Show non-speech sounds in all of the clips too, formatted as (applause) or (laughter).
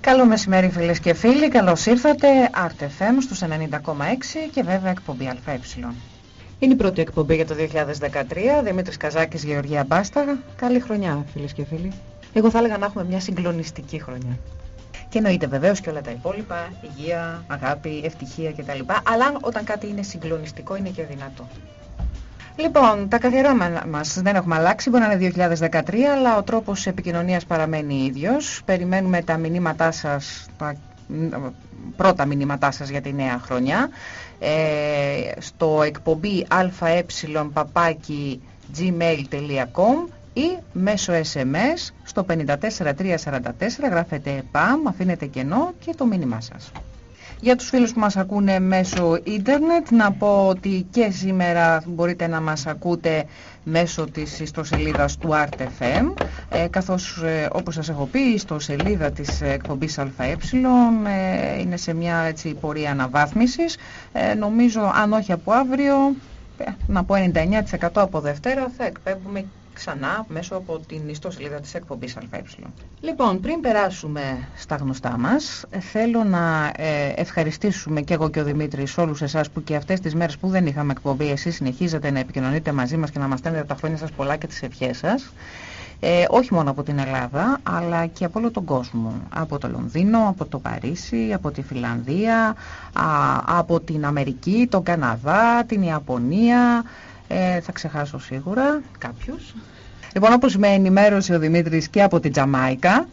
Καλό μεσημέρι φίλες και φίλοι, καλώς ήρθατε, RTFM στους 90,6 και βέβαια εκπομπή ΑΕ. Είναι η πρώτη εκπομπή για το 2013, Δημήτρης Καζάκης, Γεωργία Μπάστα. Καλή χρονιά φίλες και φίλοι. Εγώ θα έλεγα να έχουμε μια συγκλονιστική χρονιά. Και εννοείται βεβαίως και όλα τα υπόλοιπα, υγεία, αγάπη, ευτυχία κτλ. Αλλά όταν κάτι είναι συγκλονιστικό είναι και δυνατό. Λοιπόν, τα καθιερώματα μας δεν έχουμε αλλάξει, μπορεί να είναι 2013, αλλά ο τρόπος επικοινωνίας παραμένει ίδιος. Περιμένουμε τα μηνύματά σας, τα πρώτα μηνύματά σας για τη νέα χρονιά. Ε, στο εκπομπή αε.gmail.com ή μέσω SMS στο 54344 γράφετε ΕΠΑΜ, αφήνετε κενό και το μήνυμά σας. Για τους φίλους που μας ακούνε μέσω ίντερνετ να πω ότι και σήμερα μπορείτε να μας ακούτε μέσω της ιστοσελίδας του ArtFM ε, καθώς ε, όπως σας έχω πει η ιστοσελίδα της εκπομπής ΑΕ ε, είναι σε μια έτσι, πορεία αναβάθμισης. Ε, νομίζω αν όχι από αύριο ε, να πω 99% από Δευτέρα θα εκπέμπουμε ξανά μέσω από την ιστοσελίδα της εκπομπής ΑΕ. Λοιπόν, πριν περάσουμε στα γνωστά μας, θέλω να ε, ευχαριστήσουμε και εγώ και ο Δημήτρης όλους εσάς που και αυτές τις μέρες που δεν είχαμε εκπομπή, εσείς συνεχίζετε να επικοινωνείτε μαζί μας και να μας στέλνετε τα χρόνια σας πολλά και τις ευχές σας. Ε, όχι μόνο από την Ελλάδα, αλλά και από όλο τον κόσμο. Από το Λονδίνο, από το Παρίσι, από τη Φιλανδία, από την Αμερική, τον Καναδά, την Ιαπωνία, ε, θα ξεχάσω σίγουρα κάποιους. Λοιπόν, όπως με ενημέρωσε ο Δημήτρης και από την Τζαμάικα,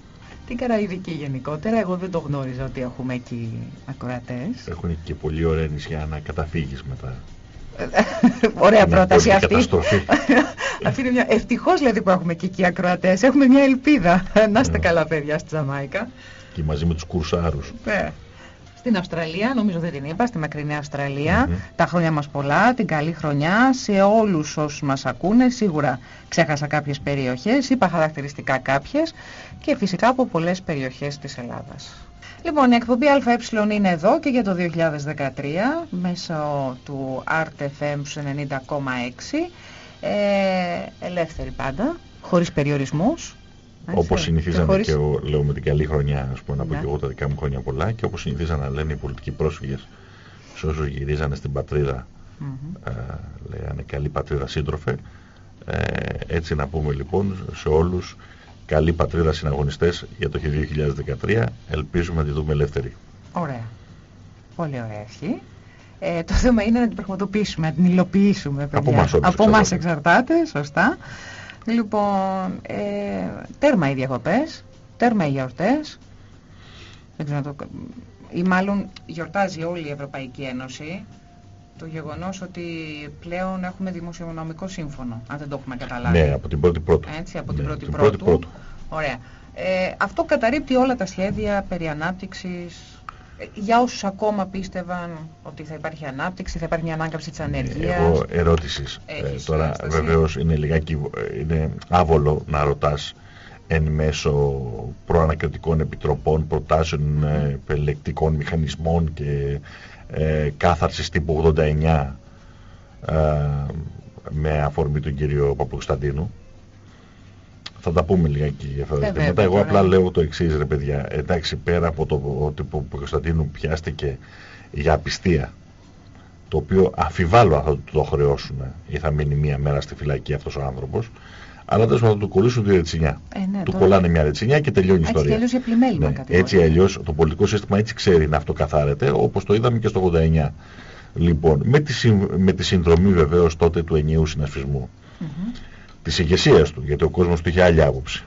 την Καραϊβική γενικότερα, εγώ δεν το γνώριζα ότι έχουμε εκεί ακροατές. Έχουν και πολύ ωραία νησιά να καταφύγεις μετά. Ωραία πρόταση αυτή. (laughs) αυτή είναι μια... Ευτυχώς δηλαδή που έχουμε και εκεί ακροατές. Έχουμε μια ελπίδα. Να είστε ναι. καλά παιδιά στη Τζαμάικα. Και μαζί με τους κουρσάρους. Ναι στην Αυστραλία, νομίζω δεν την είπα, στη μακρινή Αυστραλία. Τα χρόνια μας πολλά, την καλή χρονιά σε όλους όσους μας ακούνε. Σίγουρα ξέχασα κάποιες περιοχές, είπα χαρακτηριστικά κάποιες και φυσικά από πολλές περιοχές της Ελλάδας. Λοιπόν, η εκπομπή ΑΕ είναι εδώ και για το 2013 μέσω του RTFM 90,6 ε, ελεύθερη πάντα, χωρίς περιορισμούς Όπως συνηθίζανε χωρίς... και εγώ, λέω με την καλή χρονιά, ας πούμε, να πω ναι. και εγώ τα δικά μου χρόνια πολλά, και όπως συνηθίζανε να λένε οι πολιτικοί πρόσφυγες σε όσου γυρίζανε στην πατρίδα, mm -hmm. ε, λέγανε καλή πατρίδα σύντροφε. Ε, έτσι να πούμε λοιπόν σε όλους καλή πατρίδα συναγωνιστές για το 2013. Ελπίζουμε να τη δούμε ελεύθερη. Ωραία. Πολύ ωραία ευχή. Ε, το θέμα είναι να την πραγματοποιήσουμε, να την υλοποιήσουμε. Παιδιά. Από εμάς εξαρτάται, σωστά. Λοιπόν, ε, τέρμα οι διακοπές, τέρμα οι γιορτές. Δεν ξέρω το... Ή μάλλον γιορτάζει όλη η Ευρωπαϊκή Ένωση το γεγονός ότι πλέον έχουμε δημοσιονομικό σύμφωνο, αν δεν το έχουμε καταλάβει. Ναι, από την πρώτη πρώτου. Έτσι, από την ναι, πρώτη πρώτου. Ωραία. Ε, αυτό καταρρύπτει όλα τα σχέδια περί ανάπτυξης, για όσους ακόμα πίστευαν ότι θα υπάρχει ανάπτυξη, θα υπάρχει μια ανάκαμψη της ανεργίας. Εγώ ερώτησης. Ε, τώρα βεβαίως είναι λιγάκι είναι άβολο να ρωτάς εν μέσω προανακριτικών επιτροπών, προτάσεων mm επελεκτικών μηχανισμών και ε, κάθαρσης τύπου 89 ε, με αφορμή τον κύριο Παπουσταντίνου. Θα τα πούμε λιγάκι για αυτά τα θέματα. Εγώ απλά λέω το εξής, ρε παιδιά. Εντάξει, πέρα από το ότι ο Κωνσταντίνου πιάστηκε για απιστία, το οποίο αφιβάλλω αν θα το χρεώσουν ή θα μείνει μία μέρα στη φυλακή αυτός ο άνθρωπος, αλλά τέλος θα του κολλήσουν τη ρετσινιά. Ε, ναι, του κολλάνε μια ρετσινιά και τελειώνει η ιστορία. Έτσι αλλιώς πλημέλημα ναι, Έτσι αλλιώς το πολιτικό σύστημα έτσι ξέρει να αυτοκαθάρεται, όπως το είδαμε και στο 89. Λοιπόν, με τη, με τη συνδρομή βεβαίως τότε του ενιαίου συνασπισμού. Mm -hmm της ηγεσίας του, γιατί ο κόσμος του είχε άλλη άποψη.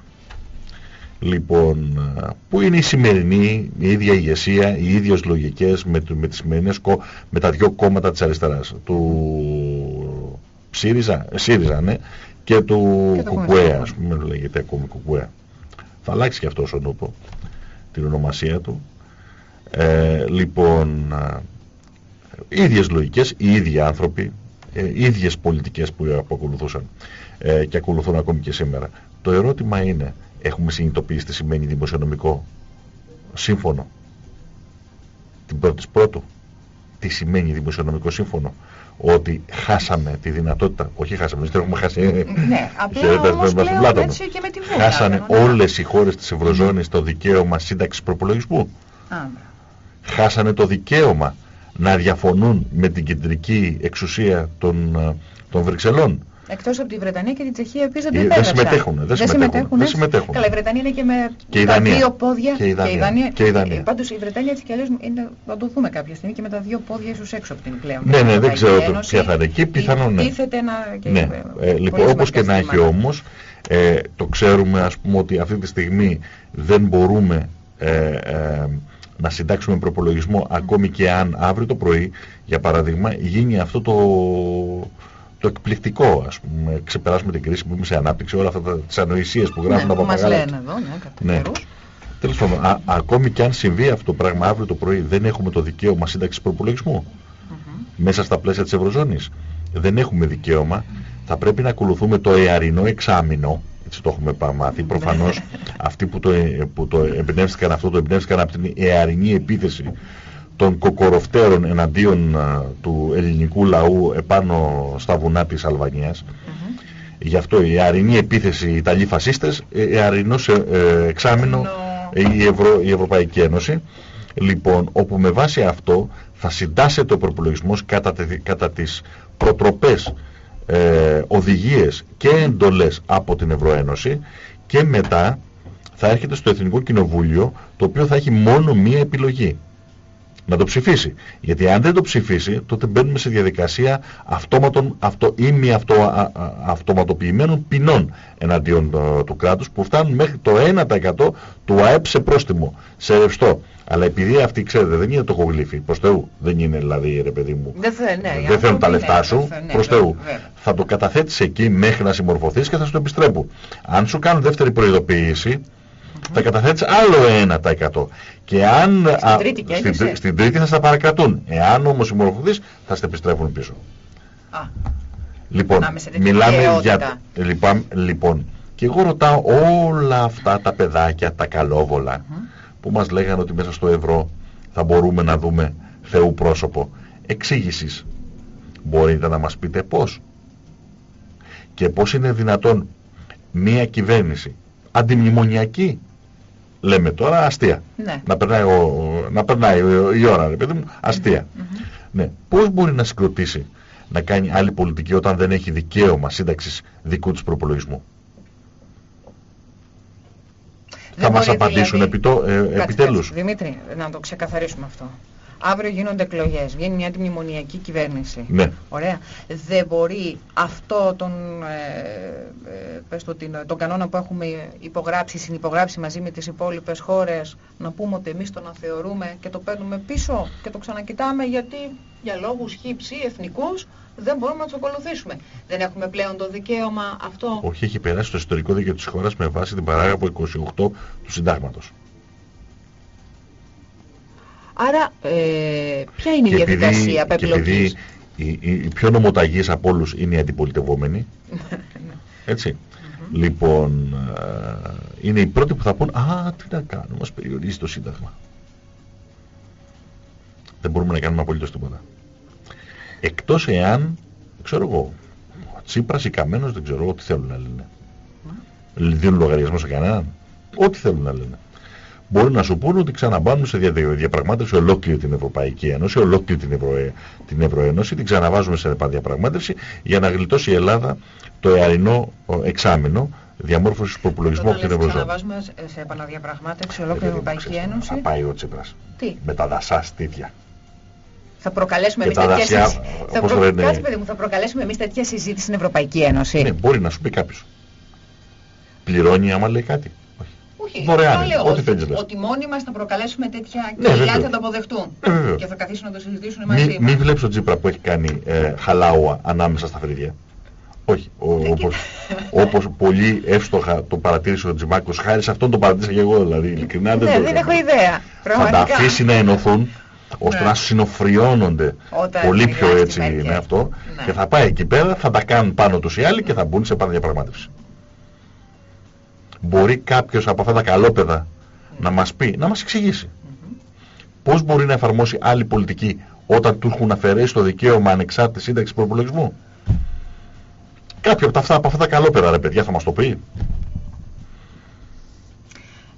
Λοιπόν, που είναι η σημερινή, η ίδια ηγεσία, οι ίδιες λογικές με, με, τις σημερινές, με τα δυο κόμματα της αριστεράς. Του ΣΥΡΙΖΑ, ΣΥΡΙΖΑ ναι, και του και Κουκουέ, ας πούμε, λέγεται ακόμη Κουκουέ. Θα αλλάξει και αυτός ο Νούπο, την ονομασία του. Ε, λοιπόν, οι ίδιες λογικές, οι ίδιοι άνθρωποι, ε, οι ίδιες πολιτικές που ακολουθούσαν ε, και ακολουθούν ακόμη και σήμερα. Το ερώτημα είναι, έχουμε συνειδητοποιήσει τι σημαίνει δημοσιονομικό; Σύμφωνο την πρώτη πρώτου. τι σημαίνει δημοσιονομικό σύμφωνο; Ότι χάσαμε τη δυνατότητα, όχι χάσαμε, δεν έχουμε χάσει. Ναι, απλά όμως πλέον έτσι και με τη βούλα. Χάσανε όλες οι χώρες της Ευρωζώνης το δικαίωμα σύνταξης προπολογισμού. Χάσανε το δικαίωμα να διαφωνούν με την κεντρική εξουσία των, των Βρυξελών. Εκτός από τη Βρετανία και την Τσεχία επίσης δεν Ε, Δεν συμμετέχουν. Δεν, Δεν συμμετέχουν. συμμετέχουν, δεν έτσι. συμμετέχουν. Καλά, η Βρετανία είναι και με Και η τα Δανία. δύο πόδια. Και η Δανία. Και η Δανία. Ε, Πάντως η Βρετανία έτσι κι αλλιώς είναι, θα το δούμε κάποια στιγμή και με τα δύο πόδια ίσως έξω από την πλέον. Ναι, ναι, δεν Ευρωπαϊκή ξέρω το Ένωση. ποια θα είναι εκεί, πιθανόν ναι. Τίθεται να... και, Ναι, ε, ε, λοιπόν, πολύ όπως και να σημαντικά έχει ζητήματα. όμως, ε, το ξέρουμε ας πούμε ότι αυτή τη στιγμή δεν μπορούμε ε, ε, να συντάξουμε προπολογισμό ακόμη και αν αύριο το πρωί, για παράδειγμα, γίνει αυτό το, το εκπληκτικό, ας πούμε, ξεπεράσουμε την κρίση που είμαι σε ανάπτυξη, όλα αυτά τα, τις ανοησίες που γράφουν ναι, από που μας παπαγάλα. λένε εδώ, ναι, κατά Ναι. καιρούς. Τέλος πάντων, α- ακόμη και αν συμβεί αυτό το πράγμα αύριο το πρωί, δεν έχουμε το δικαίωμα σύνταξης προπολογισμού Μμμ. μέσα στα πλαίσια της Ευρωζώνης. Δεν έχουμε δικαίωμα. Θα πρέπει να ακολουθούμε το εαρινό εξάμεινο. Έτσι το έχουμε πα- μάθει. Προφανώς αυτοί που το, ε, που το εμπνεύστηκαν αυτό το εμπνεύστηκαν από την εαρινή επίθεση των κοκοροφτέρων εναντίον α, του ελληνικού λαού επάνω στα βουνά της Αλβανίας. Μμμ. Γι' αυτό η εαρινή επίθεση οι Ιταλοί φασίστες, ε, εαρινός ε, ε, εξάμεινο Ενώ- η, Ευρω... η Ευρωπαϊκή Ένωση. Λοιπόν, όπου με βάση αυτό θα συντάσσεται ο προπολογισμός κατά, τη- κατά τις προτροπές ε, οδηγίες και εντολές από την Ευρωένωση και μετά θα έρχεται στο Εθνικό Κοινοβούλιο το οποίο θα έχει μόνο μία επιλογή να το ψηφίσει. Γιατί αν δεν το ψηφίσει, τότε μπαίνουμε σε διαδικασία αυτόματων αυτο, ή μη αυτο, α, α, αυτοματοποιημένων ποινών εναντίον ε, του κράτους που φτάνουν μέχρι το 1% του ΑΕΠ σε πρόστιμο, σε ρευστό. Αλλά επειδή αυτή, ξέρετε, δεν είναι το κογλίφι, προς Θεού, δεν είναι δηλαδή, ρε παιδί μου, Δεν, θε, ναι, οι δεν θέλουν τα άνθρωποι, λεφτά ναι, σου, δεν θε- προς ναι, Θεού. βέβαια. Θα το καταθέτεις εκεί μέχρι να συμμορφωθείς και θα σου το επιστρέπουν. Αν σου κάνουν δεύτερη προειδοποίηση, θα καταθέτεις άλλο 1%. Και αν, Στην τρίτη και στην, έγινε. τρί- στην τρίτη θα στα παρακρατούν. Εάν όμως συμμορφωθείς, θα στα επιστρέφουν πίσω. Α, Λοιπόν, Να είμαι σε τέτοια μιλάμε βιαιότητα. για... Λοιπόν, λοιπόν, και εγώ ρωτάω όλα αυτά τα παιδάκια, τα καλόβολα, Μμμ. που μας λέγανε ότι μέσα στο ευρώ θα μπορούμε να δούμε Θεού πρόσωπο. Εξήγησης. Μπορείτε να μας πείτε πώς. Και πώς είναι δυνατόν μία κυβέρνηση αντιμνημονιακή, λέμε τώρα αστεία, ναι. να περνάει, ο, να περνάει η ώρα, ρε παιδί μου, αστεία. Μμμ. Ναι. Πώς μπορεί να συγκροτήσει να κάνει άλλη πολιτική όταν δεν έχει δικαίωμα σύνταξης δικού της προπολογισμού; Δεν Θα μας μπορεί απαντήσουν δηλαδή- επιτό, ε, Κάτσε, επιτέλους. κάτσε. Δημήτρη, να το ξεκαθαρίσουμε αυτό. Αύριο γίνονται εκλογές. Βγαίνει μια αντιμνημονιακή κυβέρνηση. Ναι. Ωραία. Δεν μπορεί αυτό τον, ε, ε, πες το, την, τον κανόνα που έχουμε υπογράψει, συνυπογράψει μαζί με τις υπόλοιπες χώρες, να πούμε ότι εμείς τον αθεωρούμε και το παίρνουμε πίσω και το ξανακοιτάμε γιατί για λόγους χύψη εθνικούς δεν μπορούμε να τους ακολουθήσουμε. Δεν έχουμε πλέον το δικαίωμα αυτό. Όχι, έχει περάσει στο ιστορικό δίκαιο της χώρας με βάση την παράγραφο 28 του συντάγματος. Άρα, ε, ποια είναι η Και επειδή, διαδικασία και επειδή απεπλογής. οι, οι, οι πιο νομοταγείς από όλους είναι οι αντιπολιτευόμενοι, (laughs) έτσι. Λοιπόν, ε, είναι οι πρώτοι που θα πούν «Α, τι να κάνουμε, μας περιορίζει το Σύνταγμα». Δεν μπορούμε να κάνουμε απολύτως τίποτα. Εκτός εάν, ξέρω εγώ, ο Τσίπρας ή Καμένος δεν ξέρω εγώ τι θέλουν να λένε. Δίνουν λογαριασμό σε κανέναν. Ό,τι θέλουν να λένε. Μπορεί να σου πούνε ότι ξαναμπάνουν σε δια- διαπραγμάτευση ολόκληρη την Ευρωπαϊκή Ένωση, ολόκληρη την, Ευρω... την Ευρωένωση, την ξαναβάζουμε σε διαπραγμάτευση για να γλιτώσει η Ελλάδα το εαρινό ο, εξάμεινο διαμόρφωσης του προπολογισμού από Όταν την λες Ευρωζώνη. ξαναβάζουμε σε- σε επαναδιαπραγμάτευση Ε, ολόκληρη η βέβαια, Ευρωπαϊκή ξέρεις, Ένωση. Θα πάει ο Τσίπρας. Τι, Με τα δασά στήθια. θα προκαλέσουμε Και εμείς τα τέτοια δασιά, συζήτηση. Θα, πώς προ... το λένε, Κάτσε, παιδί μου, θα προκαλέσουμε εμείς τέτοια συζήτηση στην Ευρωπαϊκή Ένωση. Ναι, μπορεί να σου πει κάποιος. Πληρώνει άμα λέει κάτι. Όχι. Όχι, Δωρεάν το είναι, λέω, ό,τι ότι, θέλεις λες. ότι μόνοι μας θα προκαλέσουμε τέτοια Ναι, και οι βεβαίως. άλλοι θα το αποδεχτούν. Ε, βεβαίως. και θα καθίσουν να το συζητήσουν μαζί Μην μας. μη βλέπεις τον Τσίπρα που έχει κάνει ε, χαλάουα ανάμεσα στα φρύδια. Όχι. Ο, όπως, όπως πολύ εύστοχα το παρατήρησε ο Τζιμάκος, χάρη σε αυτόν τον παρατήρησα και εγώ δηλαδή. Ειλικρινά Ναι, δεν, το δεν έκανα. έχω ιδέα. Θα τα Πραγματικά. αφήσει να ενωθούν ώστε Ναι. να συνοφριώνονται Όταν πολύ μιλάς πιο στη έτσι Μέρκελ. με αυτό Ναι. και θα πάει εκεί πέρα, θα τα κάνουν πάνω τους οι άλλοι και θα μπουν σε επαναδιαπραγμάτευση. Μπορεί κάποιος από αυτά τα καλόπεδα να μας πει, να μας εξηγήσει Μμμ. πώς μπορεί να εφαρμόσει άλλη πολιτική όταν του έχουν αφαιρέσει το δικαίωμα ανεξάρτητης σύνταξης προπολογισμού; Κάποιο από αυτά, από αυτά τα καλόπερα ρε παιδιά θα μας το πει.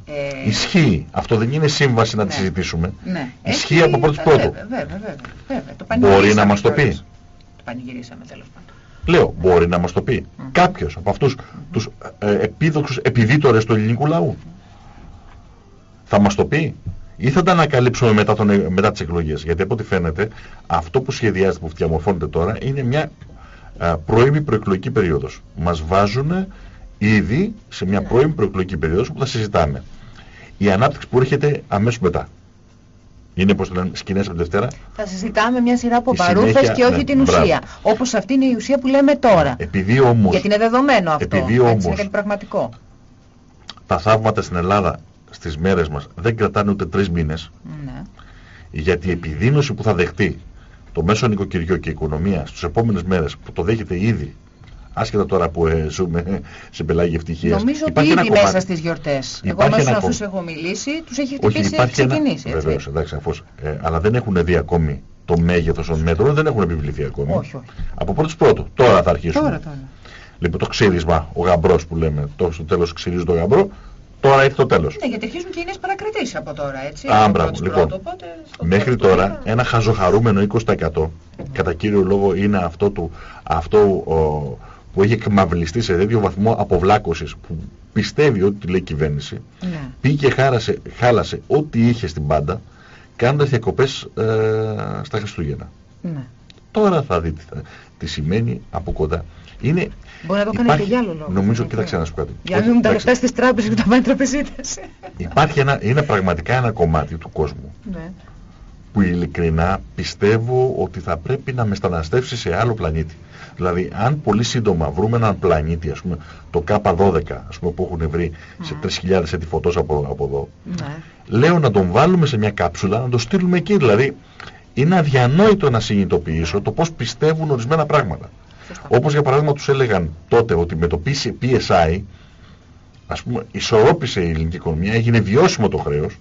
Ε... Ισχύει. Αυτό δεν είναι σύμβαση να ναι. τη συζητήσουμε. Ναι. Ισχύει Έχει... από πρώτης πρώτου. Βέβαια, βέβαια, βέβαια. Μπορεί να μας το πει. Το πανηγυρίσαμε τέλος πάντων. Λέω, μπορεί να μας το πει. Mm. Κάποιος από αυτούς mm. τους ε, επίδοξους επιδίτορες του ελληνικού λαού. Θα μας το πει. Ή θα τα ανακαλύψουμε μετά, τον, μετά τις εκλογές. Γιατί από ό,τι φαίνεται αυτό που σχεδιάζεται, που διαμορφώνεται τώρα είναι μια α, πρώιμη προεκλογική περίοδος. Μας βάζουν ήδη σε μια πρώιμη προεκλογική περίοδος που θα συζητάμε. Η ανάπτυξη που έρχεται αμέσως μετά. Είναι πως λένε σκηνές από Δευτέρα. Θα συζητάμε μια σειρά από παρούφες και όχι ναι, την ουσία. Μπράβο. Όπως αυτή είναι η ουσία που λέμε τώρα. Επειδή όμως, Γιατί είναι δεδομένο αυτό. Επειδή όμως, είναι κάτι πραγματικό. Τα θαύματα στην Ελλάδα στις μέρες μας δεν κρατάνε ούτε τρεις μήνες. Ναι. Γιατί η επιδείνωση που θα δεχτεί το μέσο νοικοκυριό και η οικονομία στις επόμενες μέρες που το δέχεται ήδη άσχετα τώρα που ε, ζούμε σε πελάγια ευτυχίας. Νομίζω ότι ήδη μέσα στις γιορτές. Εγώ μέσα σε αυτούς έχω μιλήσει, τους έχει χτυπήσει, Όχι, υπάρχει ξεκινήσει. Ένα... Βεβαίως, εντάξει, αφώς, ε, αλλά δεν έχουν δει ακόμη το μέγεθος των μέτρων, δεν έχουν επιβληθεί ακόμη. Όχι, όχι. Από πρώτος πρώτο. Τώρα θα αρχίσουν. Τώρα, τώρα. Λοιπόν, το ξύρισμα, ο γαμπρός που λέμε, το, στο τέλος ξυρίζει το γαμπρό, Τώρα έχει το τέλος. Ναι, γιατί αρχίζουν και οι νέες παρακρατήσεις από τώρα, έτσι. Α, μπράβο. Λοιπόν, πρώτο, μέχρι τώρα ένα χαζοχαρούμενο 20% κατά κύριο λόγο είναι αυτό, του, αυτό ο, που έχει εκμαυλιστεί σε τέτοιο βαθμό αποβλάκωσης που πιστεύει ότι λέει η κυβέρνηση, ναι. πήγε και χάλασε, χάλασε ό,τι είχε στην πάντα, κάνοντας διακοπές ε, στα Χριστούγεννα. Ναι. Τώρα θα δείτε τι σημαίνει από κοντά. Είναι, Μπορεί να το κάνει και για άλλο λόγο. Νομίζω, κοίταξε να σου πω κάτι. Για να μην τα λεφτά στις τράπεζες και τα πάνε τραπεζίτες. Υπάρχει ένα, είναι πραγματικά ένα κομμάτι του κόσμου ναι. που ειλικρινά πιστεύω ότι θα πρέπει να μεταναστεύσει σε άλλο πλανήτη. Δηλαδή, αν πολύ σύντομα βρούμε έναν πλανήτη, ας πούμε, το K12, ας πούμε, που έχουν βρει σε 3.000 έτη φωτός από, από εδώ, ναι. λέω να τον βάλουμε σε μια κάψουλα, να το στείλουμε εκεί. Δηλαδή, είναι αδιανόητο να συνειδητοποιήσω το πώς πιστεύουν ορισμένα πράγματα. Όπως για παράδειγμα τους έλεγαν τότε ότι με το PSI, ας πούμε, ισορρόπησε η ελληνική οικονομία, έγινε βιώσιμο το χρέος,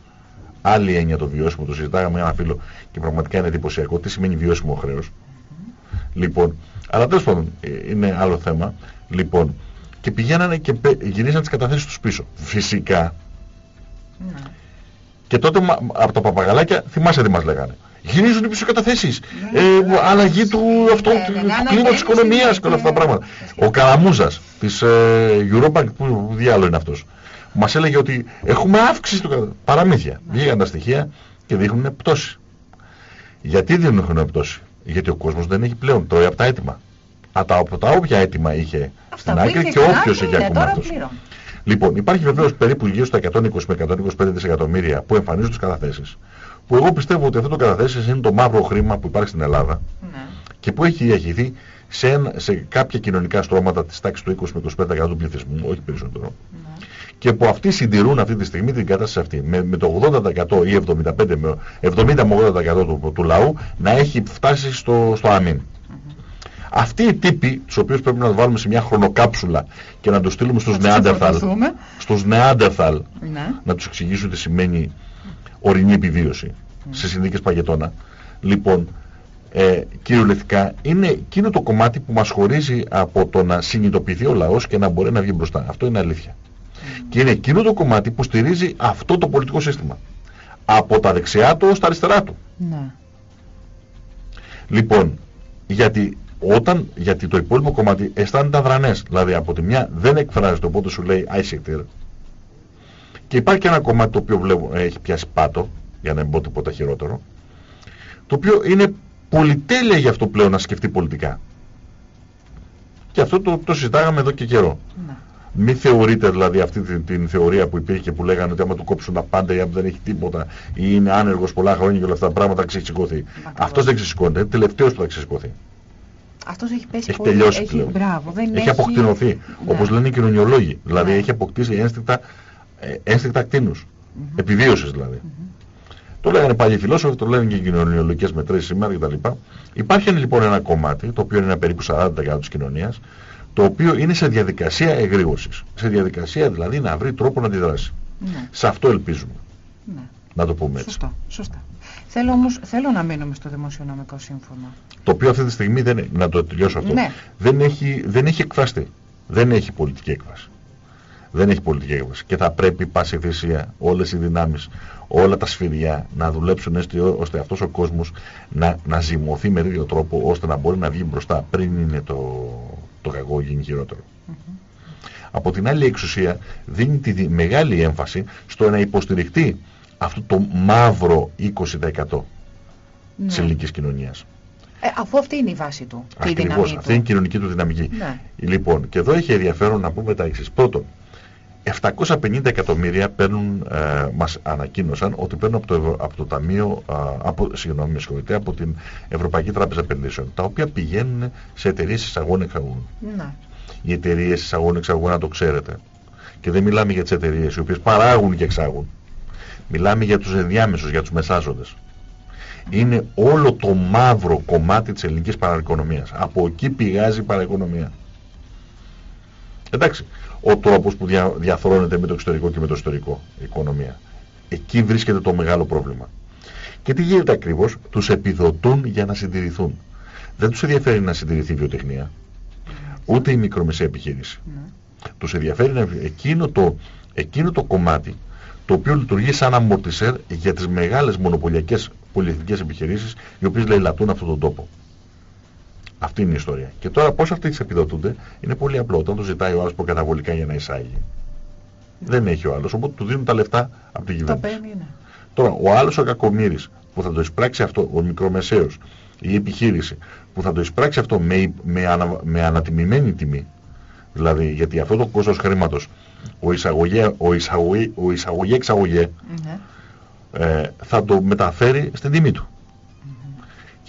άλλη έννοια το βιώσιμο, το συζητάγαμε με ένα φίλο και πραγματικά είναι εντυπωσιακό, τι σημαίνει βιώσιμο χρέος. Λοιπόν, αλλά τέλος πάντων ε, είναι άλλο θέμα. Λοιπόν, και πηγαίνανε και γυρίζαν τις καταθέσεις τους πίσω. Φυσικά. Ναι. Και τότε από τα παπαγαλάκια θυμάσαι τι μας λέγανε. Γυρίζουν οι πίσω καταθέσεις. Ναι, ε, ναι, αλλαγή του, αυτό, του κλίματος της οικονομίας και όλα αυτά τα πράγματα. Ο Καραμούζας της ε, Eurobank, που διάλογο είναι αυτός, μας έλεγε ότι έχουμε αύξηση του παραμύθια. Βγήκαν τα στοιχεία και δείχνουν πτώση. Γιατί δεν έχουν πτώση; Γιατί ο κόσμος δεν έχει πλέον, τρώει από τα έτοιμα. Από τα όποια έτοιμα είχε στην άκρη και όποιος έχει ακόμα αυτός. Λοιπόν, υπάρχει βεβαίως περίπου γύρω στα 120 με 125 δισεκατομμύρια που εμφανίζουν τις καταθέσεις. Που εγώ πιστεύω ότι αυτό το καταθέσεις είναι το μαύρο χρήμα που υπάρχει στην Ελλάδα ναι. και που έχει διαχειριστεί σε, σε κάποια κοινωνικά στρώματα της τάξης του 20 με 25% του πληθυσμού, όχι περισσότερο. Ναι. Και που αυτοί συντηρούν αυτή τη στιγμή την κατάσταση αυτή. Με, με το 80% ή 75 με, 70 με 80% του, του λαού να έχει φτάσει στο, στο αμήν. Αυτοί οι τύποι, τους οποίους πρέπει να βάλουμε σε μια χρονοκάψουλα και να τους στείλουμε στους Νεάντερθαλ, στους Νεάντερθαλ, ναι. να τους εξηγήσουν τι σημαίνει ορεινή επιβίωση σε συνδίκες παγετώνα. Λοιπόν, ε, κυριολεκτικά είναι εκείνο το κομμάτι που μας χωρίζει από το να συνειδητοποιηθεί ο λαός και να μπορεί να βγει μπροστά. Αυτό είναι αλήθεια. Και είναι εκείνο το κομμάτι που στηρίζει αυτό το πολιτικό σύστημα. Από τα δεξιά του στα αριστερά του. Ναι. Λοιπόν, γιατί όταν, γιατί το υπόλοιπο κομμάτι αισθάνεται αδρανές. Δηλαδή από τη μια δεν εκφράζεται οπότε σου λέει Άισικτηρ. Και υπάρχει και ένα κομμάτι το οποίο βλέπω, έχει πιάσει πάτο, για να μην πω τίποτα χειρότερο, το οποίο είναι πολυτέλεια για αυτό πλέον να σκεφτεί πολιτικά. Και αυτό το, το συζητάγαμε εδώ και καιρό. Ναι. Μην θεωρείτε δηλαδή αυτή την, την, θεωρία που υπήρχε και που λέγανε ότι άμα του κόψουν τα πάντα ή αν δεν έχει τίποτα ή είναι άνεργος πολλά χρόνια και όλα αυτά τα πράγματα ξεσηκωθεί. Αυτός δεν ξεσηκώνεται, είναι τελευταίος που θα ξεσηκωθεί. Αυτός έχει πέσει έχει πολύ, τελειώσει έχει, πλέον. Μπράβο, δεν έχει, έχει αποκτηνωθεί, ναι. όπως λένε οι κοινωνιολόγοι. Δηλαδή ναι. έχει αποκτήσει ένστικτα, ε, ένστικτα ακτίνους. Mm -hmm. Επιβίωσης δηλαδή. Mm -hmm. Το λέγανε παλιοί φιλόσοφοι, το λένε και οι κοινωνιολογικές μετρήσεις σήμερα κτλ. Υπάρχει λοιπόν ένα κομμάτι, το οποίο είναι περίπου 40% της κοινωνίας, το οποίο είναι σε διαδικασία εγρήγορσης. Σε διαδικασία δηλαδή να βρει τρόπο να αντιδράσει. Ναι. Σε αυτό ελπίζουμε. Ναι. Να το πούμε έτσι. Σωστά, σωστά. Θέλω όμως, θέλω να μείνουμε στο δημοσιονομικό σύμφωνο. Το οποίο αυτή τη στιγμή, δεν, να το τελειώσω αυτό, Ναι. δεν, έχει, δεν έχει εκφραστεί. Δεν έχει πολιτική έκβαση. Δεν έχει πολιτική έκβαση. Και θα πρέπει πάση θυσία όλες οι δυνάμεις, όλα τα σφυριά να δουλέψουν έστω ώστε αυτός ο κόσμος να, να ζυμωθεί με τέτοιο τρόπο ώστε να μπορεί να βγει μπροστά πριν είναι το, το κακό γίνει χειρότερο. Από την άλλη η εξουσία δίνει τη δι- μεγάλη έμφαση στο να υποστηριχτεί αυτό το μαύρο 20% Ναι. της ελληνικής κοινωνίας. Ε, αφού αυτή είναι η βάση του και η Ακριβώς, δύναμή αυτή είναι η του. κοινωνική του δυναμική. Ναι. Λοιπόν, και εδώ έχει ενδιαφέρον να πούμε τα εξής. Πρώτον, 750 εκατομμύρια παίρνουν, ε, μας ανακοίνωσαν ότι παίρνουν από το, Ευρω- από το Ταμείο, α, από, συγγνώμη, με συγχωρείτε, από την Ευρωπαϊκή Τράπεζα Επενδύσεων, τα οποία πηγαίνουν σε εταιρείες εισαγών εξαγών. Ναι. Οι εταιρείες εισαγών εξαγών, να το ξέρετε. Και δεν μιλάμε για τις εταιρείες οι οποίες παράγουν και εξάγουν. Μιλάμε για τους ενδιάμεσους, για τους μεσάζοντες. Είναι όλο το μαύρο κομμάτι της ελληνικής παραοικονομίας. Από εκεί πηγάζει η παραοικονομία. Εντάξει, ο τρόπος που δια, διαθρώνεται με το εξωτερικό και με το εσωτερικό η οικονομία. Εκεί βρίσκεται το μεγάλο πρόβλημα. Και τι γίνεται ακριβώς, τους επιδοτούν για να συντηρηθούν. Δεν τους ενδιαφέρει να συντηρηθεί η βιοτεχνία, ούτε η μικρομεσαία επιχείρηση. Ναι. Τους ενδιαφέρει να, εκείνο, το, εκείνο το κομμάτι το οποίο λειτουργεί σαν αμορτισέρ για τις μεγάλες μονοπωλιακές πολυεθνικές επιχειρήσεις οι οποίες λαιλατούν αυτόν τον τόπο. Αυτή είναι η ιστορία. Και τώρα πώς αυτοί τις επιδοτούνται είναι πολύ απλό. Όταν το ζητάει ο άλλος προκαταβολικά για να εισάγει. Δεν έχει ο άλλος, οπότε του δίνουν τα λεφτά από την Το κυβέρνηση. παίρνει, ναι. Τώρα, ο άλλος ο κακομύρης που θα το εισπράξει αυτό, ο μικρομεσαίος, η επιχείρηση που θα το εισπράξει αυτό με, με, ανα, με ανατιμημένη τιμή, δηλαδή γιατί αυτό το κόστος χρήματος, ο εισαγωγέ, ο εισαγωγέ, ο εισαγωγέ εξαγωγέ, Ναι. ε, θα το μεταφέρει στην τιμή του.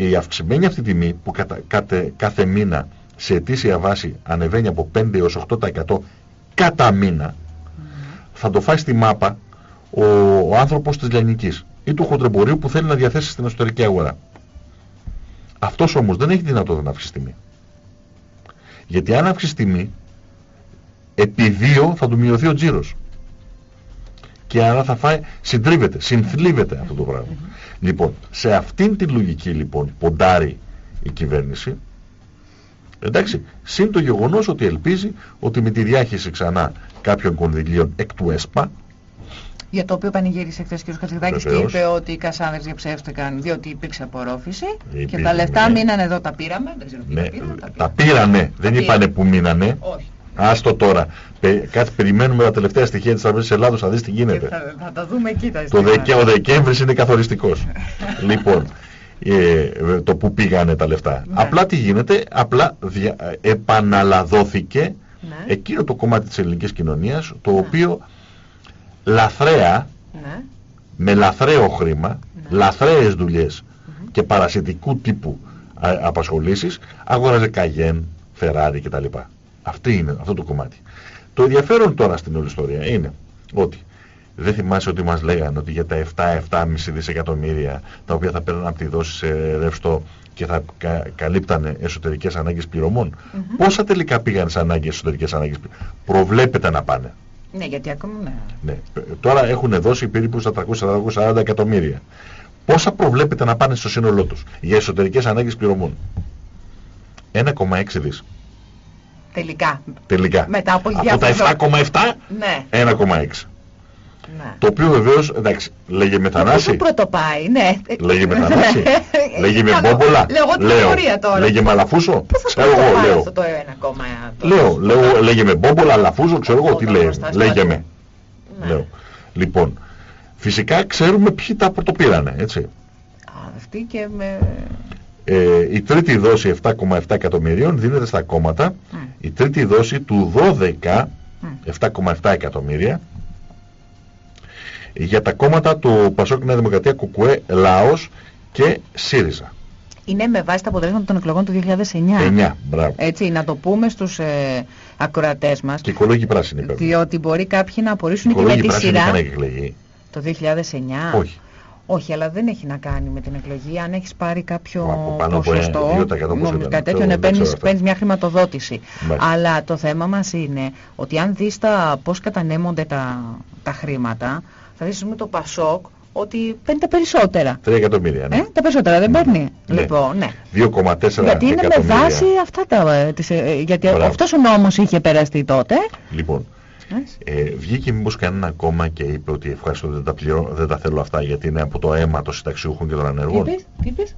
Και η αυξημένη αυτή τιμή που κατα, κάτε- κάθε μήνα σε ετήσια βάση ανεβαίνει από 5 έως 8% κατά μήνα, θα το φάει στη μάπα ο, ο άνθρωπος της λιανικής ή του χοντρεμπορίου που θέλει να διαθέσει στην εσωτερική αγορά. Αυτός όμως δεν έχει δυνατότητα να αυξήσει τιμή. Γιατί αν αυξήσει τιμή, επί δύο θα του μειωθεί ο τζίρος. Και άρα θα φάει, συντρίβεται, συνθλίβεται αυτό το πράγμα. Λοιπόν, σε αυτήν την λογική λοιπόν ποντάρει η κυβέρνηση, εντάξει, συν το γεγονός ότι ελπίζει ότι με τη διάχυση ξανά κάποιων κονδυλίων εκ του ΕΣΠΑ, Για το οποίο πανηγύρισε χθες ο κ. Χατζηδάκης και Βεβαίως. είπε ότι οι κασάνδρες διαψεύστηκαν διότι υπήρξε απορρόφηση και Υπήρχε, τα λεφτά ναι. μείνανε εδώ, τα πήραμε. Δεν ξέρω τι ναι, τα πήραμε. Τα τα πήραμε. πήρανε, δεν πήρανε. είπανε που μείνανε. Όχι. Άστο τώρα. Πε, κάτι περιμένουμε τα τελευταία στοιχεία της Τραπεζής Ελλάδος, θα δεις τι Και γίνεται. θα, θα τα δούμε εκεί τα Το ζητήματα. Δεκέ, ο Δεκέμβρης είναι καθοριστικός. (laughs) λοιπόν, ε, το που πήγανε τα λεφτά. Ναι. Απλά τι γίνεται, απλά δια, ε, επαναλαδώθηκε Ναι. εκείνο το κομμάτι της ελληνικής κοινωνίας, το Ναι. οποίο λαθρέα, Ναι. με λαθρέο χρήμα, Ναι. λαθρέες δουλειές και παρασιτικού τύπου α, απασχολήσεις, αγόραζε Καγέν, Φεράρι κτλ. Αυτή είναι αυτό το κομμάτι. Το ενδιαφέρον τώρα στην όλη ιστορία είναι ότι δεν θυμάσαι ότι μας λέγανε ότι για τα 7-7,5 δισεκατομμύρια τα οποία θα παίρνουν από τη δόση σε ρευστό και θα κα, καλύπτανε εσωτερικές ανάγκες πληρωμών. Πόσα τελικά πήγαν σε ανάγκες εσωτερικές ανάγκες πληρωμών. Προβλέπεται να πάνε. Ναι, γιατί ακόμα ναι. Ναι. Ε, Τώρα έχουν δώσει περίπου στα 340 εκατομμύρια. Πόσα προβλέπεται να πάνε στο σύνολό τους για εσωτερικές ανάγκες πληρωμών; 1,6 δις. Τελικά. Τελικά. Μετά από τα διάφορα- 7,7, Ναι. 1,6. ναι. Το οποίο βεβαίως, εντάξει, λέγε με Πού Θανάση. πρωτοπάει, ναι. Λέγε με Θανάση. λέγε με Κάνω- Μπόμπολα. Λέω εγώ την Λέω. θεωρία τώρα. Λέγε με Αλαφούσο. Πού θα Ξέρω εγώ, πρωτοπάει λέω. αυτό το ένα ακόμα. τώρα. Λέω, λέω, λέγε με Μπόμπολα, Αλαφούσο, ξέρω εγώ τι Όταν λέει. μπροστά στο Λέγε άτομο. με. Ναι. Λέω. Λοιπόν, φυσικά ξέρουμε ποιοι τα πρωτοπήρανε, έτσι. Α, αυτή και με... Ε, η τρίτη δόση 7,7 εκατομμυρίων δίνεται στα κόμματα. Μμ. Η τρίτη δόση του 12, Μμ. 7,7 εκατομμύρια, για τα κόμματα του Πασόκ Νέα Δημοκρατία, Κουκουέ, Λαός και ΣΥΡΙΖΑ. Είναι με βάση τα αποτελέσματα των εκλογών του 2009. 9, μπράβο. Έτσι, να το πούμε στους ε, ακροατές μας. Και οικολόγοι πράσινοι βέβαια. Διότι μπορεί κάποιοι να απορρίσουν και με Οικολόγοι τη πράσινοι σειρά είχαν εκλεγεί. το 2009. Όχι. Όχι, αλλά δεν έχει να κάνει με την εκλογή. Αν έχεις πάρει κάποιο Από πάνω από ποσοστό, 2% πώς νομίζω ήταν, κάτι ξέρω, τέτοιο, ναι, δεν παίρνεις, ξέρω αυτά. παίρνεις μια χρηματοδότηση. Μάλιστα. Αλλά το θέμα μας είναι ότι αν δεις τα, πώς κατανέμονται τα, τα χρήματα, θα δεις με το ΠΑΣΟΚ ότι παίρνει τα περισσότερα. 3 εκατομμύρια, ναι. Ε, τα περισσότερα δεν παίρνει. Ναι. Λοιπόν, ναι. 2,4 Γιατί είναι με εκατομμύρια. βάση αυτά τα... ε, τις, ε, γιατί Μπράβο. αυτός ο νόμος είχε περαστεί τότε. Λοιπόν, Έτσι. Ε, βγήκε μήπως κανένα κόμμα και είπε ότι ευχαριστώ δεν τα, πληρώ, δεν τα θέλω αυτά γιατί είναι από το αίμα των συνταξιούχων και των Τι ανεργών. είπες, τι είπες,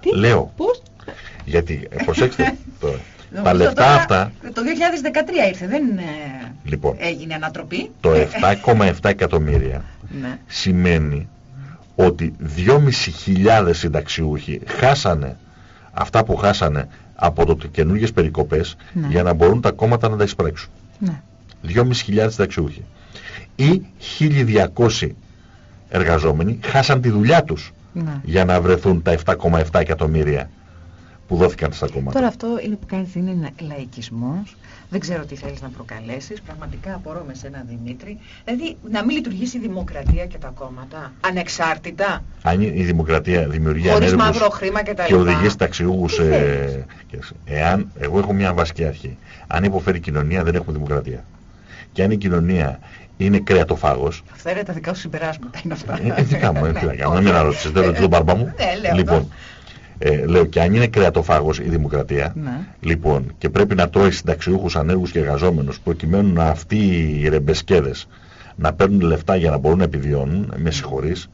τι, Λέω, πώς; γιατί, ε, προσέξτε (laughs) τώρα, τα Νομίζω λεφτά τώρα- αυτά, Το 2013 ήρθε, δεν ε, λοιπόν, έγινε ανατροπή. το 7,7 εκατομμύρια (laughs) Ναι. σημαίνει ότι 2.500 συνταξιούχοι χάσανε αυτά που χάσανε από το καινούργιες περικοπές Ναι. για να μπορούν τα κόμματα να τα εισπράξουν. Ναι. 2.500 συνταξιούχοι. Ή 1.200 εργαζόμενοι χάσαν τη δουλειά τους Ναι. για να βρεθούν τα 7,7 εκατομμύρια που δόθηκαν στα κόμματα. Τώρα αυτό είναι που κάνεις είναι ένα λαϊκισμός. Δεν ξέρω τι θέλεις να προκαλέσεις. Πραγματικά απορώ με σένα Δημήτρη. Δηλαδή να μην λειτουργήσει η δημοκρατία και τα κόμματα ανεξάρτητα. Αν η δημοκρατία δημιουργεί Χωρίς ανέργους μαύρο χρήμα και τα και λοιπά. οδηγεί συνταξιούχους Τι ε, θέλεις; και- εάν, εγώ έχω μια βασική αρχή. Αν υποφέρει η κοινωνία δεν έχουμε δημοκρατία. Και αν η κοινωνία είναι κρεατοφάγος, Αυτά είναι τα δικά σου συμπεράσματα είναι αυτά. Ε, ε, δικά μου, ε, τι να κάνω, να μην όχι. αναρωτήσεις, δεν ρωτήσω τον μπαρμπά μου. Ναι, λέω Λοιπόν, ε, λέω και αν είναι κρεατοφάγος η δημοκρατία, Ναι. λοιπόν, και πρέπει να τρώει συνταξιούχους, ανέργους και εργαζόμενους, προκειμένου να αυτοί οι ρεμπεσκέδες να παίρνουν λεφτά για να μπορούν να επιβιώνουν, με συγχωρείς,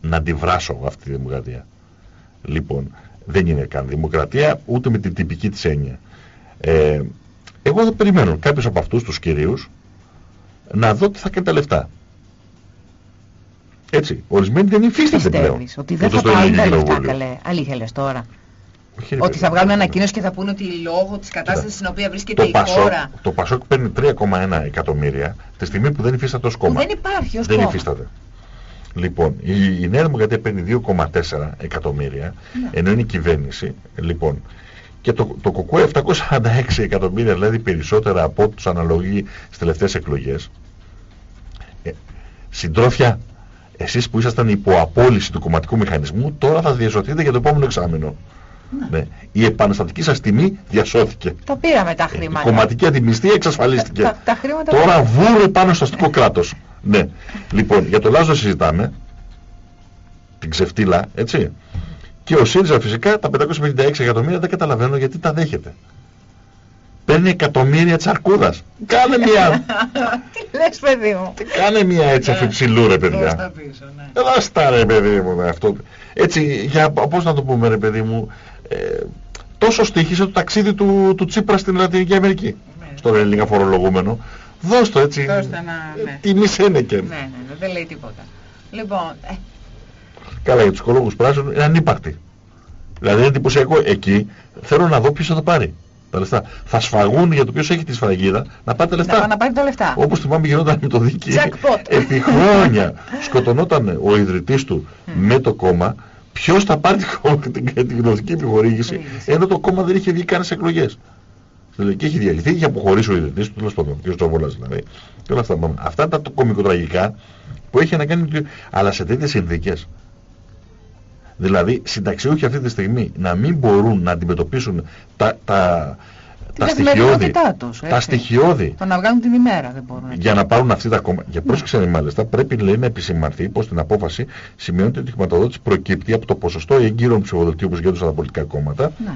να αντιβράσω αυτή τη δημοκρατία. Λοιπόν, δεν είναι καν δημοκρατία, ούτε με την τυπική της έννοια. Ε, εγώ θα περιμένω κάποιος από αυτούς τους κυρίους να δω τι θα κάνει τα λεφτά. Έτσι, ορισμένοι δεν υφίστανται πλέον. Πιστεύεις ότι δεν Ούτε θα στο πάρουν τα Ελληνικό λεφτά Κοινοβούλιο. καλέ; Αλήθεια λες τώρα. Όχι, ρε Ότι παιδί θα μου. βγάλουν ανακοίνωση και θα πούνε ότι λόγω της κατάστασης στην οποία βρίσκεται το η Πασόκ, χώρα το Πασόκ παίρνει 3,1 εκατομμύρια τη στιγμή που δεν υφίσταται ως που κόμμα. δεν υπάρχει ως δεν κόμμα. υφίσταται. Λοιπόν, η, η Νέα Δημοκρατία παίρνει 2,4 εκατομμύρια, Ναι. ενώ είναι η κυβέρνηση. Λοιπόν, και το, το ΚΟΚΟ 746 εκατομμύρια, δηλαδή περισσότερα από ό,τι τους αναλογεί στις τελευταίες εκλογές. Ε, συντρόφια, εσείς που ήσασταν υπό απόλυση του κομματικού μηχανισμού, τώρα θα διασωθείτε για το επόμενο εξάμεινο. Ναι. Η επαναστατική σας τιμή διασώθηκε. Τα πήραμε τα Ε, Η χρήματα. κομματική αντιμιστία εξασφαλίστηκε. Τα- τα χρήματα Τώρα πήραμε. βούρε πάνω στο αστικό κράτος. Ναι. Λοιπόν, για το Λάζο συζητάμε. Την ξεφτύλα, έτσι. Και ο ΣΥΡΙΖΑ φυσικά τα 556 εκατομμύρια δεν καταλαβαίνω γιατί τα δέχεται. Παίρνει εκατομμύρια της αρκούδας. Κάνε μια, (laughs) Τι λες παιδί μου; κάνε μια έτσι αφιψηλού ρε Δώσ' τα παιδιά. πίσω, ναι. Δώσ' τα ρε παιδί μου αυτό. Έτσι, για, πώς να το πούμε ρε παιδί μου, ε, τόσο στήχησε το ταξίδι του, του Τσίπρα στην Λατινική Αμερική. Ναι. Στον Ελληνικά φορολογούμενο. Δώσ' το έτσι. Δώσ' το ένα, ναι. Τιμή Σένεκεν. Ναι, ναι, ναι, δεν λέει τίποτα. Λοιπόν, ε, Καλά, για τους οικολόγους πράσινους είναι ανύπαρκτη. Δηλαδή είναι εντυπωσιακό. Εκεί θέλω να δω ποιος θα τα πάρει. Τα λεφτά. Θα σφαγούν για το ποιος έχει τη σφραγίδα να πάρει τα να, λεφτά. να πάρει τα λεφτά. Όπως θυμάμαι γινόταν με το δίκη. Jackpot. Επί χρόνια σκοτωνόταν ο ιδρυτής του με το κόμμα. Ποιος θα πάρει την, την, την κοινωνική επιχορήγηση Επιχορήγηση. ενώ το κόμμα δεν είχε βγει καν σε εκλογές. Δηλαδή και έχει διαλυθεί, είχε αποχωρήσει ο ιδρυτής του, τέλος πάντων, ο κ. Τσοβόλας δηλαδή. Και όλα αυτά. Αυτά ήταν τα κομικοτραγικά που έχει να κάνει με το- Αλλά σε τέτοιες συνθήκες Δηλαδή, συνταξιούχοι αυτή τη στιγμή να μην μπορούν να αντιμετωπίσουν τα, τα, Την τα στοιχειώδη, καθημερινότητά τους, τα έτσι. στοιχειώδη Το να βγάλουν την ημέρα δεν μπορούν. για να πάρουν αυτή τα κόμματα. Για πρόσεξε μάλιστα, πρέπει λέει, να επισημανθεί πως στην απόφαση σημειώνεται ότι η χρηματοδότηση προκύπτει από το ποσοστό εγκύρων ψηφοδελτίου που γίνονται στα πολιτικά κόμματα Ναι.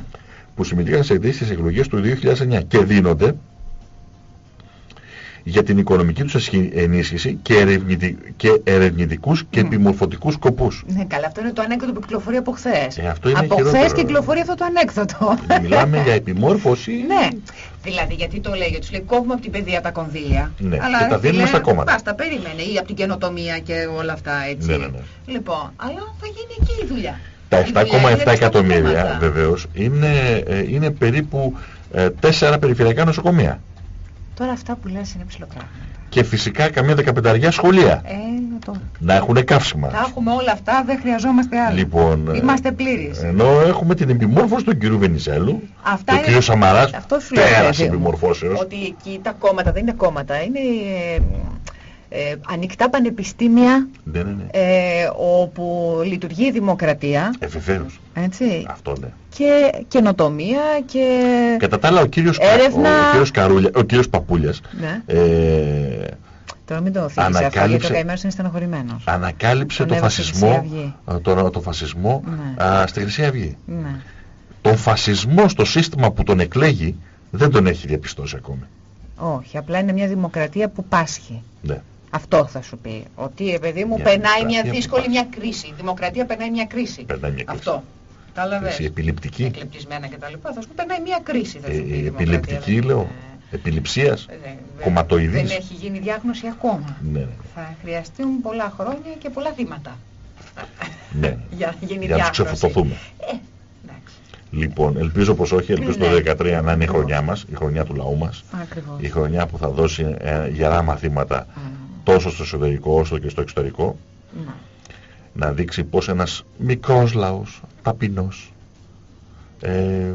που συμμετείχαν σε ειδήσεις εκλογές του 2009 και δίνονται για την οικονομική τους ασχη- ενίσχυση και, ερευνητι... και ερευνητικούς και Μμ. επιμορφωτικούς σκοπούς. Ναι, καλά, αυτό είναι το ανέκδοτο που κυκλοφορεί από χθες. Ε, αυτό είναι από χειρότερο. χθες κυκλοφορεί αυτό το ανέκδοτο. Μιλάμε για επιμόρφωση. (laughs) Ναι. Δηλαδή, γιατί το λέει, γιατί του λέει κόβουμε από την παιδεία τα κονδύλια. Ναι, αλλά, και τα ρε δίνουμε φίλε, στα κόμματα. Μπάστα, περίμενε. Ή από την καινοτομία και όλα αυτά, έτσι. Ναι, ναι, ναι. Λοιπόν, αλλά θα γίνει εκεί η δουλειά. Τα Η δουλειά είναι 7,7 στα εκατομμύρια κόμματα. βεβαίως είναι, ε, είναι περίπου ε, τέσσερα περιφερειακά νοσοκομεία. Τώρα αυτά που λες είναι ψηλοπράγματα. Και φυσικά καμία δεκαπενταριά σχολεία. Ε, το... Να έχουν καύσιμα. Θα έχουμε όλα αυτά, δεν χρειαζόμαστε άλλα. Λοιπόν, ε, Είμαστε πλήρεις. Ενώ έχουμε την επιμόρφωση του κυρίου Βενιζέλου, Αυτά του είναι- κυρίου Σαμαράς, Αυτό σου λέω, πέρασε παιδί μου. επιμορφώσεως. Ότι εκεί τα κόμματα δεν είναι κόμματα, είναι ε, ε, ανοιχτά πανεπιστήμια Ναι, ναι, ναι. ε, όπου λειτουργεί η δημοκρατία, Ε, βεβαίως. έτσι, Αυτό ναι. και καινοτομία και... Κατά τα άλλα ο κύριος, Κα- Έρευνα. ο, ο κύριος, Καρούλια, ο κύριος Παπούλιας Ναι. ε, Τώρα μην το θίγεις αυτό, γιατί ο καημένος είναι στενοχωρημένος. Ανακάλυψε το φασισμό, το, το φασισμό ναι. α, στη Χρυσή Αυγή. Ναι. Τον φασισμό στο σύστημα που τον εκλέγει δεν τον έχει διαπιστώσει ακόμη. Όχι, απλά είναι μια δημοκρατία που πάσχει. Ναι. Αυτό θα σου πει. Ότι, παιδί μου, μια περνάει μια δύσκολη μια κρίση. Η δημοκρατία περνάει μια κρίση. Περνάει μια κρίση. Αυτό. Κρίση επιληπτική. Εκλεπτισμένα κτλ. Θα σου πει περνάει μια κρίση. Θα σου πει, ε, επιληπτική, λέω. Επιληψίας, ε, κομματοειδής. Δεν έχει γίνει διάγνωση ακόμα. Ναι, ναι. Θα χρειαστούν πολλά χρόνια και πολλά θύματα. Ναι. (laughs) για να γίνει για να ξεφουθωθούμε. Ε, Λοιπόν, ελπίζω πως όχι, ελπίζω το 2013 ναι. να είναι η χρονιά μας, η χρονιά του λαού μας. Ακριβώς. Η χρονιά που θα δώσει ε, γερά μαθήματα τόσο στο εσωτερικό όσο και στο εξωτερικό. Ναι. Να δείξει πως ένας μικρός λαός, ταπεινός, ε,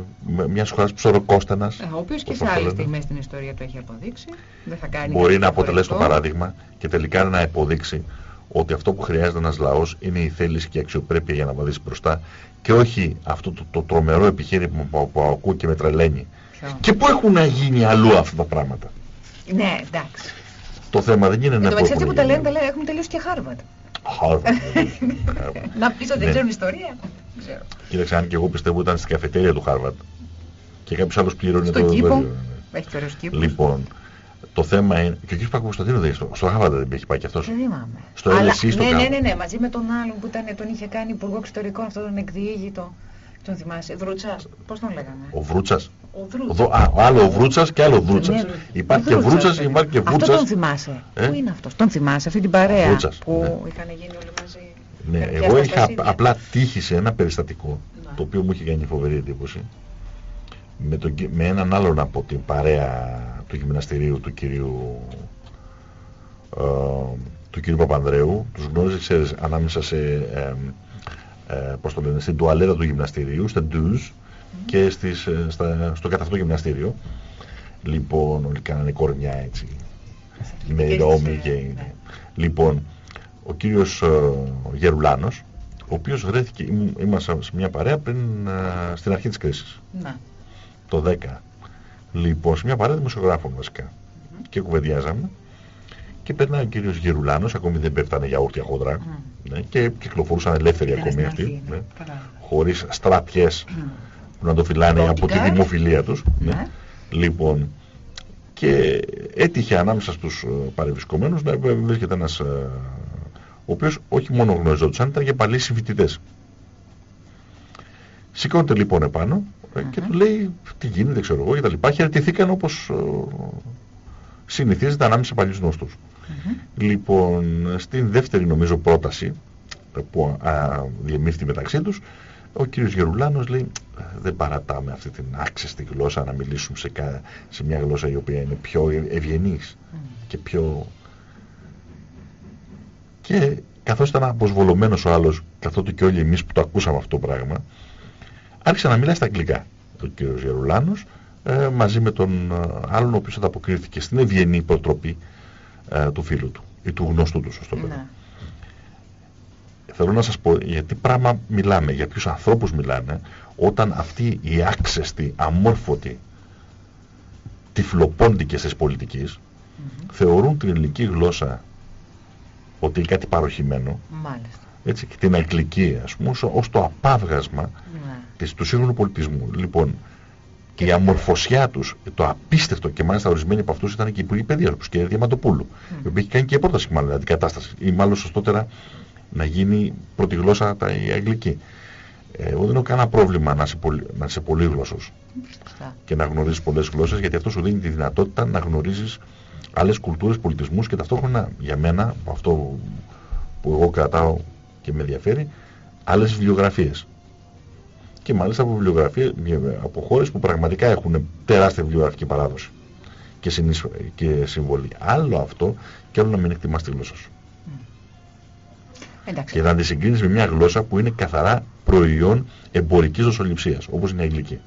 μιας χώρας ψωροκόστανας. Ε, ο οποίος και σε άλλες στιγμές στην ιστορία του έχει αποδείξει. Δεν θα κάνει Μπορεί να αποτελέσει το παράδειγμα και τελικά να αποδείξει ότι αυτό που χρειάζεται ένας λαός είναι η θέληση και η αξιοπρέπεια για να βαδίσει μπροστά και όχι αυτό το, το τρομερό επιχείρημα που, που ακούω και με τρελαίνει. Και πού έχουν να γίνει αλλού αυτά τα πράγματα; Ναι, εντάξει. Το θέμα δεν είναι να πούμε. Το που τα λένε, τα λένε, έχουμε τελειώσει και Χάρβαρντ. Χάρβαρντ. (laughs) να πεις ότι δεν ξέρουν ιστορία. Κοίταξε, αν και εγώ πιστεύω ήταν στην καφετέρια του Χάρβαρντ. Και κάποιος άλλος πλήρωνε το... κήπο. Έχει φέρει Λοιπόν, το θέμα είναι. Και ο κ. Πακοσταντίνο δεν στο, στο Χάβαντα δεν έχει πάει κι αυτός. Δεν θυμάμαι. Στο LSE, στο ναι, ναι, ναι, ναι, μαζί με τον άλλον που ήταν, τον είχε κάνει υπουργό εξωτερικών, αυτόν τον εκδιήγητο. Τον θυμάσαι, Βρούτσας. Πώς τον λέγανε; Ο Βρούτσας. Ο Βρούτσας. Α, άλλο ο Βρούτσας και άλλο Βρούτσας. Ναι, υπάρχει και Βρούτσας, υπάρχει και Βρούτσα. Αυτό τον θυμάσαι. Ε; Πού είναι αυτός, τον θυμάσαι, αυτή την παρέα Βρούτσας, που ναι. είχαν γίνει όλοι μαζί; Ναι, εγώ είχα απλά τύχει σε ένα περιστατικό ναι. το οποίο μου είχε κάνει φοβερή εντύπωση με, τον, με έναν άλλον από την παρέα του γυμναστηρίου του κυρίου ε, του κυρίου Παπανδρέου τους γνώριζες ξέρεις ανάμεσα σε ε, ε, πώς το λένε, στην τουαλέτα του γυμναστηρίου, στα ντουζ και στις, ε, στα, στο καθαυτό γυμναστήριο λοιπόν όλοι κάνανε κορμιά έτσι με ρόμι και ναι. λοιπόν ο κύριος ε, Γερουλάνος ο οποίος βρέθηκε, ήμασταν σε μια παρέα πριν ε, στην αρχή της κρίσης. Να το 10. Λοιπόν, σε μια παρέα δημοσιογράφων βασικά. Mm -hmm. Και κουβεντιάζαμε. Και περνάει ο κύριος Γερουλάνος, ακόμη δεν πέφτανε για όρτια χοντρά. Mm. Ναι, και κυκλοφορούσαν ελεύθεροι ακόμη αυτοί. Ναι, χωρίς στραπιές που να το φυλάνε από τη δημοφιλία τους. Ναι. ναι. Λοιπόν, και έτυχε ανάμεσα στους uh, παρευρισκομένους να βρίσκεται ένας uh, ο οποίος όχι μόνο γνωριζόντουσαν, ήταν και παλιοί συμφοιτητές. Σηκώνεται λοιπόν επάνω ε, και του λέει τι γίνεται, δεν ξέρω εγώ και τα λοιπά. Χαιρετηθήκαν όπως ε, συνηθίζεται ανάμεσα σε παλιούς γνώστους. Λοιπόν, στην δεύτερη νομίζω πρόταση ε, που διεμήφθη μεταξύ τους, ο κύριος Γερουλάνος λέει δεν παρατάμε αυτή την άξεστη γλώσσα να μιλήσουμε σε, σε μια γλώσσα η οποία είναι πιο ευγενής και πιο... Και καθώς ήταν αποσβολωμένος ο άλλος, καθότι και όλοι εμείς που το ακούσαμε αυτό το πράγμα, άρχισε να μιλάει στα αγγλικά ο κ. Γερουλάνος ε, μαζί με τον ε, άλλον ο οποίος ανταποκρίθηκε στην ευγενή προτροπή ε, του φίλου του ή του γνωστού του σωστό ναι. Θέλω να σας πω γιατί πράγμα μιλάμε, για ποιους ανθρώπους μιλάνε όταν αυτοί οι άξεστοι, αμόρφωτοι τυφλοπόντικες της πολιτικής mm θεωρούν την ελληνική γλώσσα ότι είναι κάτι παροχημένο Μάλιστα. έτσι και την αγγλική ας πούμε ως το απάβγασμα της, του σύγχρονου πολιτισμού. Λοιπόν, και η αμορφωσιά τους, το απίστευτο και μάλιστα ορισμένοι από αυτούς ήταν και οι υπουργοί παιδείας, όπως και η Διαμαντοπούλου, mm. η οποία έχει κάνει και πρόταση μάλλον αντικατάσταση, ή μάλλον σωστότερα να γίνει πρώτη γλώσσα τα, η αγγλική. Ε, εγώ δεν έχω κανένα πρόβλημα να είσαι, πολυ, να είσαι πολύγλωσσος και να γνωρίζεις πολλές γλώσσες γιατί αυτό σου δίνει τη δυνατότητα να γνωρίζεις άλλες κουλτούρες, πολιτισμούς και ταυτόχρονα για μένα, αυτό που εγώ κρατάω και με ενδιαφέρει, άλλες βιβλιογραφίες και μάλιστα από βιβλιογραφία, από χώρες που πραγματικά έχουν τεράστια βιβλιογραφική παράδοση και, και συμβολή. Άλλο αυτό και άλλο να μην εκτιμάς τη γλώσσα σου. Εντάξει. Και να τη συγκρίνεις με μια γλώσσα που είναι καθαρά προϊόν εμπορικής δοσοληψίας, όπως είναι η αγγλική.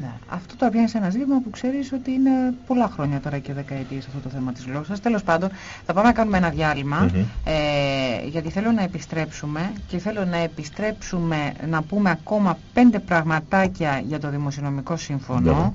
Ναι. Αυτό το πιάνεις ένα ζήτημα που ξέρεις ότι είναι πολλά χρόνια τώρα και δεκαετίες αυτό το θέμα της γλώσσας. Τέλος πάντων, θα πάμε να κάνουμε ένα διάλειμμα, ε, γιατί θέλω να επιστρέψουμε και θέλω να επιστρέψουμε να πούμε ακόμα πέντε πραγματάκια για το Δημοσιονομικό Σύμφωνο,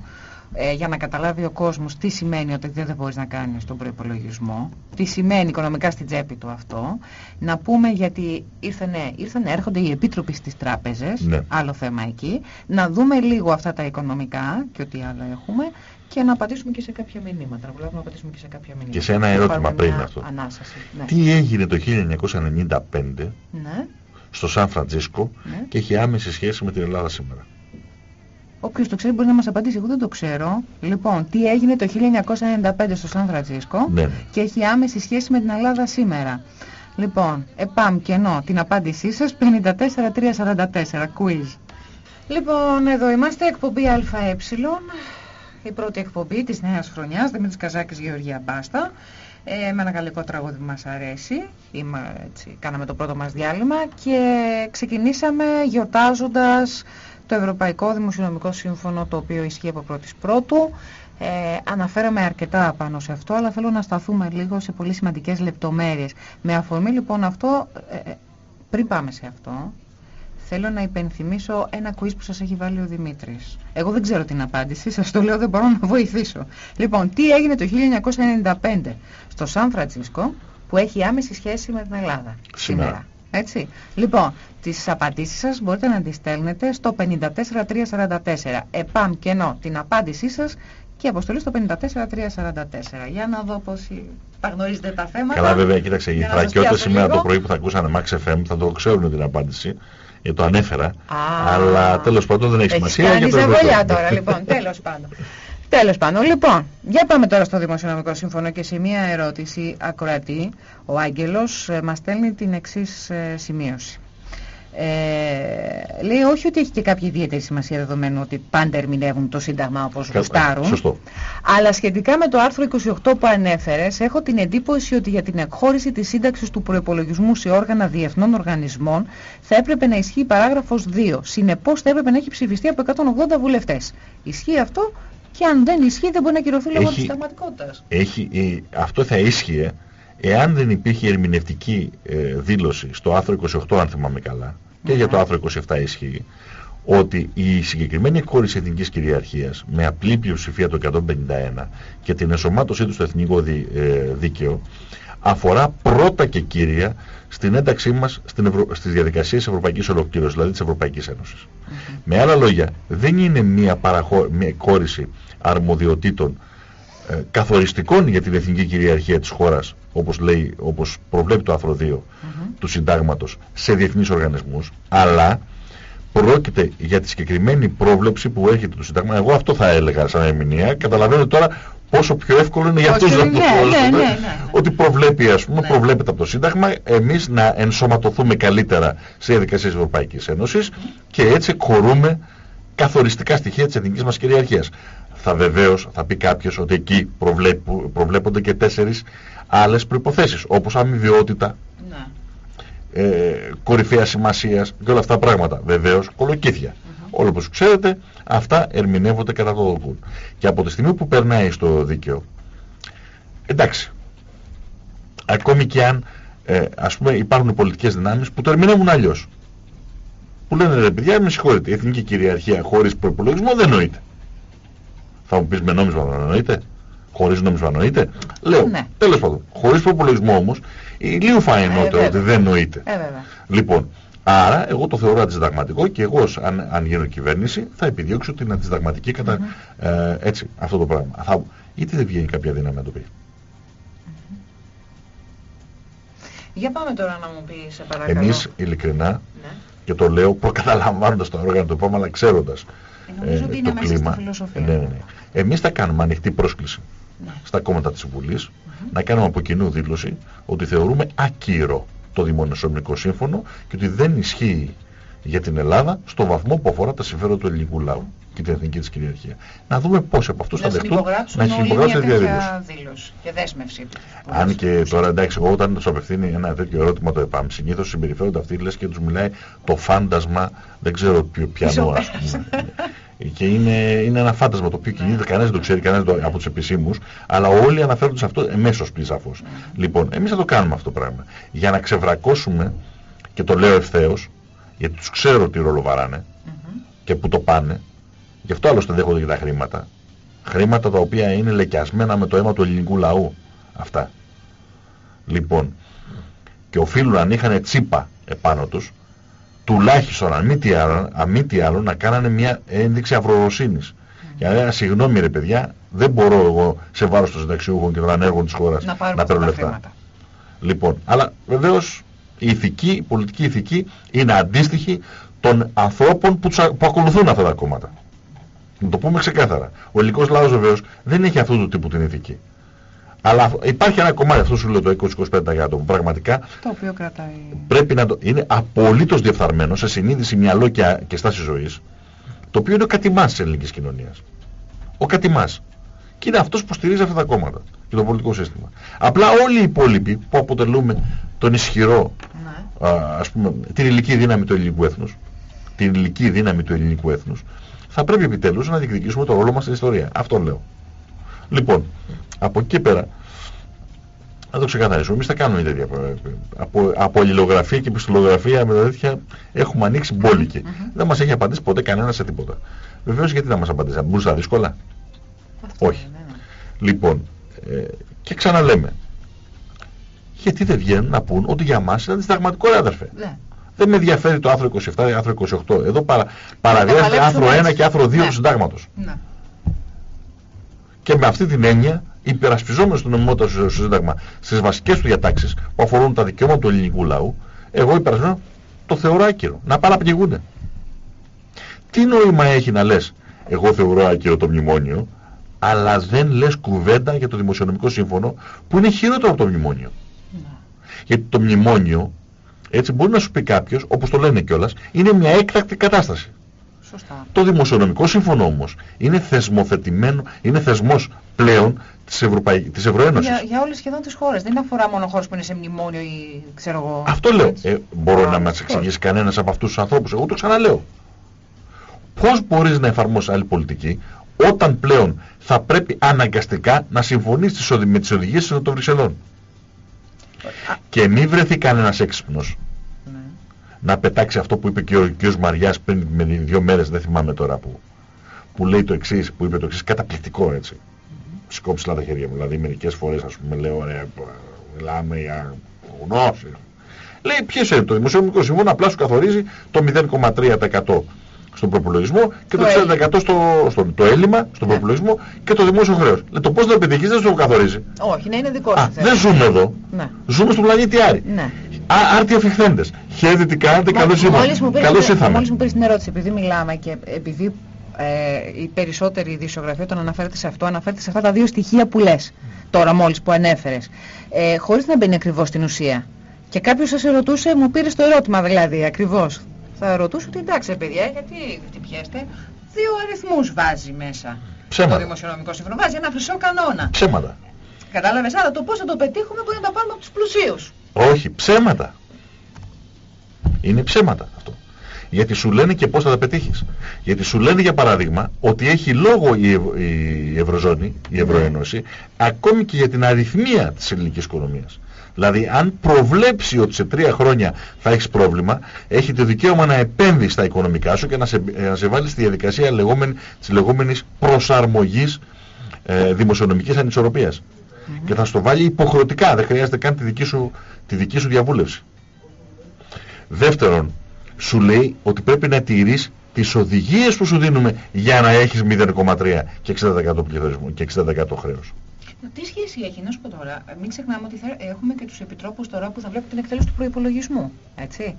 ε, για να καταλάβει ο κόσμος τι σημαίνει ότι δεν μπορείς να κάνεις τον προϋπολογισμό, τι σημαίνει οικονομικά στην τσέπη του αυτό, να πούμε γιατί ήρθανε, ήρθανε έρχονται οι επίτροποι στις τράπεζες, Ναι. άλλο θέμα εκεί, να δούμε λίγο αυτά τα οικονομικά και ό,τι άλλο έχουμε και να απαντήσουμε και σε κάποια μηνύματα, να προλάβουμε να απαντήσουμε και σε κάποια μηνύματα. Και σε ένα Να ερώτημα πάρουμε πριν μια αυτό. Ανάσταση. Ναι. Τι έγινε το 1995 Ναι. στο Σαν Φραντζίσκο Ναι. και έχει άμεση σχέση με την Ελλάδα σήμερα; Όποιος το ξέρει μπορεί να μας απαντήσει. Εγώ δεν το ξέρω. Λοιπόν, τι έγινε το 1995 στο Σαν Φραντσίσκο Ναι, ναι. και έχει άμεση σχέση με την Ελλάδα σήμερα. Λοιπόν, επάμ και ενώ την απάντησή σας 54344 quiz. Λοιπόν, εδώ είμαστε εκπομπή ΑΕ, η πρώτη εκπομπή της νέας χρονιάς, Δημήτρης Καζάκης, Γεωργία Μπάστα, ε, με ένα γαλλικό τραγούδι που μας αρέσει, Είμα, έτσι, κάναμε το πρώτο μας διάλειμμα και ξεκινήσαμε γιορτάζοντας το Ευρωπαϊκό Δημοσιονομικό Σύμφωνο, το οποίο ισχύει από πρώτης πρώτου. Ε, αναφέραμε αρκετά πάνω σε αυτό, αλλά θέλω να σταθούμε λίγο σε πολύ σημαντικές λεπτομέρειες. Με αφορμή λοιπόν αυτό, ε, ε, πριν πάμε σε αυτό, θέλω να υπενθυμίσω ένα quiz που σας έχει βάλει ο Δημήτρης. Εγώ δεν ξέρω την απάντηση, σας το λέω, δεν μπορώ να βοηθήσω. Λοιπόν, τι έγινε το 1995 στο Σαν Φραντσίσκο που έχει άμεση σχέση με την Ελλάδα; Σήμερα. Έτσι. Λοιπόν, τις απαντήσεις σας μπορείτε να τις στέλνετε στο 54344. Επάμ και ενώ την απάντησή σας και αποστολή στο 54344. Για να δω πώς τα γνωρίζετε τα θέματα. Καλά βέβαια, κοίταξε, οι Για να σας θρακιώτες πιάσω σήμερα λίγο. το πρωί που θα ακούσανε Max FM θα το ξέρουν την απάντηση. Ε, το ανέφερα. Α. αλλά τέλος πάντων δεν έχει Έχεις σημασία. κάνει και το ζεβολιά ρωτώ. τώρα, λοιπόν, τέλος πάντων. Τέλος πάντων, λοιπόν, για πάμε τώρα στο Δημοσιονομικό Σύμφωνο και σε μία ερώτηση ακροατή. Ο Άγγελος ε, μας στέλνει την εξής ε, σημείωση. Ε, λέει όχι ότι έχει και κάποια ιδιαίτερη σημασία δεδομένου ότι πάντα ερμηνεύουν το Σύνταγμα όπως Κα- γουστάρουν. Σωστό. Αλλά σχετικά με το άρθρο 28 που ανέφερες, έχω την εντύπωση ότι για την εκχώρηση της σύνταξης του προϋπολογισμού σε όργανα διεθνών οργανισμών θα έπρεπε να ισχύει η παράγραφος 2. Συνεπώς θα έπρεπε να έχει ψηφιστεί από 180 βουλευτές. Ισχύει αυτό και αν δεν ισχύει δεν μπορεί να κυρωθεί λόγω Έχει- της συνταγματικότητας. Έχει, ε, αυτό θα ίσχυε εάν δεν υπήρχε ερμηνευτική ε, δήλωση στο άρθρο 28 αν θυμάμαι καλά και για το Ναι. άρθρο 27 ισχύει ότι η συγκεκριμένη εκχώρηση εθνικής κυριαρχίας με απλή πλειοψηφία το 151 και την ενσωμάτωσή του στο εθνικό δι- ε, δίκαιο αφορά πρώτα και κύρια στην ένταξή μας στην Ευρω... στις διαδικασίες ευρωπαϊκής ολοκλήρωσης, δηλαδή της Ευρωπαϊκής Ένωσης. Με άλλα λόγια, δεν είναι μια, παραχω... μια εκχώρηση αρμοδιοτήτων ε, καθοριστικών για την εθνική κυριαρχία της χώρας, όπως, λέει, όπως προβλέπει το άρθρο 2 του συντάγματος, σε διεθνείς οργανισμούς, αλλά πρόκειται για τη συγκεκριμένη πρόβλεψη που έρχεται το Σύνταγμα. Εγώ αυτό θα έλεγα σαν ερμηνεία. Καταλαβαίνω τώρα πόσο πιο εύκολο είναι για Όχι, αυτούς να ναι, το ναι, χωρίσουμε, ναι, ναι, ναι. ότι προβλέπει, ας πούμε, Ναι. προβλέπεται από το Σύνταγμα εμείς να ενσωματωθούμε καλύτερα σε διαδικασίες της Ευρωπαϊκής Ένωσης και έτσι χωρούμε καθοριστικά στοιχεία της εθνικής μας κυριαρχίας. Θα βεβαίως, θα πει κάποιος ότι εκεί προβλέπου- προβλέπονται και τέσσερις άλλες προϋποθέσεις, όπως αμοιβαιότητα, Ναι. ε, κορυφαία σημασία και όλα αυτά τα πράγματα. Βεβαίως, κολοκύθια. Όλο όπως ξέρετε, αυτά ερμηνεύονται κατά το δοκούν. Και από τη στιγμή που περνάει στο δίκαιο, εντάξει, ακόμη και αν ε, ας πούμε υπάρχουν πολιτικές δυνάμεις που το ερμηνεύουν αλλιώς. Που λένε ρε παιδιά, με συγχωρείτε, η εθνική κυριαρχία χωρίς προπολογισμό δεν νοείται. Θα μου πεις με νόμισμα δεν νοείται. Χωρίς νόμισμα νοείται. Λέω, Ναι. τέλος πάντων, χωρίς προπολογισμό όμως, η λίγο φαίνεται βέβαια. ότι δεν νοείται. Ε, βέβαια. Λοιπόν, άρα εγώ το θεωρώ αντισυνταγματικό και εγώ ως- αν, αν γίνω κυβέρνηση θα επιδιώξω την αντισυνταγματική κατά ε, έτσι αυτό το πράγμα. Θα, γιατί δεν βγαίνει κάποια δύναμη να το πει; Για πάμε τώρα να μου πεις, σε παρακαλώ. Εμείς ειλικρινά Ναι. και το λέω προκαταλαμβάνοντας τα όργανα του πάμε αλλά ξέροντας Ε, νομίζω ότι είναι το μέσα στη κλίμα. φιλοσοφία. Ναι, ναι, ναι. Εμείς θα κάνουμε ανοιχτή πρόσκληση Ναι. στα κόμματα της Βουλής να κάνουμε από κοινού δήλωση ότι θεωρούμε ακύρο το δημοσιονομικό σύμφωνο και ότι δεν ισχύει για την Ελλάδα στο βαθμό που αφορά τα συμφέροντα του ελληνικού λαού και την εθνική της κυριαρχία. Να δούμε πώς από αυτούς θα Να δεχτούν συνυπογράψουν να όλοι συνυπογράψουν μια τη διαδήλωση. τέτοια δήλωση και δέσμευση. Αν και τώρα εντάξει, εγώ όταν τους απευθύνει ένα τέτοιο ερώτημα το ΕΠΑΜ, συνήθως συμπεριφέρονται αυτοί λες και τους μιλάει το φάντασμα, δεν ξέρω ποιο πιανό ας πούμε. Και είναι, είναι ένα φάντασμα το οποίο κινείται, κανένας δεν το ξέρει, κανένας από τους επισήμους, αλλά όλοι αναφέρονται σε αυτό εμέσως πλήρω σαφώς. Λοιπόν, εμείς θα το κάνουμε αυτό το πράγμα. Για να ξεβρακώσουμε, και το λέω ευθέως, γιατί τους ξέρω τι ρόλο βαράνε και που το πάνε, γι' αυτό άλλωστε δέχονται και τα χρήματα, Χρήματα τα οποία είναι λεκιασμένα με το αίμα του ελληνικού λαού. Αυτά. Λοιπόν, και οφείλουν αν είχαν τσίπα επάνω τους, τουλάχιστον αν μη τι άλλο, αν μη τι άλλο να κάνανε μια ένδειξη αυροροσύνης. Mm. Για να λένε, συγγνώμη ρε παιδιά, δεν μπορώ εγώ σε βάρος των συνταξιούχων και των ανέργων της χώρας να, να παίρνω λεφτά. Λοιπόν, αλλά βεβαίως η ηθική, η πολιτική ηθική είναι αντίστοιχη των ανθρώπων που, που ακολουθούν αυτά τα κόμματα. Να το πούμε ξεκάθαρα. Ο ελληνικός λαός βεβαίως δεν έχει αυτού του τύπου την ηθική. Αλλά υπάρχει ένα κομμάτι, αυτό σου λέω το 20-25% που πραγματικά το οποίο κρατάει... πρέπει να το... είναι απολύτως διεφθαρμένο σε συνείδηση μυαλό και, και στάση ζωής, το οποίο είναι ο κατημάς της ελληνικής κοινωνίας. Ο κατημάς. Και είναι αυτός που στηρίζει αυτά τα κόμματα και το πολιτικό σύστημα. Απλά όλοι οι υπόλοιποι που αποτελούμε τον ισχυρό, ναι. α, ας πούμε, την ηλική δύναμη του ελληνικού έθνους, την ηλική δύναμη του ελληνικού έθνους, θα πρέπει επιτέλους να διεκδικήσουμε το ρόλο μας στην ιστορία. Αυτό λέω. Λοιπόν, από εκεί πέρα, να το ξεκαθαρίσουμε. Εμείς θα κάνουμε τέτοια από, από αλληλογραφία και επιστολογραφία με τα τέτοια έχουμε ανοίξει μπόλικη. Mm -hmm. Δεν μας έχει απαντήσει ποτέ κανένα σε τίποτα. Βεβαίως γιατί να μας απαντήσει, αν μπορούσε δύσκολα; Όχι. Ναι, ναι. Λοιπόν, ε, και ξαναλέμε. Γιατί δεν βγαίνουν να πούν ότι για μας είναι αντισταγματικό ρε αδερφέ. Ναι. Δεν με ενδιαφέρει το άρθρο 27 ή άρθρο 28. Εδώ παρα, παραβιάζεται άρθρο 1 και άρθρο 2 ναι. του συντάγματος. Ναι. Και με αυτή την έννοια, υπερασπιζόμενος την νομιμότητα στο Σύνταγμα στις βασικές του διατάξεις που αφορούν τα δικαιώματα του ελληνικού λαού, εγώ υπερασπιζόμενος το θεωρώ άκυρο. Να παραπληγούνται. Τι νόημα έχει να λες, εγώ θεωρώ άκυρο το μνημόνιο, αλλά δεν λες κουβέντα για το δημοσιονομικό σύμφωνο που είναι χειρότερο από το μνημόνιο. Ναι. Γιατί το μνημόνιο, έτσι μπορεί να σου πει κάποιος, όπως το λένε κιόλας, είναι μια έκτακτη κατάσταση. Σωστά. Το δημοσιονομικό σύμφωνο όμως είναι θεσμοθετημένο, είναι θεσμός πλέον της, Ευρωπαϊ... της Ευρωένωσης. Για, για όλες σχεδόν τις χώρες. Δεν αφορά μόνο χώρες που είναι σε μνημόνιο ή ξέρω εγώ. Αυτό λέω. Ε, μπορώ να μας εξηγήσει κανένας από αυτούς τους ανθρώπους. Εγώ το ξαναλέω. Πώς μπορείς να εφαρμόσεις άλλη πολιτική όταν πλέον θα πρέπει αναγκαστικά να συμφωνείς με τις οδηγίες των Βρυξελών. Και μη βρεθεί κανένας έξυπνος ναι. να πετάξει αυτό που είπε και ο κ. Μαριάς πριν με δύο μέρες, δεν θυμάμαι τώρα που, που λέει το εξής, που είπε το εξής, καταπληκτικό έτσι. Mm -hmm. Σκόψιλα τα χέρια μου, δηλαδή μερικές φορές ας πούμε λέω ρε, μιλάμε για γνώση. Λέει ποιος είναι το Δημοσιονομικό Συμβούλιο απλά σου καθορίζει το 0,3% στον προπολογισμό και το, 60% στο, στο, το έλλειμμα στον ναι. προπολογισμό και το δημόσιο χρέος. Λέει, το πώς θα επιτυχείς δεν το καθορίζει. Όχι, ναι, είναι δικό σου. Δεν ζούμε εδώ. Ναι. Ζούμε στον πλανήτη Άρη. Ναι. Α, άρτοι αφιχθέντες. Χαίρετε τι κάνετε, καλώς ήρθατε. Καλώς ήρθαμε. Μόλις μου πήρες την ερώτηση, επειδή μιλάμε και επειδή ε, η περισσότερη ειδησιογραφία όταν αναφέρεται σε αυτό, αναφέρεται σε αυτά τα δύο στοιχεία που λες τώρα μόλις που ανέφερες, ε, χωρίς να μπαίνει ακριβώς στην ουσία. Και κάποιος σας ρωτούσε, μου πήρε το ερώτημα δηλαδή, ακριβώς θα ρωτούσε ότι εντάξει παιδιά, γιατί χτυπιέστε. Δύο αριθμούς βάζει μέσα. Ψέματα. Το δημοσιονομικό σύμφωνο βάζει ένα χρυσό κανόνα. Ψέματα. Κατάλαβες, άρα το πώς θα το πετύχουμε μπορεί να τα πάρουμε από τους πλουσίους. Όχι, ψέματα. Είναι ψέματα αυτό. Γιατί σου λένε και πώς θα τα πετύχεις. Γιατί σου λένε για παράδειγμα ότι έχει λόγο η, Ευ η Ευρωζώνη, η Ευρωένωση, ακόμη και για την αριθμία της ελληνικής οικονομίας. Δηλαδή, αν προβλέψει ότι σε τρία χρόνια θα έχεις πρόβλημα, έχει το δικαίωμα να επέμβεις στα οικονομικά σου και να σε, να σε βάλει στη διαδικασία λεγόμενη, της λεγόμενης προσαρμογής ε, δημοσιονομικής ανισορροπίας. Και θα στο βάλει υποχρεωτικά, δεν χρειάζεται καν τη δική σου, τη δική σου διαβούλευση. Δεύτερον, σου λέει ότι πρέπει να τηρείς τις οδηγίες που σου δίνουμε για να έχεις 0,3 και 60% πληθωρισμό και 60% χρέος. Τι σχέση έχει, να σου πω τώρα. Μην ξεχνάμε ότι θα έχουμε και τους επιτρόπους τώρα που θα βλέπουν την εκτέλεση του προϋπολογισμού. Έτσι.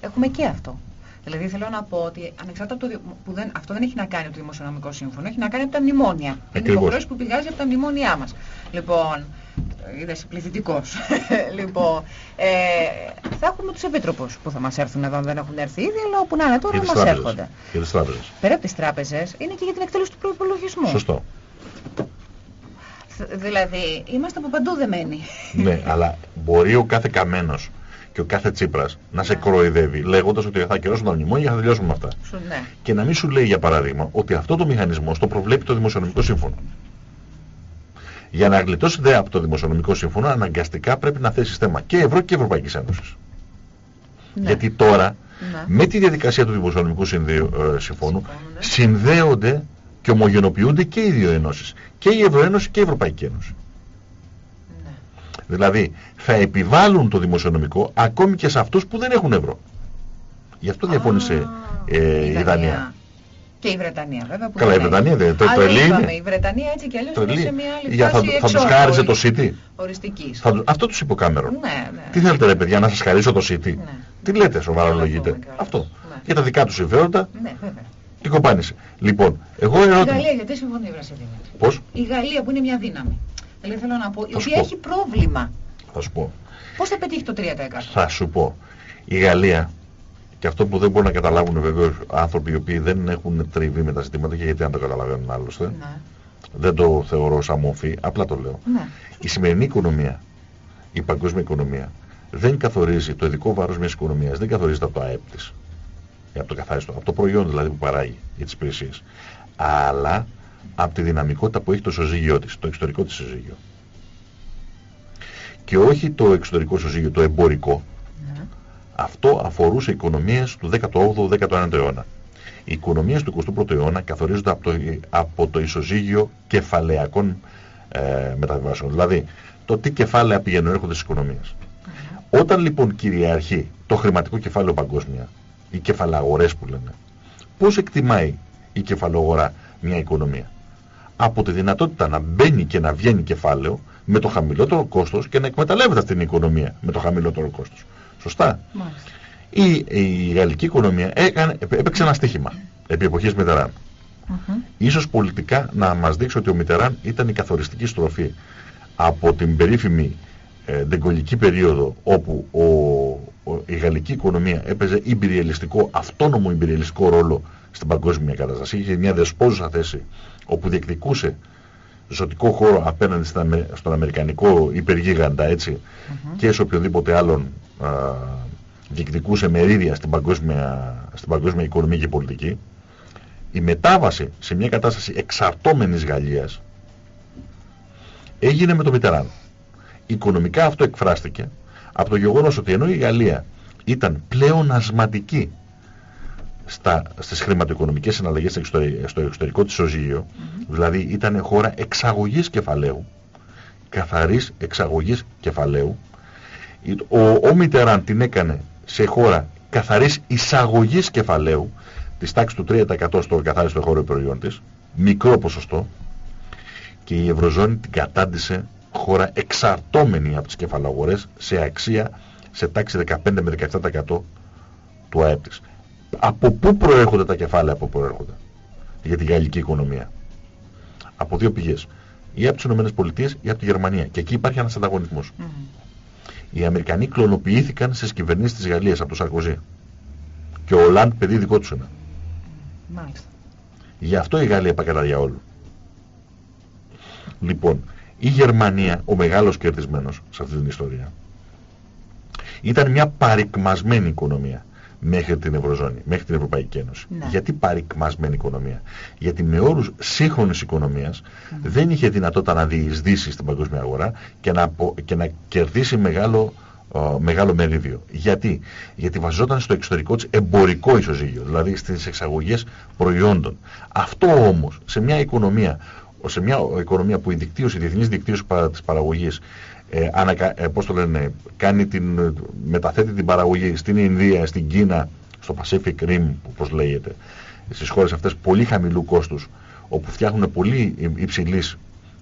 Έχουμε και αυτό. Δηλαδή θέλω να πω ότι ανεξάρτητα από το που δεν, αυτό δεν έχει να κάνει το Δημοσιονομικό Σύμφωνο, έχει να κάνει από τα μνημόνια. Είναι υποχρέωση που πηγάζει από τα μνημόνια μας. Λοιπόν, είδες πληθυντικός. (laughs) λοιπόν, ε, θα έχουμε τους επίτροπους που θα μας έρθουν εδώ, δεν έχουν έρθει ήδη, αλλά όπου να είναι τώρα μας έρχονται. Και τις τράπεζες. Πέρα από τις τράπεζες, είναι και για την εκτέλεση του προϋπολογισμού. Σωστό. Δηλαδή, είμαστε από παντού δεμένοι. ναι, αλλά μπορεί ο κάθε καμένος και ο κάθε Τσίπρας να σε κοροϊδεύει λέγοντας ότι θα ακυρώσουν τα μνημόνια και θα τελειώσουμε με αυτά. Ναι. Και να μην σου λέει για παράδειγμα ότι αυτό το μηχανισμό το προβλέπει το Δημοσιονομικό Σύμφωνο. Για να γλιτώσει δε από το Δημοσιονομικό Σύμφωνο αναγκαστικά πρέπει να θέσει θέμα και Ευρώ και Ευρωπαϊκής Ένωσης. Ναι. Γιατί τώρα ναι. με τη διαδικασία του Δημοσιονομικού ε, Συμφώνου ναι. συνδέονται Και ομογενοποιούνται και οι δύο ενώσεις. Και η Ευρωένωση και η Ευρωπαϊκή Ένωση. Ναι. Δηλαδή θα επιβάλλουν το δημοσιονομικό ακόμη και σε αυτούς που δεν έχουν ευρώ. Γι' αυτό διαφώνησε ε, η Δανία. Και η Βρετανία βέβαια. Που Καλά, η δεν Βρετανία έχει. δεν το, το Αλλά Ελλήνη. είπαμε, η Βρετανία έτσι κι αλλιώς Το είναι σε Ελλήνη. μια άλλη Για, θα, φάση θα τους εξόδου χάριζε το ορισ- City. Οριστικής. Θα, του- αυτό τους είπε ο Κάμερον. Ναι, ναι. Τι θέλετε ρε παιδιά, να σας χαρίσω το City; Ναι. Τι λέτε, σοβαρά Για να λογείτε. πούμε κιόλας. Αυτό. Ναι. Για τα δικά τους συμφέροντα, Ναι, βέβαια. Τι κοπάνισε. Λοιπόν, εγώ Η ερώτημα. Γαλλία γιατί συμφωνεί, Βρασίδη. Πώς, Η Γαλλία που είναι μια δύναμη. Δηλαδή θέλω να πω, η Θα σου οποία πω. έχει πρόβλημα. θα σου πω. Πώς θα πετύχει το 3%. Θα σου πω. Η Γαλλία, και αυτό που δεν μπορούν να καταλάβουν βεβαίως άνθρωποι οι οποίοι δεν έχουν τριβή με τα ζητήματα και γιατί να το καταλαβαίνουν άλλωστε, Ναι, δεν το θεωρώ σαν μορφή, απλά το λέω. ναι. Η σημερινή οικονομία, η παγκόσμια οικονομία, δεν καθορίζει το ειδικό βάρος μιας οικονομίας, δεν καθορίζεται από το ΑΕΠ της. Ε, Από το καθάριστο, από το προϊόν δηλαδή που παράγει για τις υπηρεσίες. Αλλά από τη δυναμικότητα που έχει το ισοζύγιο της, το εξωτερικό της ισοζύγιο. Και όχι το εξωτερικό ισοζύγιο, το εμπορικό. ναι. Αυτό αφορούσε οικονομίες του 18ου-19ου αιώνα. Οι οικονομίες του 21ου αιώνα καθορίζονται από το, από το ισοζύγιο κεφαλαιακών ε, μεταβιβάσεων. Δηλαδή, το τι κεφάλαια πηγαίνουν έρχονται στις οικονομίες. Όταν λοιπόν κυριαρχεί το χρηματικό κεφάλαιο παγκόσμια, οι κεφαλαγορές που λένε, πώς εκτιμάει η κεφαλαγορά μια οικονομία; Από τη δυνατότητα να μπαίνει και να βγαίνει κεφάλαιο με το χαμηλότερο κόστος και να εκμεταλλεύεται αυτήν την οικονομία με το χαμηλότερο κόστος. Σωστά. Μάλιστα. Η, η γαλλική οικονομία έκανε, έπαιξε ένα στοίχημα επί εποχής Μιτεράν. Μμμ. Ίσως πολιτικά να μας δείξει ότι ο Μιτεράν ήταν η καθοριστική στροφή από την περίφημη ε, δεγκολική περίοδο όπου ο, ο- η γαλλική οικονομία έπαιζε υπηριελιστικό, αυτόνομο υπηριελιστικό ρόλο στην παγκόσμια κατάσταση. Είχε μια δεσπόζουσα θέση όπου διεκδικούσε ζωτικό χώρο απέναντι στην Αμε- στον αμερικανικό υπεργίγαντα έτσι και σε οποιοδήποτε άλλον α, διεκδικούσε μερίδια στην παγκόσμια, στην παγκόσμια οικονομία και πολιτική η μετάβαση σε μια κατάσταση εξαρτώμενης Γαλλίας έγινε με το Μιτεράν. Οικονομικά αυτό εκφράστηκε από το γεγονός ότι ενώ η Γαλλία ήταν πλέον ασματική στα, στις χρηματοοικονομικές συναλλαγές στο εξωτερι- στο εξωτερικό της ισοζύγιο, δηλαδή ήταν χώρα εξαγωγής κεφαλαίου, καθαρής εξαγωγής κεφαλαίου, η- ο, ο Μιτεράν την έκανε σε χώρα καθαρής εισαγωγής κεφαλαίου, της τάξης του 3% στο καθάριστο χώρο προϊόν της, μικρό ποσοστό, και η Ευρωζώνη την κατάντησε χώρα εξαρτώμενη από τις κεφαλαγορές σε αξία σε τάξη 15 με 17% του ΑΕΠ της. Από πού προέρχονται τα κεφάλαια από πού προέρχονται; Για τη γαλλική οικονομία. Από δύο πηγές. Ή από τις ΗΠΑ ή από τη Γερμανία. Και εκεί υπάρχει ένας ανταγωνισμός. Μμμ. Οι Αμερικανοί κλωνοποιήθηκαν στις κυβερνήσεις της Γαλλίας από τον Σαρκοζή. Και ο Ολάντ παιδί δικό τους είναι. Μάλιστα. Γι' αυτό η Γαλλία πάει κατά διαόλου. Λοιπόν, η Γερμανία, ο μεγάλος κερδισμένος σε αυτή την ιστορία, ήταν μια παρικμασμένη οικονομία μέχρι την Ευρωζώνη, μέχρι την Ευρωπαϊκή Ένωση. Ναι. Γιατί παρικμασμένη οικονομία; Γιατί με όρους σύγχρονης οικονομίας δεν είχε δυνατότητα να διεισδύσει στην παγκόσμια αγορά και να, απο- και να κερδίσει μεγάλο, ε, μεγάλο μερίδιο. Γιατί; Γιατί βασιζόταν στο εξωτερικό της εμπορικό ισοζύγιο, δηλαδή στις εξαγωγές προϊόντων. Αυτό όμως σε μια οικονομία, σε μια οικονομία που η δικτύωση, η διεθνής δικτύωση παρα- της παραγωγής ε, ανακα, ε, πώς το λένε, κάνει την, ε, μεταθέτει την παραγωγή στην Ινδία, στην Κίνα, στο Pacific Rim, όπως λέγεται, στις χώρες αυτές πολύ χαμηλού κόστους, όπου φτιάχνουν πολύ υ- υψηλής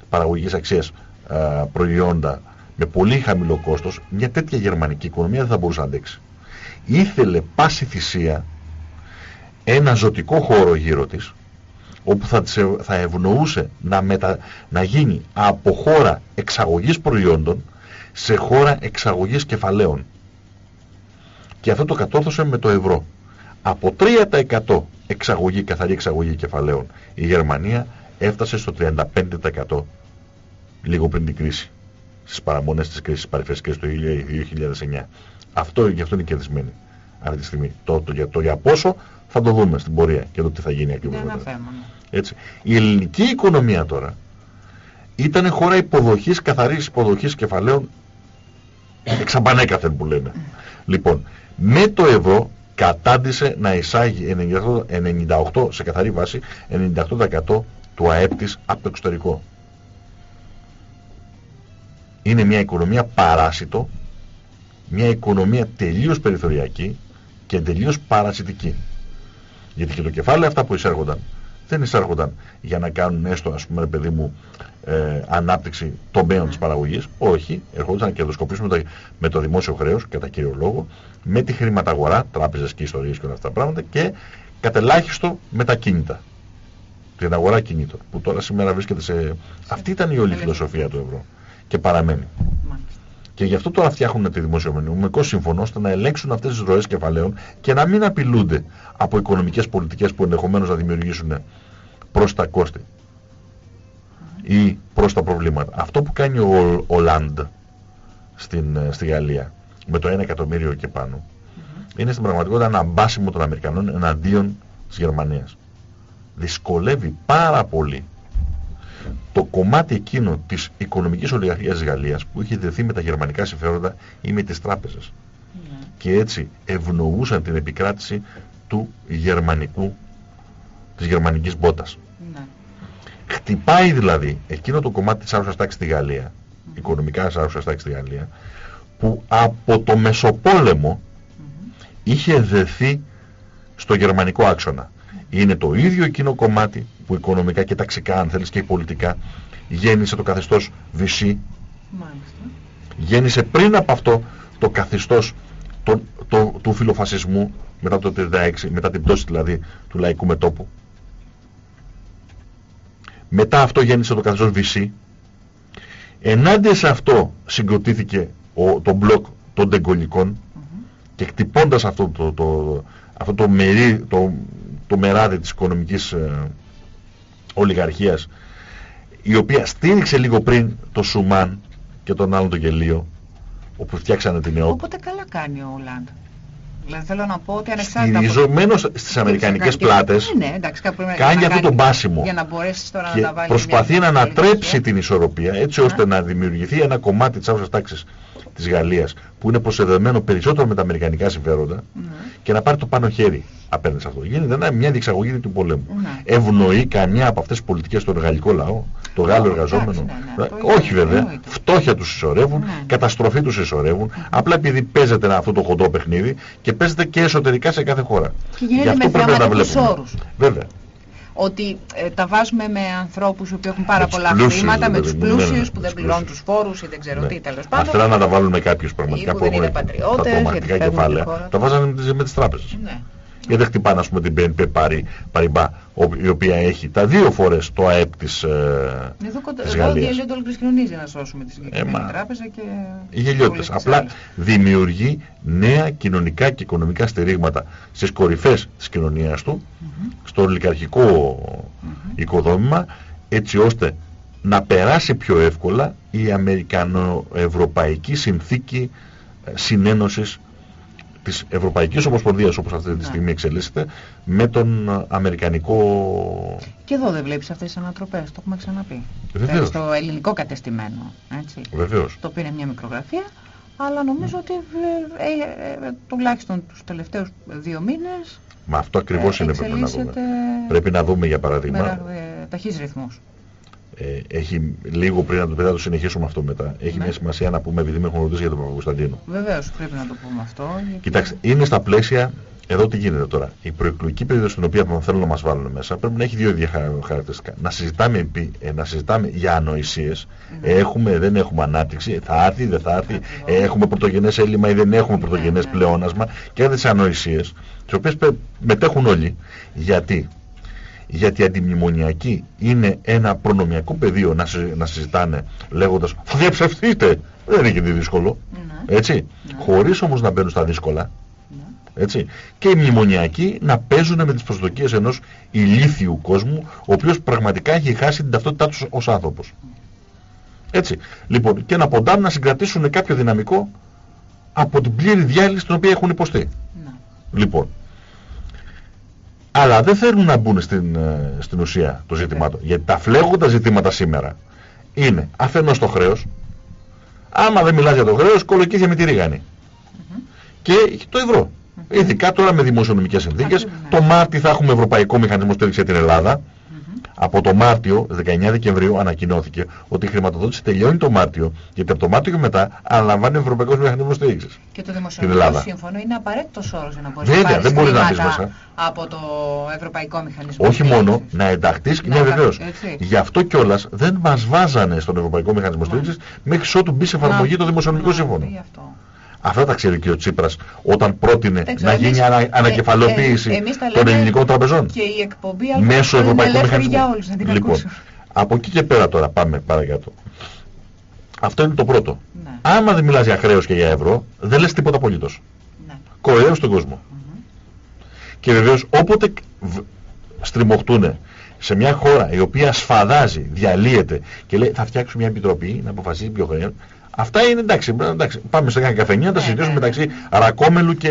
παραγωγικής αξίας α, προϊόντα με πολύ χαμηλό κόστος, μια τέτοια γερμανική οικονομία δεν θα μπορούσε να αντέξει. Ήθελε πάση θυσία ένα ζωτικό χώρο γύρω της, όπου θα, της ευ- θα ευνοούσε να, μετα, να γίνει από χώρα εξαγωγής προϊόντων σε χώρα εξαγωγής κεφαλαίων. Και αυτό το κατόρθωσε με το ευρώ. Από 3% εξαγωγή, καθαρή εξαγωγή κεφαλαίων η Γερμανία έφτασε στο 35% λίγο πριν την κρίση. Στις παραμονές της κρίσης, παρεφές κρίσης το 2009. Αυτό, γι' αυτό είναι κερδισμένη αυτή τη στιγμή. Το, το, για, το για πόσο θα το δούμε στην πορεία και το τι θα γίνει ακριβώς Είναι ένα μετά. θέμα. ναι. Έτσι. Η ελληνική οικονομία τώρα ήταν χώρα υποδοχής, καθαρής υποδοχής κεφαλαίων εξαμπανέκαθεν που λένε. Λοιπόν, με το ευρώ κατάντησε να εισάγει 98, 98 σε καθαρή βάση 98% του ΑΕΠ της από το εξωτερικό. Είναι μια οικονομία παράσιτο, μια οικονομία τελείως περιθωριακή και τελείως παρασιτική. Γιατί και το κεφάλαιο αυτά που εισέρχονταν δεν εισέρχονταν για να κάνουν έστω ας πούμε παιδί μου ε, ανάπτυξη τομέων της παραγωγής. Όχι, ερχόντουσαν να κερδοσκοπήσουν με το, με το δημόσιο χρέος κατά κύριο λόγο, με τη χρηματαγορά, τράπεζες και ιστορίες και όλα αυτά τα πράγματα και κατελάχιστο με τα κίνητα. Την αγορά κινήτων, που τώρα σήμερα βρίσκεται σε... Αυτή ήταν η όλη φιλοσοφία του ευρώ και παραμένει. Και γι' αυτό τώρα φτιάχνουν τη δημοσιονομικό σύμφωνο ώστε να ελέγξουν αυτές τις ροές κεφαλαίων και να μην απειλούνται από οικονομικές πολιτικές που ενδεχομένως να δημιουργήσουν προς τα κόστη ή προς τα προβλήματα. Αυτό που κάνει ο, ο Λαντ στην, ε, στη Γαλλία με το 1 εκατομμύριο και πάνω είναι στην πραγματικότητα ένα μπάσιμο των Αμερικανών εναντίον της Γερμανίας. Δυσκολεύει πάρα πολύ το κομμάτι εκείνο της οικονομικής ολιγαρχίας της Γαλλίας που είχε δεθεί με τα γερμανικά συμφέροντα ή με τις τράπεζες. Ναι. Και έτσι ευνοούσαν την επικράτηση του γερμανικού, της γερμανικής μπότας. Ναι. Χτυπάει δηλαδή εκείνο το κομμάτι της άρρωσας τάξης στη Γαλλία, οικονομικά της άρρωσας τάξης στη Γαλλία, που από το Μεσοπόλεμο είχε δεθεί στο γερμανικό άξονα. Είναι το ίδιο εκείνο κομμάτι που οικονομικά και ταξικά, αν θέλεις και πολιτικά, γέννησε το καθεστώς Βυσί. Γέννησε πριν από αυτό το καθεστώς το, το, του φιλοφασισμού μετά το 1936, μετά την πτώση δηλαδή του λαϊκού μετόπου. Μετά αυτό γέννησε το καθεστώς Βυσί. Ενάντια σε αυτό συγκροτήθηκε ο, το μπλοκ των τεγκολικών και χτυπώντας αυτό το, το, αυτό το, μερί, το, το μεράδι της οικονομικής ε, ολιγαρχίας η οποία στήριξε λίγο πριν το Σουμάν και τον άλλον τον Γελίο όπου φτιάξανε την ΕΟΚ. Οπότε καλά κάνει ο Ολάντ. Δηλαδή θέλω να πω ότι ανεξάρτητα Στηριζομένος από... στις αμερικανικές πλάτες ναι, εντάξει, κάνει αυτό το μπάσιμο για να μπορέσεις τώρα και να τα βάλεις προσπαθεί να ανατρέψει την ισορροπία έτσι ώστε να δημιουργηθεί ένα κομμάτι της άουσας τάξης της Γαλλίας που είναι προσεδεμένο περισσότερο με τα αμερικανικά συμφέροντα ναι. και να πάρει το πάνω χέρι απέναντι σε αυτό. Γίνεται μια διεξαγωγή του πολέμου. Ναι. Ευνοεί καμιά από αυτές τις πολιτικές στον γαλλικό λαό, το Γάλλο εργαζόμενο. Ναι, ναι, Όχι βέβαια, φτώχεια τους συσσωρεύουν, καταστροφή τους συσσωρεύουν, απλά επειδή παίζεται αυτό το χοντρό παιχνίδι και παίζεται και εσωτερικά σε κάθε χώρα. Και γίνεται με θεάματα Βέβαια ότι ε, τα βάζουμε με ανθρώπους που έχουν πάρα πολλά χρήματα, με τους πλούσιους που δεν πληρώνουν τους φόρους ή δεν ξέρω τι τέλος πάντων. Αυτά να τα βάλουν με κάποιους πραγματικά που έχουν τα τρομακτικά κεφάλαια. Τα βάζανε με τις τράπεζες. Γιατί δεν χτυπάνε ας πούμε την BNP Paribas, η οποία έχει τα δύο φορές το ΑΕΠ της, ε, Εδώ, της Γαλλίας. Εδώ γελιόντολο κρυσκρονίζει να σώσουμε τη συγκεκριμένη ε, τράπεζα και... Οι γελιότες. Απλά δημιουργεί νέα κοινωνικά και οικονομικά στηρίγματα στις κορυφές της κοινωνίας του, mm στο ολικαρχικό mm οικοδόμημα, έτσι ώστε να περάσει πιο εύκολα η Αμερικανοευρωπαϊκή συνθήκη ε, συνένωσης της Ευρωπαϊκής Ομοσπονδίας όπως αυτή τη ναι. στιγμή εξελίσσεται με τον Αμερικανικό... Και εδώ δεν βλέπεις αυτές τις ανατροπές, το έχουμε ξαναπεί. Βεβαίως. Στο ελληνικό κατεστημένο, έτσι. Βεβαίως. Το οποίο είναι μια μικρογραφία, αλλά νομίζω ότι ε, ε, ε, τουλάχιστον τους τελευταίους δύο μήνες... Μα αυτό ακριβώς είναι πρέπει να δούμε. Πρέπει να δούμε για παράδειγμα... Με ταχύς ρυθμούς. Ε, έχει λίγο πριν να το, το συνεχίσουμε αυτό μετά. Έχει ναι. μια σημασία να πούμε, επειδή με έχουν ρωτήσει για τον Παπα-Κωνσταντίνο. Βεβαίως, πρέπει να το πούμε αυτό. Γιατί... Κοιτάξτε, είναι στα πλαίσια. Εδώ τι γίνεται τώρα. Η προεκλογική περίοδος στην οποία θέλουν να μας βάλουν μέσα πρέπει να έχει δύο χαρακτηριστικά. Να συζητάμε, ε, να συζητάμε για ανοησίες. Ναι. Έχουμε, δεν έχουμε ανάπτυξη. Θα έρθει, δεν θα έρθει. Ε, έχουμε πρωτογενές έλλειμμα ή δεν έχουμε πρωτογενές ναι, πλεόνασμα. Και τις ανοησίες, τις οποίες μετέχουν όλοι. Γιατί γιατί αντιμνημονιακοί είναι ένα προνομιακό πεδίο να, να συζητάνε λέγοντας θα διαψευθείτε, δεν είναι και δύσκολο, ναι. έτσι, ναι. χωρίς όμως να μπαίνουν στα δύσκολα, ναι. έτσι, και οι μνημονιακοί να παίζουν με τις προσδοκίες ενός ηλίθιου κόσμου, ο οποίος πραγματικά έχει χάσει την ταυτότητά τους ως άνθρωπος. Έτσι, λοιπόν, και να ποντάνε να συγκρατήσουν κάποιο δυναμικό από την πλήρη διάλυση την οποία έχουν υποστεί. Λοιπόν, αλλά δεν θέλουν να μπουν στην, ε, στην ουσία το ζήτημά του. Γιατί τα φλέγοντα ζητήματα σήμερα είναι αφενός το χρέος, άμα δεν μιλάς για το χρέος, κολοκύθια με τη ρίγανη. Και το ευρώ. Ειδικά τώρα με δημοσιονομικές συνθήκες. Ακριβώς, ναι. Το Μάρτι θα έχουμε Ευρωπαϊκό Μηχανισμό Στήριξης για την Ελλάδα. Από το Μάρτιο, 19 Δεκεμβρίου, ανακοινώθηκε ότι η χρηματοδότηση τελειώνει το Μάρτιο, γιατί από το Μάρτιο και μετά αναλαμβάνει ο Ευρωπαϊκός Μηχανισμός Στήριξης. Και το Ελλάδα. δημοσιονομικό σύμφωνο είναι απαραίτητος όρος για να μπορείς Βέβαια, να πάρεις δεν μπορεί να χρήματα μπεις μέσα. από το Ευρωπαϊκό Μηχανισμό. Όχι μόνο Στήριξης. να ενταχθείς και Να ναι ενταχ- βεβαίως. έτσι. Γι' αυτό κιόλας δεν μας βάζανε στον Ευρωπαϊκό Μηχανισμό Στήριξης μέχρι ότου μπει σε εφαρμογή Να- το Δημοσιονομικό να Σύμφωνο. Πει αυτό. Αυτά τα ξέρει και ο Τσίπρας όταν πρότεινε Δεν ξέρω, να γίνει εμείς- ανα, ε, ανακεφαλοποίηση ε, εμείς τα των λέμε ελληνικών τραπεζών Και η εκπομπή μέσω είναι Ευρωπαϊκού ελεύθερη Μηχανισμού. για όλους να την λοιπόν, ακούσουν. από εκεί και πέρα τώρα πάμε παρακάτω. Αυτό είναι το πρώτο. Ναι. Άμα δεν μιλάς για χρέος και για ευρώ, δεν λες τίποτα απολύτως. Ναι. Κοροϊδεύεις τον κόσμο. Και βεβαίως όποτε β- στριμωχτούν σε μια χώρα η οποία σφαδάζει, διαλύεται και λέει θα φτιάξουμε μια επιτροπή να αποφασίσει ποιο χρέος. Αυτά είναι εντάξει, εντάξει. Πάμε σε μια καφενεία να τα Ναι, συζητήσουμε ναι, ναι. μεταξύ ρακόμελου και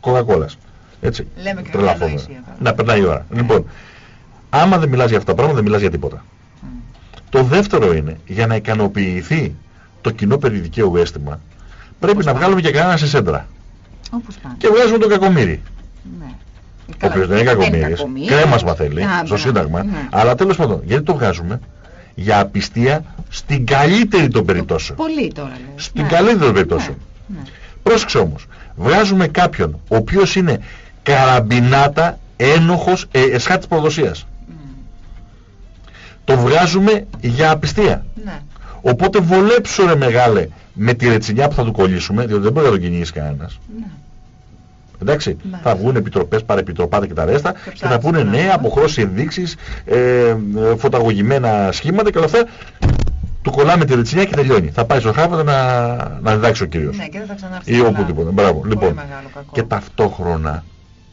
κοκακόλας. Έτσι. Λέμε και Τρελαθούμε. καμιά νοησία τώρα. Να περνάει η ώρα. Λοιπόν, άμα δεν μιλάς για αυτά τα πράγματα δεν μιλάς για τίποτα. Το δεύτερο είναι, για να ικανοποιηθεί το κοινό περί δικαίου αίσθημα, πρέπει Όπως να πάμε. βγάλουμε και κανένα σε σέντρα. Όπως πάνε. Και βγάζουμε τον κακομύρι. Ναι. Ο Καλά, οποίος δεν είναι κακομύρης, κακομοίρης. κρέμασμα θέλει, Α, στο μπράβο. Σύνταγμα. Ναι. Αλλά τέλος πάντων, γιατί το βγάζουμε; Για απιστία στην καλύτερη των περιπτώσεων. Πολύ τώρα λες. Στην Ναι. καλύτερη των περιπτώσεων. Ναι. ναι. Πρόσεξε όμως, βγάζουμε κάποιον ο οποίος είναι καραμπινάτα, ένοχος, ε, εσχάτης προδοσίας. Μμ. Το βγάζουμε για απιστία. Ναι. Οπότε βολέψου ρε μεγάλε με τη ρετσινιά που θα του κολλήσουμε, διότι δεν μπορεί να τον κυνηγήσει κανένας. Ναι. Εντάξει, Ναι. θα βγουν επιτροπές, παρεπιτροπάτε και τα ρέστα και, θα ψάξουν, πούνε ναι. ναι, αποχρώσεις ενδείξεις, ε, ε, φωταγωγημένα σχήματα και όλα αυτά. Του κολλάμε τη ρετσινιά και τελειώνει. Θα πάει στο Χάρβαρντ να, να διδάξει ο κύριος. Ναι, και δεν θα ξανάρθει. Ή στην οπουδήποτε. Ελλάδα. Μπράβο. Πολύ Λοιπόν, μεγάλο κακό. και ταυτόχρονα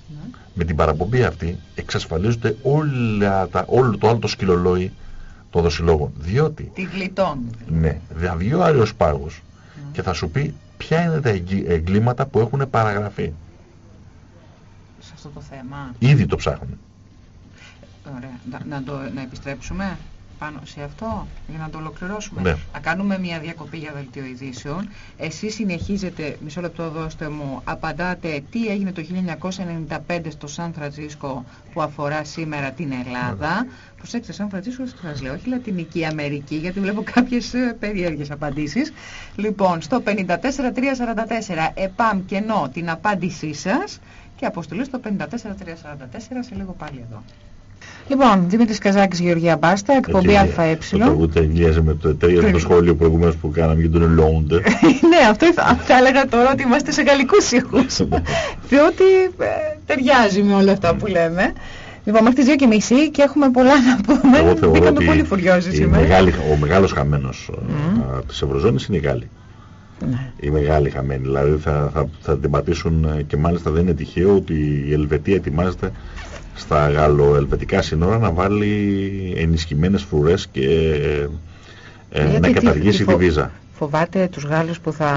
Ναι. με την παραπομπή αυτή εξασφαλίζονται όλα τα, όλο το άλλο το σκυλολόι των δοσιλόγων. Διότι, Τη γλιτώνει. ναι, θα βγει ο Άριος Πάγος Ναι. και θα σου πει ποια είναι τα εγγυ- εγκλήματα που έχουν παραγραφεί. Σε αυτό το θέμα. Ήδη το ψάχνουν. Ωραία. Να, να, το, να επιστρέψουμε πάνω σε αυτό για να το ολοκληρώσουμε. Ναι. Να κάνουμε μια διακοπή για δελτίο ειδήσεων. Εσείς συνεχίζετε, μισό λεπτό δώστε μου, απαντάτε τι έγινε το 1995 στο Σαν Φρανσίσκο που αφορά σήμερα την Ελλάδα. Προσέξτε, Σαν Φρανσίσκο σας λέω, όχι Λατινική Αμερική, γιατί βλέπω κάποιες ε, περίεργες απαντήσεις. Λοιπόν, στο 54344 ΕΠΑΜ κενό την απάντησή σας και αποστολή στο 54344 σε λίγο πάλι εδώ. Λοιπόν, Δημήτρης Καζάκης, Γεωργία Μπάστα, εκπομπή ΑΕ. Το τραγούδι ταιριάζει με το εταιρεία το σχόλιο προηγουμένως που κάναμε για τον Λόντες. (laughs) ναι, αυτό θα, θα έλεγα τώρα ότι είμαστε σε γαλλικούς ήχους. (laughs) Διότι ε, ταιριάζει με όλα αυτά που λέμε. Λοιπόν, μέχρι τις 2.30 και, και έχουμε πολλά να πούμε. Εγώ θεωρώ Μπήκαμε ότι πολύ φουριόζοι η σήμερα. μεγάλη, ο μεγάλος χαμένος Μμμ. mm. της Ευρωζώνης είναι οι Γάλλοι. Ναι. Οι μεγάλοι χαμένοι. Δηλαδή θα, θα, θα την πατήσουν ε, και μάλιστα δεν είναι τυχαίο ότι η Ελβετία ετοιμάζεται στα γαλλοελβετικά σύνορα να βάλει ενισχυμένες φρουρές και ε, Γιατί να τι- καταργήσει τι τη φο- βίζα. Φοβάται τους Γάλλους που θα...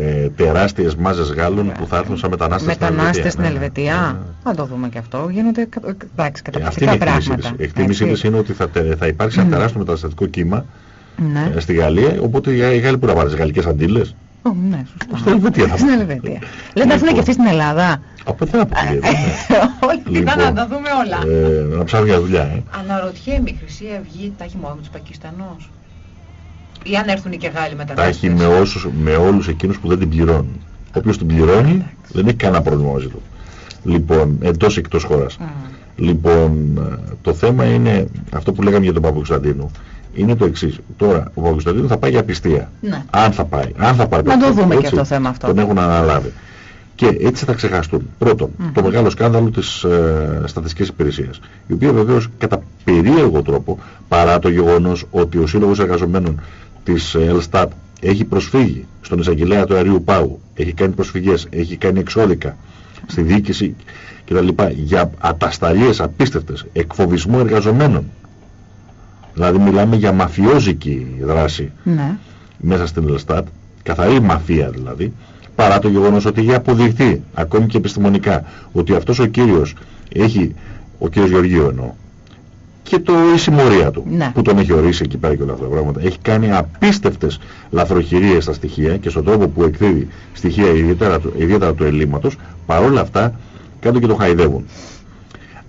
Ε, τεράστιες μάζες Γάλλων που θα έρθουν σαν μετανάστες, Μετανάστες στην Ναι, Ελβετία. ναι. Θα το δούμε και αυτό. Γίνονται κα- εντάξει, Ε, αυτή καταπληκτικά είναι η εκτίμησή πράγματα. της. Η εκτίμησή Έτσι. της είναι ότι θα, τε- θα υπάρξει ένα τεράστιο μεταναστευτικό κύμα Ναι. ε, στη Γαλλία, οπότε οι οι Γάλλοι που να πάρουν τις γαλλικές αντίλες. Ω, ναι, σωστά. Στην Ελβετία θα Στην πάνε. Ελβετία. Λέτε να έρθουν και αυτοί στην Ελλάδα. Από δεν αποκλείεται. ναι. Όλα Λοιπόν, να τα δούμε όλα. Ε, να ψάχνουν για δουλειά. Ε. Αναρωτιέμαι, η Χρυσή Αυγή τα έχει μόνο με τους Πακιστανούς. Ή αν έρθουν και Γάλλοι Τα μετανάστες. έχει με, όσους, με όλους εκείνους που δεν την πληρώνουν. Όποιος την πληρώνει δεν έχει κανένα πρόβλημα μαζί του. Λοιπόν, εντός ή εκτός χώρας. Μμ. Λοιπόν, ε, το θέμα είναι αυτό που λέγαμε για τον Παπα-Κωνσταντίνου. Είναι το εξής. Τώρα, ο Παπα-Κωνσταντίνου θα πάει για απιστία. Ναι. Αν θα πάει. Αν θα πάει. Να το δούμε και έτσι, αυτό το θέμα αυτό. Τον έχουν αναλάβει. Και έτσι θα ξεχαστούν. Πρώτον, Μμμ. το μεγάλο σκάνδαλο της ε, στατιστικής υπηρεσίας. Η οποία βεβαίως κατά περίεργο τρόπο, παρά το γεγονός ότι ο Σύλλογος Εργαζομένων της ε, Ελστάτ έχει προσφύγει στον εισαγγελέα του Αερίου Πάγου, έχει κάνει προσφυγές, έχει κάνει εξώδικα στη διοίκηση κτλ. για ατασταλίες απίστευτες, εκφοβισμό εργαζομένων. Δηλαδή μιλάμε για μαφιόζικη δράση Ναι. μέσα στην Ελστάτ, καθαρή μαφία δηλαδή, παρά το γεγονός ότι έχει αποδειχθεί, ακόμη και επιστημονικά, ότι αυτός ο κύριος έχει, ο κύριος Γεωργίου εννοώ, και το, η συμμορία του Ναι. που τον έχει ορίσει εκεί πέρα και όλα αυτά τα πράγματα. Έχει κάνει απίστευτες λαθροχειρίες στα στοιχεία και στον τρόπο που εκδίδει στοιχεία ιδιαίτερα, του- ιδιαίτερα του ελλείμματος. Παρόλα αυτά κάτω και το χαϊδεύουν.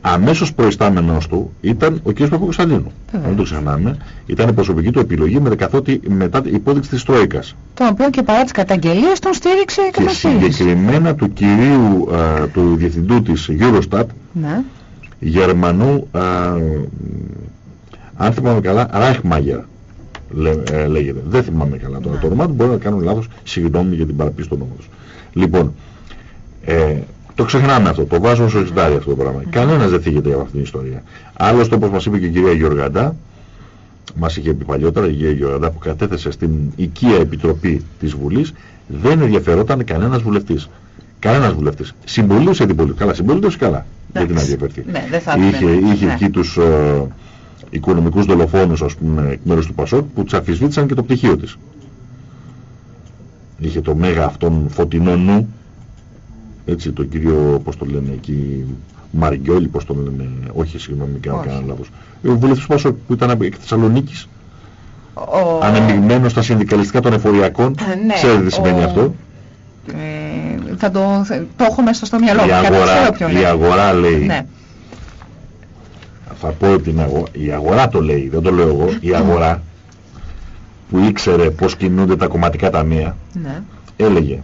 Αμέσως προϊστάμενος του ήταν ο κ. Παπακοσταντίνου. Βέβαια. Δεν το ξεχνάμε. Ήταν η προσωπική του επιλογή με καθότι μετά την υπόδειξη της Τρόικας. Τον οποίο και παρά τις καταγγελίες τον στήριξε Και εκμεσίες. συγκεκριμένα του κυρίου, α, του διευθυντού της Eurostat, Ναι. Γερμανού, α, αν θυμάμαι καλά, Reichmayer λέ, ε, λέγεται. Δεν θυμάμαι καλά τώρα Ναι. το όνομά του, μπορεί να κάνω λάθος, συγγνώμη για την παραποίηση του ονόματος. Λοιπόν, ε, το ξεχνάμε αυτό, το βάζω όσο ζητάει αυτό το πράγμα. Κανένας δεν θίγεται από αυτήν την ιστορία. Άλλωστε, όπως μας είπε και η κυρία Γιωργαντά, μας είχε πει παλιότερα η κυρία Γιωργαντά που κατέθεσε στην οικία επιτροπή της Βουλής, δεν ενδιαφερόταν κανένας βουλευτής. Κανένας βουλευτής. Συμπολούσε την πολιτική. Καλά, συμπολούσε καλά. Γιατί να Εντάξει. ενδιαφερθεί. Ναι, δεν θα Είχε, έπρεπε. είχε Ναι. εκεί τους ε, οικονομικούς δολοφόνους, ας πούμε, εκ μέρους του Πασόκ, που τους αφισβήτησαν και το πτυχίο της. Είχε το μέγα αυτόν φωτεινό νου, έτσι, τον κύριο, πώς το λένε εκεί, Μαριγκιόλη, πώς το λένε, όχι, συγγνώμη, μην κάνω Όχι. κανένα λάθος. Ο βουλευτής του Πασόκ που ήταν εκ Θεσσαλονίκης, Ο... ανεμειγμένος στα συνδικαλιστικά των εφοριακών. Ε, ναι, Ξέρετε τι σημαίνει ο- αυτό. Ε, θα το, θα- το έχω μέσα στο μυαλό μου. Η Κατά αγορά, ξέρω ποιον η λέει. αγορά λέει, Ναι. θα πω την αγορά, η αγορά το λέει, δεν το λέω εγώ, η αγορά που ήξερε πώς κινούνται τα κομματικά ταμεία, ναι. έλεγε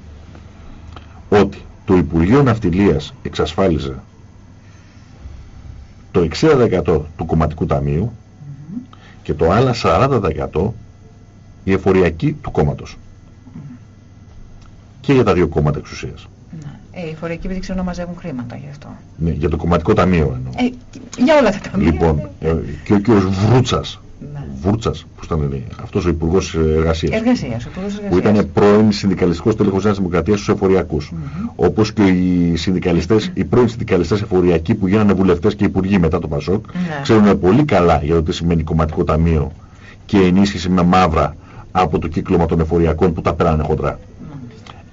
ότι το Υπουργείο Ναυτιλίας εξασφάλιζε το 60% του κομματικού ταμείου και το άλλα 40% η εφοριακή του κόμματος. Και για τα δύο κόμματα εξουσίας. ναι. Ε, οι φοριακοί επειδή ξέρω να μαζεύουν χρήματα γι' αυτό. Ναι, για το κομματικό ταμείο εννοώ. Ε, για όλα τα ταμεία. Λοιπόν, ε, και ο κύριος Βρούτσας, Ναι. Βούρτσας, πώς ήταν λέει, αυτός ο Υπουργός Εργασίας, Εργασίας, ο Υπουργός που Εργασίας. ήταν πρώην συνδικαλιστικός τέλεχος Νέας Δημοκρατίας στους εφοριακούς. Όπως και οι συνδικαλιστές, οι πρώην συνδικαλιστές εφοριακοί που γίνανε βουλευτές και υπουργοί μετά το Πασόκ, Ναι. ξέρουν πολύ καλά για το τι σημαίνει κομματικό ταμείο και ενίσχυση με μαύρα από το κύκλωμα των εφοριακών που τα πέρανε χοντρά.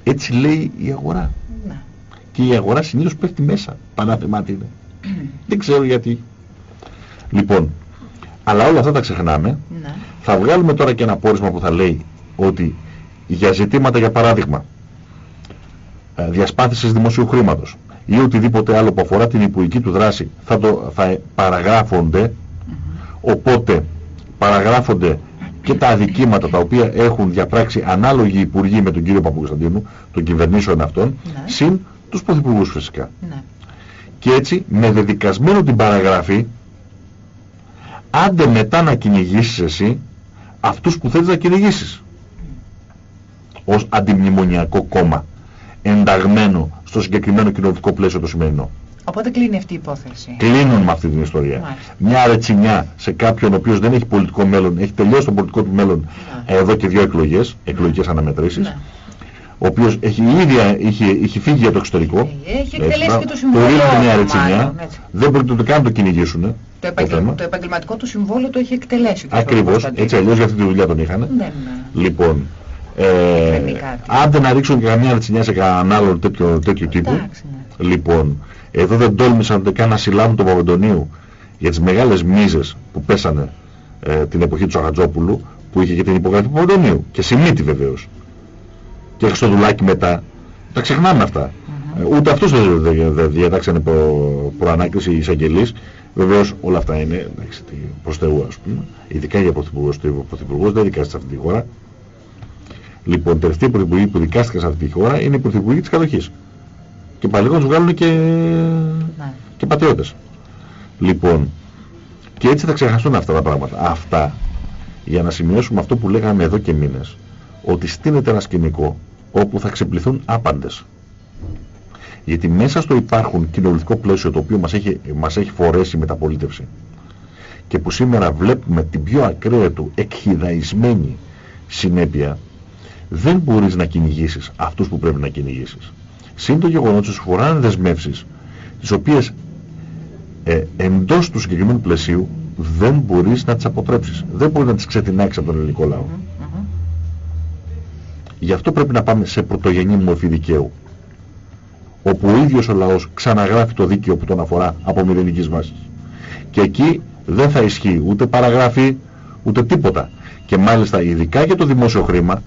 Έτσι λέει η αγορά. Ναι. Και η αγορά συνήθως πέφτει μέσα. Πανάθεμά τι είναι. Δεν ξέρω γιατί. Λοιπόν, αλλά όλα αυτά τα ξεχνάμε. Ναι. Θα βγάλουμε τώρα και ένα πόρισμα που θα λέει ότι για ζητήματα, για παράδειγμα, ε, διασπάθησης δημοσίου χρήματος ή οτιδήποτε άλλο που αφορά την υπουργική του δράση θα, το, θα παραγράφονται, οπότε παραγράφονται και τα αδικήματα τα οποία έχουν διαπράξει ανάλογοι υπουργοί με τον κύριο Παπακοσταντίνου, των κυβερνήσεων αυτών, Ναι. συν τους πρωθυπουργούς φυσικά. Ναι. Και έτσι με δεδικασμένο την παραγραφή άντε μετά να κυνηγήσεις εσύ αυτούς που θέλεις να κυνηγήσεις ως αντιμνημονιακό κόμμα ενταγμένο στο συγκεκριμένο κοινωνικό πλαίσιο το σημερινό. Οπότε κλείνει αυτή η υπόθεση; Κλείνουν με αυτή την ιστορία. Μάλιστα. Μια ρετσινιά σε κάποιον ο οποίος δεν έχει πολιτικό μέλλον, έχει τελειώσει το πολιτικό του μέλλον Ναι. εδώ και δύο εκλογές, εκλογικές αναμετρήσεις, Ναι. ο οποίος έχει ίδια, είχε, είχε φύγει για το εξωτερικό. Έχει Έτσι, εκτελέσει μπράβο. και το συμβόλαιο ρίχνουν μια του, ρετσινιά, μάλλον, έτσι. δεν πρόκειται ούτε καν να το κυνηγήσουν. Το, το επαγγελ... θέμα. το επαγγελματικό του συμβόλαιο το έχει εκτελέσει. ο κ. Ακριβώς, Κωνσταντίνου. έτσι αλλιώς για αυτή τη δουλειά τον είχαν. Δεν, ναι. Λοιπόν, ε, Εκκρεμεί κάτι. άντε να ρίξουν και καμιά ρετσινιά σε κανέναν άλλο τέτοιο, τέτοιο τύπου. Εντάξει, ναι. Λοιπόν, εδώ δεν τόλμησαν ούτε καν να συλλάβουν τον Παπαντονίου για τις μεγάλες μίζες που πέσανε ε, την εποχή του Σαχατζόπουλου που είχε και την υπογραφή του Παπαντονίου και σημείτη βεβαίως. Και Χριστοδουλάκη μετά. Τα ξεχνάμε αυτά. Ε, ούτε αυτούς δεν δεν- δεν διέταξαν προ, προανάκριση οι εισαγγελείς. Βεβαίως όλα αυτά είναι εντάξει, τι- προς Θεού ας πούμε. Ειδικά για πρωθυπουργός. Ο πρωθυπουργός δεν δικάζεται σε αυτή τη χώρα. Λοιπόν, τελευταίοι πρωθυπουργοί που δικάστηκαν σε αυτή τη χώρα είναι οι πρωθυπουργοί της κατοχής. Και πάλι να τους βγάλουν και, Ναι. και πατριώτες. Λοιπόν, και έτσι θα ξεχαστούν αυτά τα πράγματα. Αυτά για να σημειώσουμε αυτό που λέγαμε εδώ και μήνες. Ότι στείνεται ένα σκηνικό όπου θα ξεπληθούν άπαντες. Γιατί μέσα στο υπάρχον κοινοβουλευτικό πλαίσιο το οποίο μας έχει, μας έχει φορέσει η μεταπολίτευση και που σήμερα βλέπουμε την πιο ακραία του εκχυδαϊσμένη συνέπεια δεν μπορείς να κυνηγήσεις αυτούς που πρέπει να κυνηγήσεις. Συν το γεγονός ότι σου φοράνε δεσμεύσεις τις οποίες ε, εντός του συγκεκριμένου πλαισίου δεν μπορείς να τις αποτρέψεις. Δεν μπορείς να τις ξετινάξεις από τον ελληνικό λαό. Μμμ. Γι' αυτό πρέπει να πάμε σε πρωτογενή μορφή δικαίου. Όπου ο ίδιος ο λαός ξαναγράφει το δίκαιο που τον αφορά από μηδενικής βάσης. Και εκεί δεν θα ισχύει ούτε παραγραφή ούτε τίποτα. Και μάλιστα ειδικά για το δημόσιο χρήμα,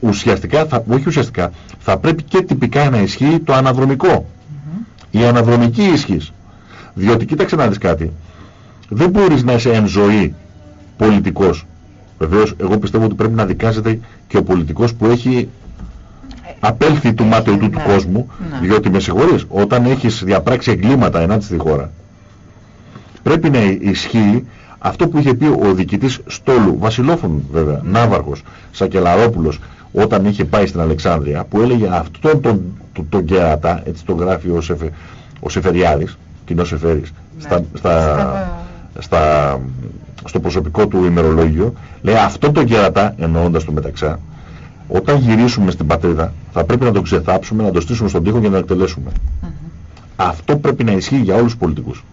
ουσιαστικά, θα, όχι ουσιαστικά, θα πρέπει και τυπικά να ισχύει το αναδρομικό. Η αναδρομική ισχύς. Διότι κοίταξε να δεις κάτι. Δεν μπορείς να είσαι εν ζωή πολιτικός. Βεβαίως εγώ πιστεύω ότι πρέπει να δικάζεται και ο πολιτικός που έχει απέλθει του μάταιου του, του ναι, κόσμου, ναι. διότι με συγχωρείς, όταν έχεις διαπράξει εγκλήματα ενάντια στη χώρα, πρέπει να ισχύει αυτό που είχε πει ο διοικητής Στόλου, Βασιλόφων βέβαια, mm. Ναύαρχος, Σακελαρόπουλος, όταν είχε πάει στην Αλεξάνδρεια, που έλεγε αυτόν τον, τον, τον κερατά, έτσι τον γράφει ο, Σεφε, ο Σεφεριάδης, κοινός Σεφέρης, ναι. στα, στα, στα, στο προσωπικό του ημερολόγιο, λέει αυτόν τον κερατά, εννοώντας το μεταξά, όταν γυρίσουμε στην πατρίδα, θα πρέπει να τον ξεθάψουμε, να τον στήσουμε στον τοίχο και να τον εκτελέσουμε. Mm -hmm. Αυτό πρέπει να ισχύει για όλους τους πολιτικούς.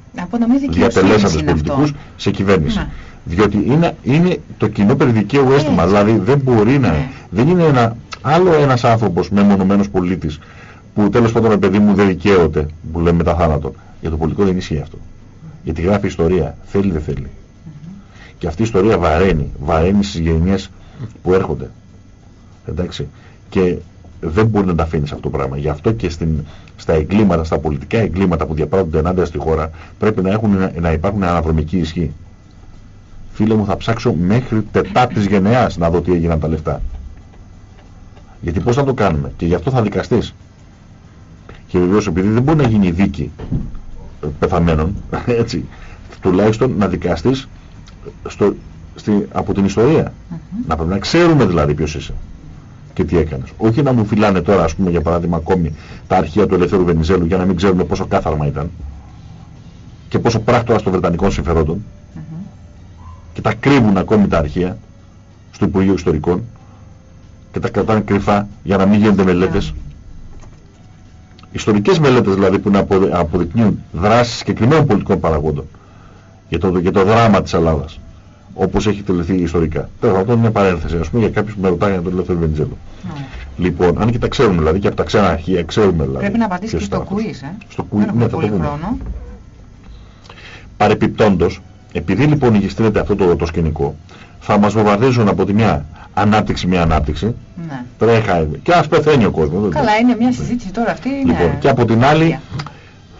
Διατελέσαντες πολιτικούς σε κυβέρνηση. Ναι. Διότι είναι, είναι το κοινό περιδικαίο αίσθημα. Δηλαδή δεν μπορεί να. Ναι. Δεν είναι ένα, άλλο ένας άνθρωπος μεμονωμένος πολίτης που τέλος πάντων παιδί μου δεν δικαίωται, που λέμε μετά θάνατο. Για το πολιτικό δεν ισχύει αυτό. Γιατί γράφει ιστορία. Θέλει δεν θέλει. Mm -hmm. Και αυτή η ιστορία βαραίνει. Βαραίνει στις γενιές που έρχονται. Εντάξει. Και δεν μπορεί να τα αφήνεις αυτό το πράγμα. Γι' αυτό και στην, στα εγκλήματα, στα πολιτικά εγκλήματα που διαπράττονται ενάντια στη χώρα πρέπει να, έχουν, να υπάρχουν αναδρομική ισχύ. Φίλε μου, θα ψάξω μέχρι τετάρτης γενεάς να δω τι έγιναν τα λεφτά. Γιατί πώς θα το κάνουμε; Και γι' αυτό θα δικαστείς. Και βεβαίως επειδή δεν μπορεί να γίνει δίκη ε, πεθαμένων, (laughs) έτσι, τουλάχιστον να δικαστείς στο, στη, από την ιστορία. Να πρέπει να ξέρουμε δηλαδή ποιος είσαι και τι έκανες. Όχι να μου φυλάνε τώρα, ας πούμε, για παράδειγμα, ακόμη τα αρχεία του Ελευθέρου Βενιζέλου για να μην ξέρουμε πόσο κάθαρμα ήταν και πόσο πράκτορα των Βρετανικών συμφερόντων και τα κρύβουν ακόμη τα αρχεία στο Υπουργείο Ιστορικών και τα κρατάνε κρυφά για να μην γίνονται μελέτες. Ιστορικές μελέτες δηλαδή που να αποδεικνύουν δράσεις συγκεκριμένων πολιτικών παραγόντων για το, για το δράμα της Ελλάδας όπως έχει τελεθεί ιστορικά. Τώρα αυτό είναι μια παρένθεση, ας πούμε, για κάποιους που με ρωτάνε για τον Ελεύθερο Βενιζέλο. Ναι. Λοιπόν, αν και τα ξέρουμε δηλαδή και από τα ξένα αρχεία, ξέρουμε δηλαδή. Πρέπει να απαντήσεις και στο quiz, ε. Στο quiz, ναι, θα το πούμε. Παρεπιπτόντως, επειδή λοιπόν ηγιστρείται αυτό το, το σκηνικό, θα μας βομβαρδίζουν από τη μια ανάπτυξη μια ανάπτυξη. Ναι. Τρέχα και ας πεθαίνει ο κόσμος. Καλά, είναι μια συζήτηση τώρα αυτή. Είναι... Λοιπόν, και από την άλλη,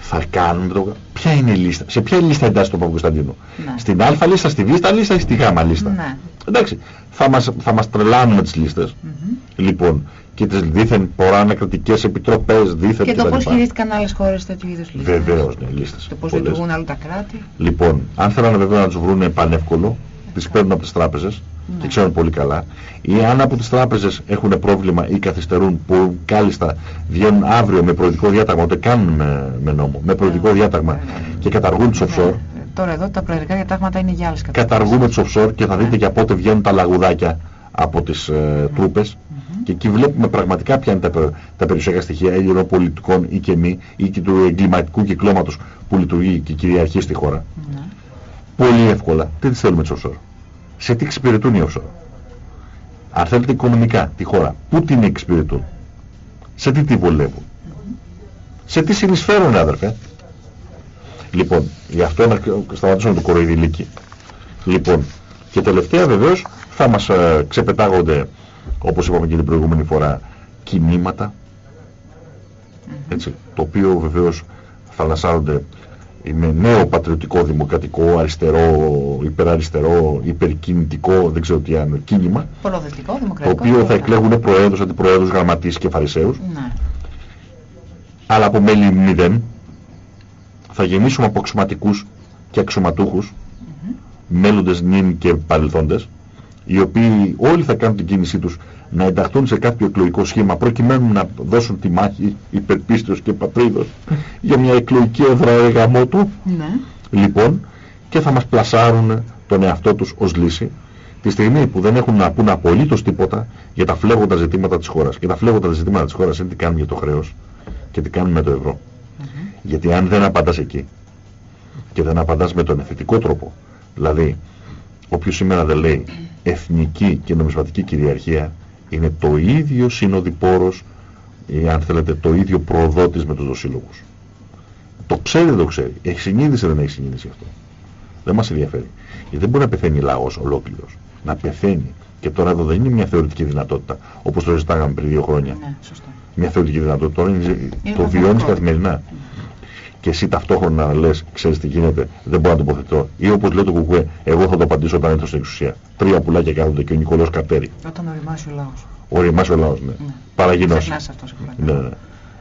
θα κάνουμε το... Ποια είναι η λίστα, σε ποια λίστα εντάσσεται το Παπακοσταντίνο. Ναι. Στην Α λίστα, στη Β λίστα ή στη Γ λίστα; Ναι. Εντάξει, θα μας, θα μας τρελάνουμε τις λίστες. Mm -hmm. Λοιπόν, και τις δίθεν κρατικές επιτροπές, δίθεν και το πώς χειρίστηκαν άλλες χώρες τέτοιου είδους λίστες. Βεβαίως, ναι, λίστες. Το πώς λειτουργούν άλλα τα κράτη. Λοιπόν, αν θέλανε βέβαια να τους βρουν πανεύκολο, τις παίρνουν από τις τράπεζες ναι. Και ξέρουν πολύ καλά. Ή αν από τις τράπεζες έχουν πρόβλημα ή καθυστερούν που κάλλιστα βγαίνουν αύριο με προεδρικό διάταγμα, ούτε κάνουν με, με νόμο, με προεδρικό ναι. διάταγμα και καταργούν τους offshore. Τώρα εδώ τα προεδρικά διατάγματα είναι για άλλες καταστάσεις. Καταργούμε τους offshore και θα δείτε και από πότε βγαίνουν τα λαγουδάκια από τις ε, τρούπες και εκεί βλέπουμε πραγματικά ποια είναι τα, τα περιουσιακά στοιχεία ελληνοπολιτικών ή και μη ή και του εγκληματικού κυκλώματος που λειτουργεί και κυριαρχεί στη χώρα. Ναι. Πολύ εύκολα. Τι τις θέλουμε τις offshore. Σε τι εξυπηρετούν οι offshore. Αν θέλετε οικονομικά τη χώρα, πού την εξυπηρετούν. Σε τι τη βολεύουν. Σε τι συνεισφέρουν αδερφέ. Λοιπόν, γι' αυτό να σταματήσουμε το κοροϊδηλίκι. Λοιπόν, και τελευταία βεβαίως θα μας ε, ξεπετάγονται όπως είπαμε και την προηγούμενη φορά, κινήματα, έτσι, το οποίο βεβαίως θαλασσάρονται με νέο πατριωτικό, δημοκρατικό, αριστερό, υπεραριστερό, υπερκινητικό, δεν ξέρω τι άλλο, κίνημα. δημοκρατικό. Το οποίο θα εκλέγουν προέδρους, αντιπροέδρους, γραμματείς και φαρισαίους. Ναι. Αλλά από μέλη μηδέν θα γεννήσουμε από αξιωματικούς και αξιωματούχους, mm μέλλοντες νυν και παρελθόντες, οι οποίοι όλοι θα κάνουν την κίνησή τους να ενταχθούν σε κάποιο εκλογικό σχήμα προκειμένου να δώσουν τη μάχη υπερπίστεως και πατρίδος για μια εκλογική έδρα εργαμό του. Ναι. Λοιπόν, και θα μας πλασάρουν τον εαυτό τους ως λύση τη στιγμή που δεν έχουν να πούν απολύτως τίποτα για τα φλέγοντα ζητήματα της χώρας. Και τα φλέγοντα ζητήματα της χώρας είναι τι κάνουν για το χρέος και τι κάνουν με το ευρώ. Γιατί αν δεν απαντάς εκεί και δεν απαντάς με τον εθετικό τρόπο, δηλαδή όποιος σήμερα δεν λέει εθνική και νομισματική κυριαρχία είναι το ίδιο συνοδοιπόρος ή αν θέλετε το ίδιο προδότης με τους δοσύλλογους. Το ξέρει δεν το ξέρει. Έχει συνείδηση δεν έχει συνείδηση αυτό. Δεν μας ενδιαφέρει. Γιατί δεν μπορεί να πεθαίνει λαός ολόκληρος. Να πεθαίνει. Και τώρα εδώ δεν είναι μια θεωρητική δυνατότητα, όπως το ζητάγαμε πριν δύο χρόνια. Ναι, σωστό. Μια θεωρητική δυνατότητα. Τώρα είναι, Είναι το πραγματικό. βιώνεις καθημερινά. Και εσύ ταυτόχρονα λες, ξέρεις τι γίνεται, δεν μπορώ να τοποθετώ. Ή όπως λέει το κουκουέ, εγώ θα το απαντήσω όταν έρθω στην εξουσία. Τρία πουλάκια κάθονται και ο Νικολός Καρτέρι. Όταν οριμάσει ο λαός. Οριμάσει ο λαός, ναι. Ναι. Παραγινώσει. Ξεχνάς αυτό σε πολλά. Ναι, ναι.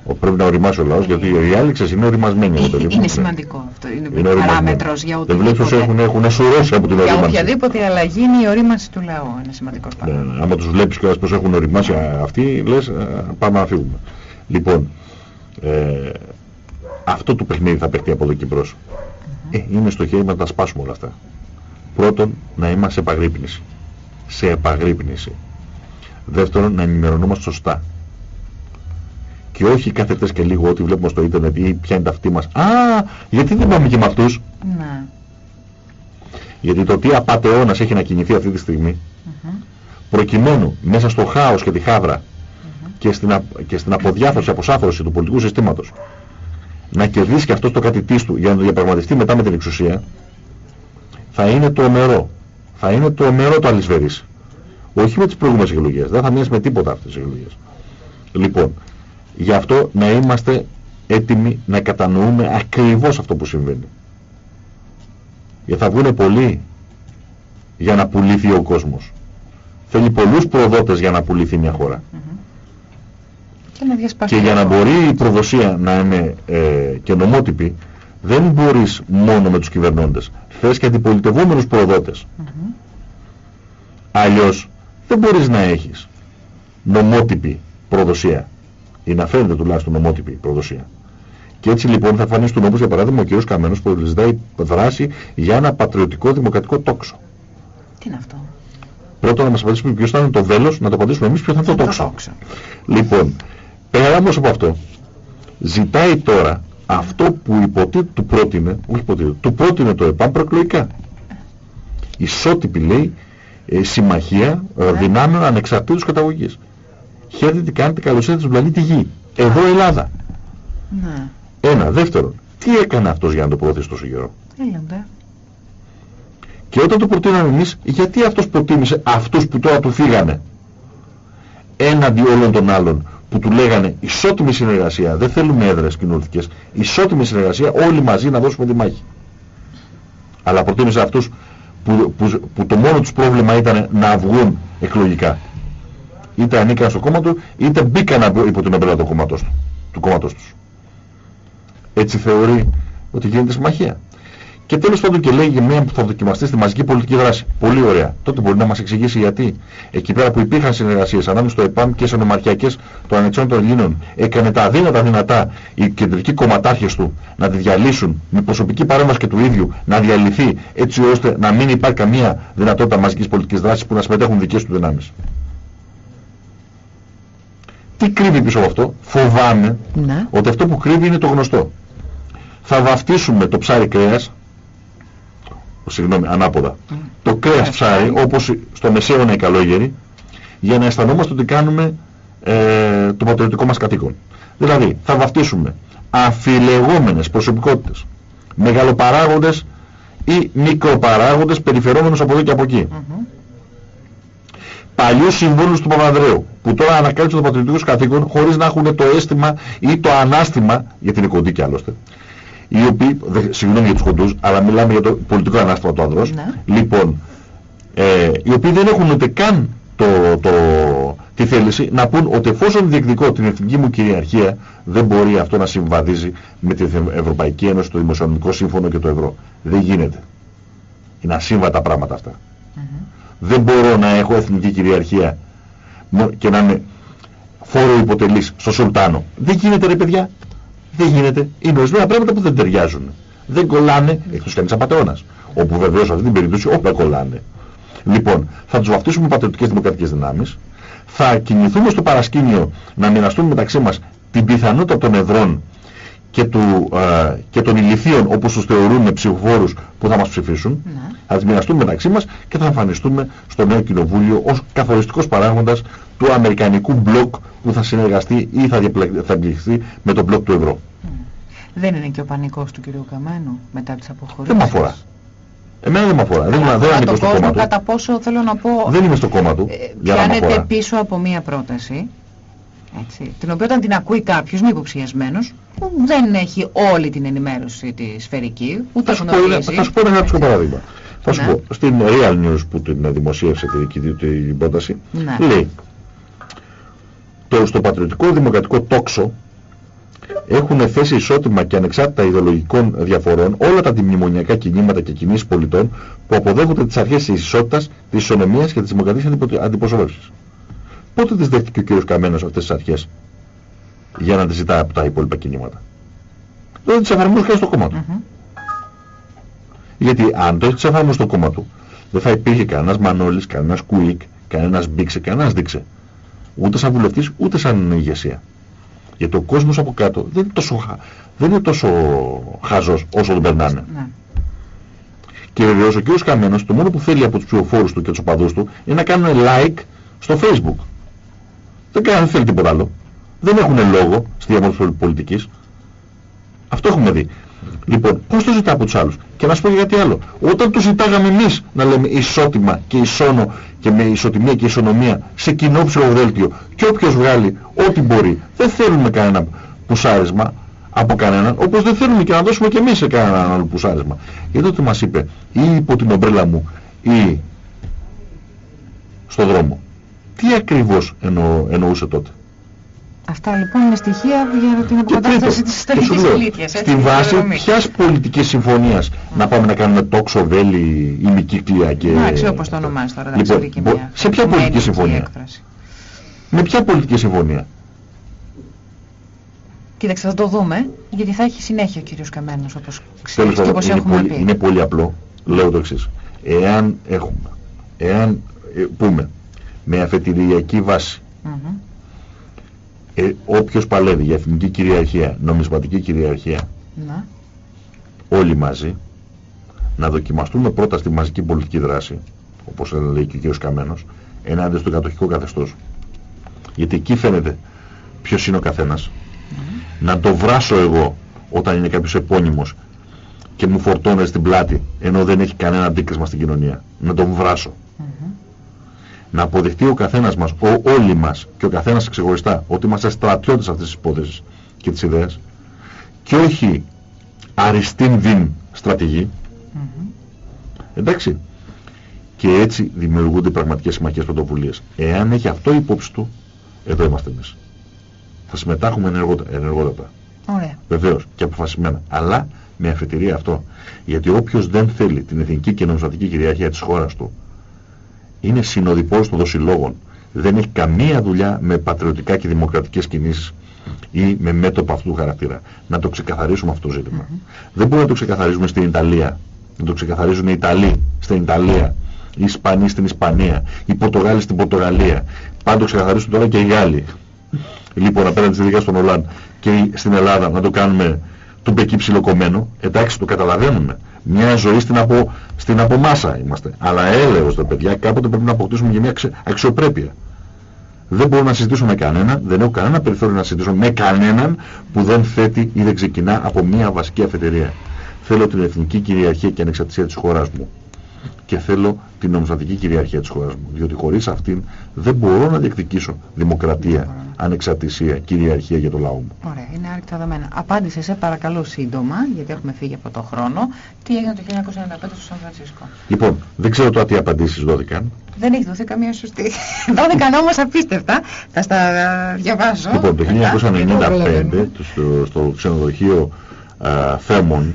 Ο- Πρέπει να οριμάσει ο λαός γιατί οι άλλοι ξέρεις είναι οριμασμένοι. Ε, ρε παιδί μου. Είναι Ναι. σημαντικό αυτό. Είναι, Είναι οριμασμένοι. παράμετρος για Δεν βλέπεις πως οτιδήποτε. έχουν, έχουν εσουρώσει από την Για ορίμανση. οποιαδήποτε αλλαγή είναι η ορίμανση του λαού. Είναι σημαντικός Ναι, παράγοντας. ναι. Άμα τους βλέπεις κιόλας πως έχουν οριμάσει α, αυτοί, λες α, πάμε να φύγουμε. Λοιπόν, ε, αυτό το παιχνίδι θα παιχτεί από εδώ και μπρος. Ε, είναι στο χέρι μας να τα σπάσουμε όλα αυτά. Πρώτον, να είμαστε σε επαγρύπνηση. Σε επαγρύπνηση. Δεύτερον, να ενημερωνόμαστε σωστά. Και όχι κάθε τες και λίγο ό,τι βλέπουμε στο ίντερνετ ή ποια είναι τα αυτή μας. Α, γιατί δεν πάμε και με αυτούς; Ναι. Γιατί το τι απατεώνας έχει να κινηθεί αυτή τη στιγμή Μμμ. προκειμένου μέσα στο χάος και τη χάβρα και στην, α- και στην αποδιάθρωση, αποσάθρωση του πολιτικού συστήματος να κερδίσει και αυτός το κάτι της του για να το διαπραγματευτεί μετά με την εξουσία θα είναι το ομερό. Θα είναι το ομερό το αλυσβερής. Όχι με τις προηγούμενες εκλογές. Δεν θα μοιάσει με τίποτα αυτές τις εκλογές. Λοιπόν, γι' αυτό να είμαστε έτοιμοι να κατανοούμε ακριβώς αυτό που συμβαίνει. Γιατί θα βγουν πολλοί για να πουλήθει ο κόσμος. Θέλει πολλούς προδότες για να πουληθεί μια χώρα. Και να διασπαστεί. Και για να αυτό. μπορεί η προδοσία να είναι ε, και νομότυπη, δεν μπορείς μόνο με τους κυβερνώντες. Θες και αντιπολιτευόμενους προδότες. Μμμ. Αλλιώς δεν μπορείς να έχεις νομότυπη προδοσία. Ή να φαίνεται τουλάχιστον νομότυπη προδοσία. Και έτσι λοιπόν θα εμφανιστούν όπως για παράδειγμα ο κ. Καμένος που ζητάει δράση για ένα πατριωτικό δημοκρατικό τόξο. Τι είναι αυτό; Πρώτον να μας απαντήσουμε ποιος θα είναι το βέλος, να το απαντήσουμε εμείς ποιο θα είναι το Το τόξο. τόξο. Λοιπόν, πέρα όμως από αυτό, ζητάει τώρα αυτό που υποτίθεται του πρότεινε, όχι υποτίθεται, του πρότεινε το ΕΠΑΜ προεκλογικά. Ισότιμη λέει ε, συμμαχία ε, Ναι. δυνάμεων ανεξαρτήτως καταγωγής. Χαίρετε τι κάνετε, καλώς ήρθατε στους πλανήτη Γη. Εδώ Ελλάδα. Ναι. Ένα. Δεύτερον, τι έκανε αυτός για να το προωθήσει τόσο καιρό; Έλαντε. Και όταν το προτείναμε εμείς, γιατί αυτός προτίμησε αυτούς που τώρα του φύγανε έναντι όλων των άλλων που του λέγανε ισότιμη συνεργασία, δεν θέλουμε έδρες κοινωνικές, ισότιμη συνεργασία όλοι μαζί να δώσουμε τη μάχη. Αλλά προτίμησε αυτούς που, που, που το μόνο τους πρόβλημα ήταν να βγουν εκλογικά. Είτε ανήκαν στο κόμμα του, είτε μπήκαν από- υπό την ομπρέλα του κόμματος του, του κόμματος τους. Έτσι θεωρεί ότι γίνεται συμμαχία. Και τέλος πάντων και λέγει μια που θα δοκιμαστεί στη μαζική πολιτική δράση. Πολύ ωραία. Τότε μπορεί να μας εξηγήσει γιατί. Εκεί πέρα που υπήρχαν συνεργασίες ανάμεσα στο ΕΠΑΜ και σε νομαρχιακές των ανεξών των Ελλήνων, έκανε τα αδύνατα δυνατά οι κεντρικοί κομματάρχες του να τη διαλύσουν με προσωπική παρέμβαση και του ίδιου να διαλυθεί έτσι ώστε να μην υπάρχει καμία δυνατότητα μαζικής πολιτικής δράσης που να συμμετέχουν δικές του δυνάμεις. Τι κρύβει πίσω από αυτό; Φοβάμαι Ναι. ότι αυτό που κρύβει είναι το γνωστό. Θα βαφτίσουμε το ψάρι κρέας, συγγνώμη, ανάποδα, το κρέας Κρέας ψάρι, ψάρι. όπως στο μεσαίωνα οι καλόγεροι, για να αισθανόμαστε ότι κάνουμε ε, το πατριωτικό μας καθήκον. Δηλαδή, θα βαφτίσουμε αφιλεγόμενες προσωπικότητες, μεγαλοπαράγοντες ή μικροπαράγοντες περιφερόμενους από εδώ και από εκεί. Μμμ. Παλιούς συμβούλους του Παπανδρέου, που τώρα ανακάλυψαν το πατριωτικό τους καθήκον χωρίς να έχουν το αίσθημα ή το ανάστημα, γιατί είναι κοντή κι άλλωστε, οι οποίοι, δε- συγγνώμη για τους κοντούς, αλλά μιλάμε για το πολιτικό ανάστημα του ανδρός, Ναι. λοιπόν, ε, οι οποίοι δεν έχουν ούτε καν το, το, τη θέληση να πούν ότι εφόσον διεκδικώ την εθνική μου κυριαρχία, δεν μπορεί αυτό να συμβαδίζει με την Εθ- Ευρωπαϊκή Ένωση, το Δημοσιονομικό Σύμφωνο και το Ευρώ. Δεν γίνεται. Είναι ασύμβατα πράγματα αυτά. Μμμ. Δεν μπορώ να έχω εθνική κυριαρχία μο- και να είμαι φόρο υποτελής στο Σουλτάνο. Δεν γίνεται ρε παιδιά. Δεν γίνεται. Είναι ορισμένα πράγματα που δεν ταιριάζουν. Δεν κολλάνε εκτός κανείς απατεώνας. Όπου βεβαίως σε αυτή την περίπτωση όλα κολλάνε. Λοιπόν, θα τους βαφτίσουμε πατριωτικές δημοκρατικές δυνάμεις. Θα κινηθούμε στο παρασκήνιο να μοιραστούμε μεταξύ μας την πιθανότητα των εδρών και, του, ε, και των ηλικίων όπως τους θεωρούν ψηφοφόρους που θα μας ψηφίσουν. Ναι. Θα τις μοιραστούμε μεταξύ μας και θα εμφανιστούμε στο νέο κοινοβούλιο ως καθοριστικός παράγοντας του αμερικανικού μπλοκ που θα συνεργαστεί ή θα, διαπλε- θα εμπληχθεί με το μπλοκ του ευρώ. Δεν είναι και ο πανικός του κυρίου Καμένου μετά τις αποχωρήσεις; Δεν με αφορά. Εμένα δεν με αφορά. Δεν, δεν Αφορά ανήκω τον στο κόσμο κόμμα του. κατά πόσο θέλω να πω Δεν είμαι στο κόμμα του. ε, για να με πιάνεται αφορά. πίσω από μία πρόταση έτσι, την οποία όταν την ακούει κάποιος μη υποψιασμένος που δεν έχει όλη την ενημέρωση της σφαιρική ούτε Θα σου, πω, ένα- γνωρίζει θα σου πω ένα γράψιμο έτσι. παράδειγμα. Θα σου Ναι. πω, στην Real News που την δημοσίευσε την, την, την πρόταση, Ναι. λέει το, στο πατριωτικό δημοκρατικό τόξο έχουν θέσει ισότιμα και ανεξάρτητα ιδεολογικών διαφορών όλα τα αντιμνημονιακά κινήματα και κινήσεις πολιτών που αποδέχονται τις αρχές της ισότητας, της ισονομίας και της δημοκρατικής αντιπο- αντιπροσώπευσης. Πότε τις δέχτηκε ο κύριος Καμένος αυτές τις αρχές για να τις ζητάει από τα υπόλοιπα κινήματα; Δεν τις εφαρμόζει καν στο κόμμα του. Μμμ. Γιατί αν το έτσι εφάρμοσε στο κόμμα του, δεν θα υπήρχε κανένας Μανώλης, κανένας Κουίκ, κανένας Μπίξε, κανένας Δίξε. Ούτε σαν βουλευτής, ούτε σαν ηγεσία. Γιατί ο κόσμος από κάτω δεν είναι τόσο, χα- δεν είναι τόσο χαζός όσο τον περνάνε. Ναι. Και βεβαίως ο κύριος Καμένος το μόνο που θέλει από τους ψηφοφόρους του και τους οπαδούς του είναι να κάνουν like στο facebook. Δεν, κάνει, δεν θέλει τίποτα άλλο. Δεν έχουν λόγο στη διαμόρφωση πολιτικής. Αυτό έχουμε δει. Λοιπόν, πώς το ζητά από τους άλλους. Και να σου πω και κάτι άλλο. Όταν το ζητάγαμε εμείς να λέμε ισότιμα και ισόνο και με ισοτιμία και ισονομία σε κοινό ψηφοδέλτιο και όποιος βγάλει ό,τι μπορεί, δεν θέλουμε κανένα πουσάρισμα από κανέναν, όπως δεν θέλουμε και να δώσουμε και εμείς σε κανέναν άλλο πουσάρισμα. Γιατί τότε μας είπε ή υπό την ομπρέλα μου ή στο δρόμο. Τι ακριβώς εννο, εννοούσε τότε; Αυτά λοιπόν είναι στοιχεία για την Και αποκατάσταση τρίτο, της και σου ιστορικής λέω, αλήθειας. Στη βάση ποιας πολιτικής συμφωνίας να πάμε να κάνουμε τόξο, βέλη, ημικύκλια και... Εντάξει, όπως το ονομάζεις τώρα, εντάξει, Λοιπόν, και μπο- μια σε ποια φημική πολιτική συμφωνία; έκφραση. Με ποια πολιτική συμφωνία; Κοίταξε, θα το δούμε, γιατί θα έχει συνέχεια ο κύριος Καμένος, όπως Τέλος ξέρεις και πάντων, όπως είναι, έχουμε πολύ, πει. είναι πολύ απλό. Λέω το εξής. Εάν έχουμε, εάν ε, πούμε με αφετηριακή βάση Μμμ. ε, όποιος παλεύει για εθνική κυριαρχία, νομισματική κυριαρχία, Να. όλοι μαζί, να δοκιμαστούμε πρώτα στη μαζική πολιτική δράση, όπως λέει και ο κ. Καμένος, ενάντια στο κατοχικό καθεστώς. Γιατί εκεί φαίνεται ποιος είναι ο καθένας. Να το βράσω εγώ όταν είναι κάποιος επώνυμος και μου φορτώνει στην πλάτη, ενώ δεν έχει κανένα αντίκρισμα στην κοινωνία. Να τον βράσω. Μμμ. Να αποδεχτεί ο καθένας μας, ο, όλοι μας και ο καθένας ξεχωριστά, ότι είμαστε στρατιώτες αυτής της υπόθεσης και της ιδέας και όχι αριστείν διν στρατηγή. Μμμ. Εντάξει. Και έτσι δημιουργούνται πραγματικές συμμαχίες πρωτοβουλίες. Εάν έχει αυτό υπόψη του, εδώ είμαστε εμείς. Θα συμμετάχουμε ενεργότα- ενεργότατα. Ωραία. Βεβαίως και αποφασισμένα. Αλλά με αφετηρία αυτό. Γιατί όποιος δεν θέλει την εθνική και νομισματική κυριαρχία της χώρας του είναι συνοδοιπόρος των δοσιλόγων. Δεν έχει καμία δουλειά με πατριωτικά και δημοκρατικές κινήσεις ή με μέτωπα αυτού του χαρακτήρα. Να το ξεκαθαρίσουμε αυτό το ζήτημα. Δεν μπορούμε να το ξεκαθαρίζουμε στην Ιταλία. Να το ξεκαθαρίζουν οι Ιταλοί στην Ιταλία. Οι Ισπανοί στην Ισπανία. Οι Πορτογάλοι στην Πορτογαλία. Πάντα το ξεκαθαρίσουν τώρα και οι Γάλλοι. Λοιπόν, απέναντι στη δικιά στον Ολάν και στην Ελλάδα να το κάνουμε του μπεκί ψιλοκομμένο, εντάξει το καταλαβαίνουμε. Μια ζωή στην, απο, στην απομάσα είμαστε. Αλλά έλεος τα παιδιά, κάποτε πρέπει να αποκτήσουμε και μια ξε- αξιοπρέπεια. Δεν μπορώ να συζητήσω με κανέναν, δεν έχω κανένα περιθώριο να συζητήσω με κανέναν που δεν θέτει ή δεν ξεκινά από μια βασική αφετηρία. Θέλω την εθνική κυριαρχία και ανεξαρτησία της χώρας μου και θέλω την νομισματική κυριαρχία της χώρας μου. Διότι χωρίς αυτήν δεν μπορώ να διεκδικήσω δημοκρατία, ανεξαρτησία, κυριαρχία για το λαό μου. Ωραία, είναι άρρηκτα δεδομένα. Απάντησε σε παρακαλώ σύντομα, γιατί έχουμε φύγει από το χρόνο. Τι έγινε το 1995 στο Σαν Φρανσίσκο; Λοιπόν, δεν ξέρω τώρα τι απαντήσεις δόθηκαν. Δεν έχει δοθεί καμία σωστή. (laughs) Δόθηκαν όμως απίστευτα. Θα στα ε, διαβάσω. Λοιπόν, το μετά, γιατί δεν 1995 προλαβαίνουμε. το- στο, στο ξενοδοχείο α, Fairmont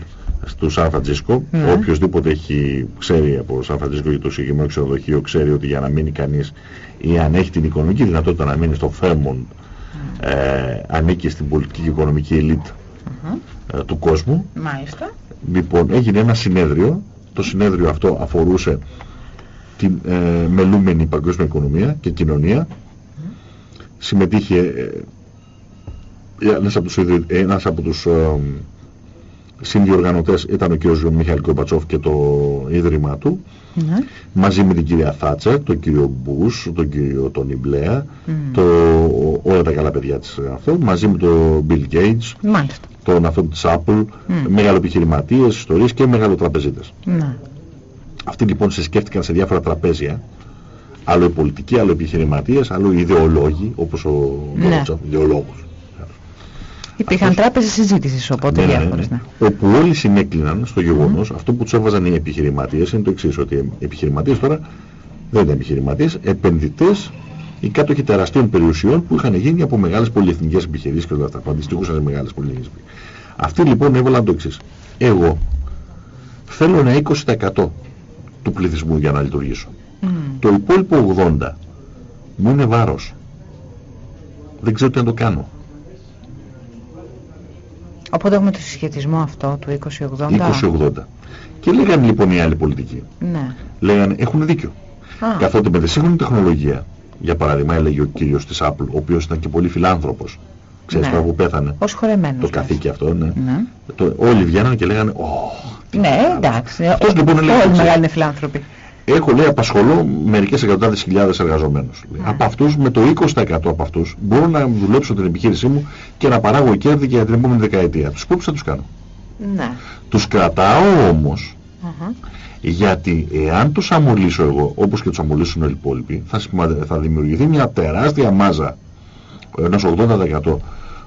του Σαν Φραντζίσκο, Ναι. οποιοδήποτε έχει, ξέρει από Σαν Φραντζίσκο για το συγκεκριμένο ξενοδοχείο, ξέρει ότι για να μείνει κανείς ή αν έχει την οικονομική δυνατότητα να μείνει στο Fairmont, ε, ανήκει στην πολιτική και οικονομική ελίτ Μμμ. ε, του κόσμου. Μάλιστα. Λοιπόν, έγινε ένα συνέδριο. Το συνέδριο αυτό αφορούσε την ε, μελούμενη παγκόσμια οικονομία και κοινωνία. Συμμετείχε ε, ένας από τους, ιδρυ- ένας από τους ε, συνδιοργανωτές ήταν ο κ. Μιχαήλ Κορμπατσόφ και το ίδρυμα του Ναι. μαζί με την κυρία Θάτσερ, τον κύριο Μπούς, τον κύριο Τόνι Μπλέα, Μμ. το, όλα τα καλά παιδιά της ε, αυτό, μαζί με τον Bill Gates, Μάλιστα. τον αυτό της Apple, Μμ. μεγάλο επιχειρηματίες, ιστορίες και μεγάλο τραπεζίτες. Ναι. Αυτοί λοιπόν συσκέφτηκαν σε διάφορα τραπέζια, άλλο οι πολιτικοί, άλλο οι επιχειρηματίες, άλλο οι ιδεολόγοι, όπως ο Ναι. ναι. ιδεολόγος. Υπήρχαν Αυτός- τράπεζες συζήτησης, οπότε Ναι, ναι, ναι, διάφορες. ναι. Ναι. Όπου όλοι συνέκλειναν στο γεγονός, αυτό που τους έβαζαν οι επιχειρηματίες είναι το εξής, ότι οι επιχειρηματίες τώρα δεν ήταν επιχειρηματίες, επενδυτές οι κάτοχοι τεραστίων περιουσιών που είχαν γίνει από μεγάλες πολυεθνικές επιχειρήσεις και όλα αυτά, που αντιστοιχούσαν σε μεγάλες πολυεθνικές επιχειρήσεις. Αυτοί λοιπόν έβαλαν το εξής. Εγώ θέλω ένα 20% του πληθυσμού για να λειτουργήσω. Μμ. Το υπόλοιπο 80 μου είναι βάρος. Δεν ξέρω τι να το κάνω. Οπότε έχουμε το συσχετισμό αυτό του 2080. 20-80. Και λέγανε λοιπόν οι άλλοι πολιτικοί. Ναι. Λέγανε έχουν δίκιο. Α, Καθότι με τη σύγχρονη τεχνολογία, για παράδειγμα έλεγε ο κύριος της Apple, ο οποίος ήταν και πολύ φιλάνθρωπος. Ξέρεις Ναι. τώρα που πέθανε. ως χωρεμένος. Το λες. καθήκη αυτό, ναι. Ναι. Το, όλοι βγαίνανε και λέγανε «Ω, τι Ναι, μεγάλος». εντάξει. Αυτός Ο- λοιπόν έλεγε Όλοι «Ξέρεις, μεγάλοι είναι φιλάνθρωποι. Έχω λέει απασχολώ μερικές εκατοντάδες χιλιάδες εργαζομένους. Λέει. Ναι. Από αυτούς, με το 20% από αυτούς, μπορώ να δουλέψω την επιχείρησή μου και να παράγω κέρδη για την επόμενη δεκαετία. Τους υπόλοιπους θα τους κάνω. Ναι. Τους κρατάω όμως Αχα. γιατί εάν τους αμολύσω εγώ, όπως και τους αμολύσουν οι υπόλοιποι, θα, σημα- θα δημιουργηθεί μια τεράστια μάζα ενός 80%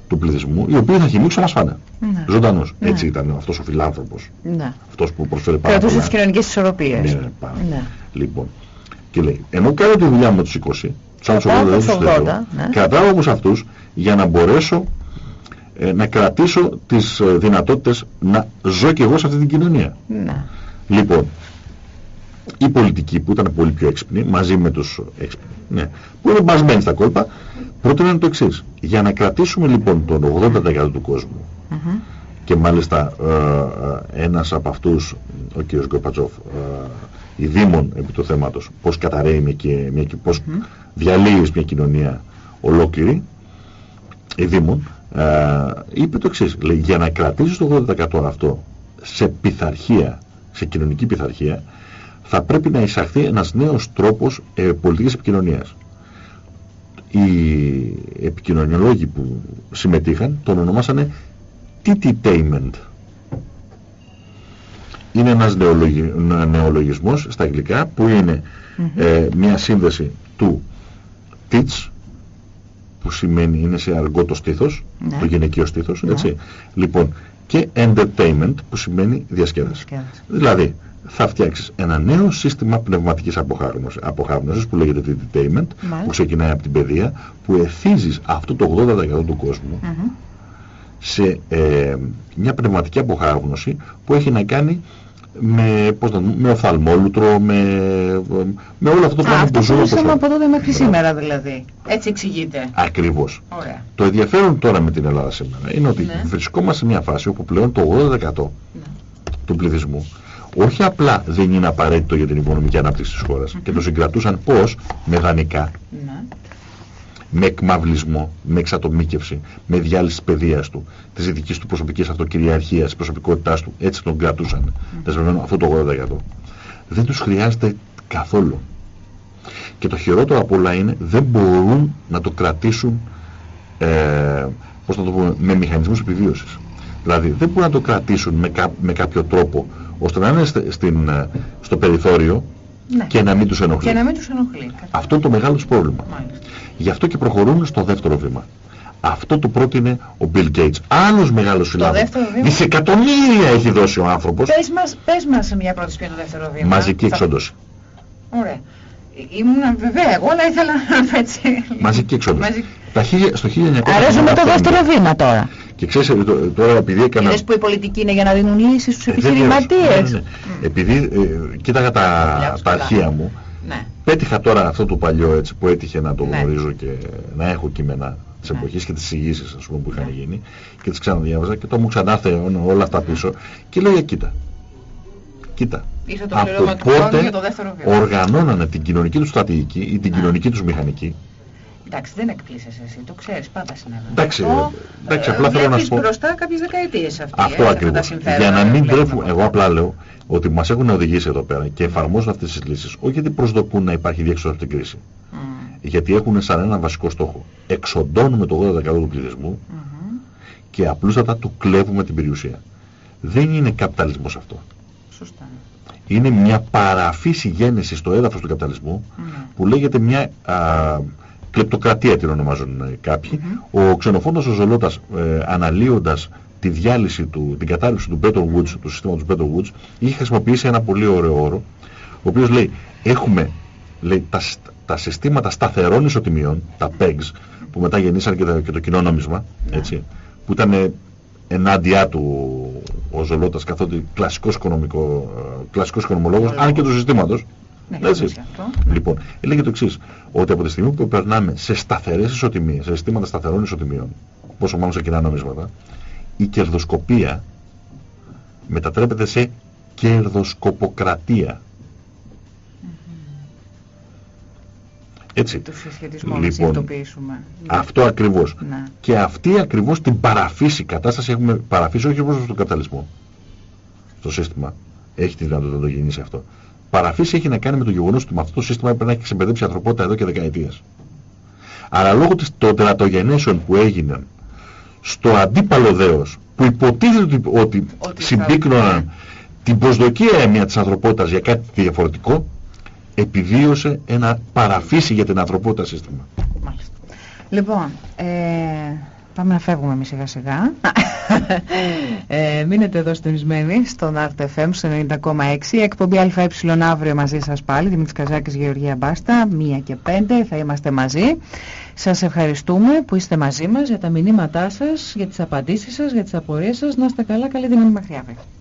του πληθυσμού, οι οποίοι θα χυμίξουν να μας φάνε. Ναι. Ζωντανούς. Ναι. Έτσι ήταν αυτός ο φιλάνθρωπος. Ναι. Αυτός που προσφέρει πάρα Κρατούσε πολλά. τις κοινωνικές ισορροπίες. Ναι, πάρα. Ναι. Λοιπόν, και λέει, ενώ κάνω τη δουλειά μου με τους 20, τους άλλους Κρατάω 80 δεν τους τους 80, θέλω, ναι. κρατάω όμως αυτούς για να μπορέσω ε, να κρατήσω τις ε, δυνατότητες να ζω κι εγώ σε αυτή την κοινωνία. Ναι. Λοιπόν, οι πολιτικοί που ήταν πολύ πιο έξυπνοι, μαζί με τους έξυπνοι, ναι, που είναι μπασμένοι στα κόλπα, πρότειναν το εξής. Για να κρατήσουμε λοιπόν τον 80% του κόσμου, Μμμ. και μάλιστα ε, ε, ένας από αυτούς, ο κ. Γκορπατσόφ, ε, η δήμον επί του θέματος, πώς καταραίει μια, και- μια, και- πώς διαλύεις μια κοινωνία ολόκληρη, η δήμον, ε, είπε το εξής, λέει, για να κρατήσεις το 80% αυτό σε πειθαρχία, σε κοινωνική πειθαρχία, θα πρέπει να εισαχθεί ένας νέος τρόπος ε, πολιτικής επικοινωνίας. Οι επικοινωνιολόγοι που συμμετείχαν τον ονομάσανε Tititainment. Είναι ένας νεολογι... νε- νεολογισμός στα αγγλικά που είναι ε, μια σύνδεση του teach που σημαίνει είναι σε αργό το στήθος, Ναι. το γυναικείο στήθος, Ναι. έτσι. Λοιπόν, και entertainment που σημαίνει διασκέδαση. Διασκέδαση. Δηλαδή, θα φτιάξεις ένα νέο σύστημα πνευματικής αποχάγνωσης, αποχάγνωσης που λέγεται entertainment, Μάλιστα. που ξεκινάει από την παιδεία, που εθίζεις αυτό το 80% του κόσμου Μμμ. σε ε, μια πνευματική αποχάγνωση που έχει να κάνει με, πώς να, το- με οφθαλμόλουτρο, με, με όλο αυτό το Α, πράγμα αυτό που ζούμε. που όπως ζούσαμε λέμε. από τότε μέχρι Μπράβο. σήμερα δηλαδή. Έτσι εξηγείται. Ακριβώς. Ωραία. Το ενδιαφέρον τώρα με την Ελλάδα σήμερα είναι ότι Ναι. βρισκόμαστε σε μια φάση όπου πλέον το 80% Ναι. του πληθυσμού όχι απλά δεν είναι απαραίτητο για την οικονομική ανάπτυξη της χώρας και το συγκρατούσαν πώς; Με δανεικά, Ναι. με εκμαυλισμό, με εξατομίκευση, με διάλυση της παιδείας του, της δικής του προσωπικής αυτοκυριαρχίας, της προσωπικότητάς του, έτσι τον κρατούσαν, δεσμευμένο αυτό το 80%. Δεν τους χρειάζεται καθόλου. Και το χειρότερο από όλα είναι δεν μπορούν να το κρατήσουν ε, πώς να το πούμε, με μηχανισμούς επιβίωσης. Δηλαδή δεν μπορούν να το κρατήσουν με, κά- με κάποιο τρόπο ώστε να είναι στε- στην, ε, στο περιθώριο Ναι. και να μην τους ενοχλεί. Και να μην τους ενοχλεί. Αυτό είναι το μεγάλο τους πρόβλημα. Μάλιστα. Γι' αυτό και προχωρούν στο δεύτερο βήμα. Αυτό το πρότεινε ο Bill Gates. Άλλος μεγάλος φιλάνθρωπος. δεύτερο βήμα. Δισεκατομμύρια έχει δώσει ο άνθρωπος. Πες μας, πες μας μια πρώτη ποιο είναι το δεύτερο βήμα. Μαζική Θα- εξόντωση. Ωραία. Ήμουν βέβαια εγώ, αλλά ήθελα να έτσι. Μαζική εξόντωση. Μαζική. Τα χίλια- στο 1900 Αρέσουμε το δεύτερο βήμα τώρα. Και ξέρεις, ε, το- τώρα επειδή έκανα... Είδες που η πολιτική είναι για να δίνουν λύσεις στους Ε, βεβαίως. επιχειρηματίες. Ναι, ναι. Επειδή ε, κοίταγα τα, Δουλειά τα καλά. αρχεία μου, Ναι. πέτυχα τώρα αυτό το παλιό έτσι που έτυχε να το Ναι. γνωρίζω και να έχω κείμενα της Ναι. εποχής και τις εισηγήσεις ας πούμε που είχαν Ναι. γίνει και τις ξαναδιάβαζα και το μου ξανάρθε ό- όλα αυτά πίσω και λέω «Ε, κοίτα, κοίτα. Ήρθε το Από πληρώμα του χρόνου πότε για το δεύτερο βήμα. οργανώνανε την κοινωνική τους στρατηγική ή την Ναι. κοινωνική τους μηχανική; Εντάξει, δεν εκπλήσεσαι εσύ, το ξέρεις, πάντα συνέβαινε. Εντάξει, Αυτό, ε, εντάξει, ε, απλά θέλω να βλέπεις σου πω- μπροστά κάποιες δεκαετίες αυτή. Αυτό έτσι, αυτά τα ακριβώς. συμφέροντα Για να που μην βλέπουμε τρέφουν, από εγώ εδώ. απλά λέω ότι μας έχουν οδηγήσει εδώ πέρα και εφαρμόζουν αυτές τις λύσεις, όχι γιατί προσδοκούν να υπάρχει διέξοδο από την κρίση. Μμ. Γιατί έχουν σαν ένα βασικό στόχο. Εξοντώνουμε το 80% του πληθυσμού Μμμ. και απλούστατα του κλέβουμε την περιουσία. Δεν είναι καπιταλισμός αυτό. Σωστά. Είναι μια παραφύση γέννησης στο έδαφος του καπιταλισμού Ναι. που λέγεται μια α, κλεπτοκρατία την ονομάζουν ε, κάποιοι. Ο ξενοφόντος ο Ζολότας ε, αναλύοντας τη διάλυση του, την κατάληψη του Bretton Woods, του συστήματος Bretton Woods, είχε χρησιμοποιήσει ένα πολύ ωραίο όρο, ο οποίος λέει, έχουμε λέει, τα, σ- τα συστήματα σταθερών ισοτιμιών, τα PEGs, που μετά γεννήσαν και, τα- και το κοινό νόμισμα, έτσι, που ήταν ε, ενάντια του ο Ζολότας καθότι κλασικός, οικονομικό, ε, κλασικός οικονομολόγος, αν και του συστήματος, Ναι, έτσι. έτσι αυτό. Λοιπόν, έλεγε το εξής, ότι από τη στιγμή που περνάμε σε σταθερές ισοτιμίες, σε συστήματα σταθερών ισοτιμιών, πόσο μάλλον σε κοινά νομίσματα, η κερδοσκοπία μετατρέπεται σε κερδοσκοποκρατία. Έτσι. Το συσχετισμό να Λοιπόν, συνειδητοποιήσουμε. Αυτό ακριβώς. Ναι. Και αυτή ακριβώς την παραφύση κατάσταση έχουμε παραφύσει όχι μόνο στον καπιταλισμό. Στο σύστημα. Έχει τη δυνατότητα να το γεννήσει αυτό. Παραφύση έχει να κάνει με το γεγονός ότι με αυτό το σύστημα πρέπει να έχει ξεμπερδέψει η ανθρωπότητα εδώ και δεκαετίες. Αλλά λόγω της, των τερατογενέσεων που έγιναν στο αντίπαλο δέος που υποτίθεται ότι, ότι Ότι θα- συμπίκνωναν ναι. την προσδοκία έμια της ανθρωπότητας για κάτι διαφορετικό επιβίωσε ένα παραφύση για την ανθρωπότητα σύστημα. Μάλιστα. Λοιπόν, ε, πάμε να φεύγουμε εμείς σιγά σιγά. (laughs) ε, μείνετε εδώ συντονισμένοι στον Art FM στο 90,6. Εκπομπή ΑΕ αύριο μαζί σας πάλι. Δημήτρης Καζάκης, Γεωργία Μπάστα. Μία και πέντε θα είμαστε μαζί. Σας ευχαριστούμε που είστε μαζί μας για τα μηνύματά σας, για τις απαντήσεις σας, για τις απορίες σας. Να είστε καλά. Καλή δύναμη μέχρι αύριο.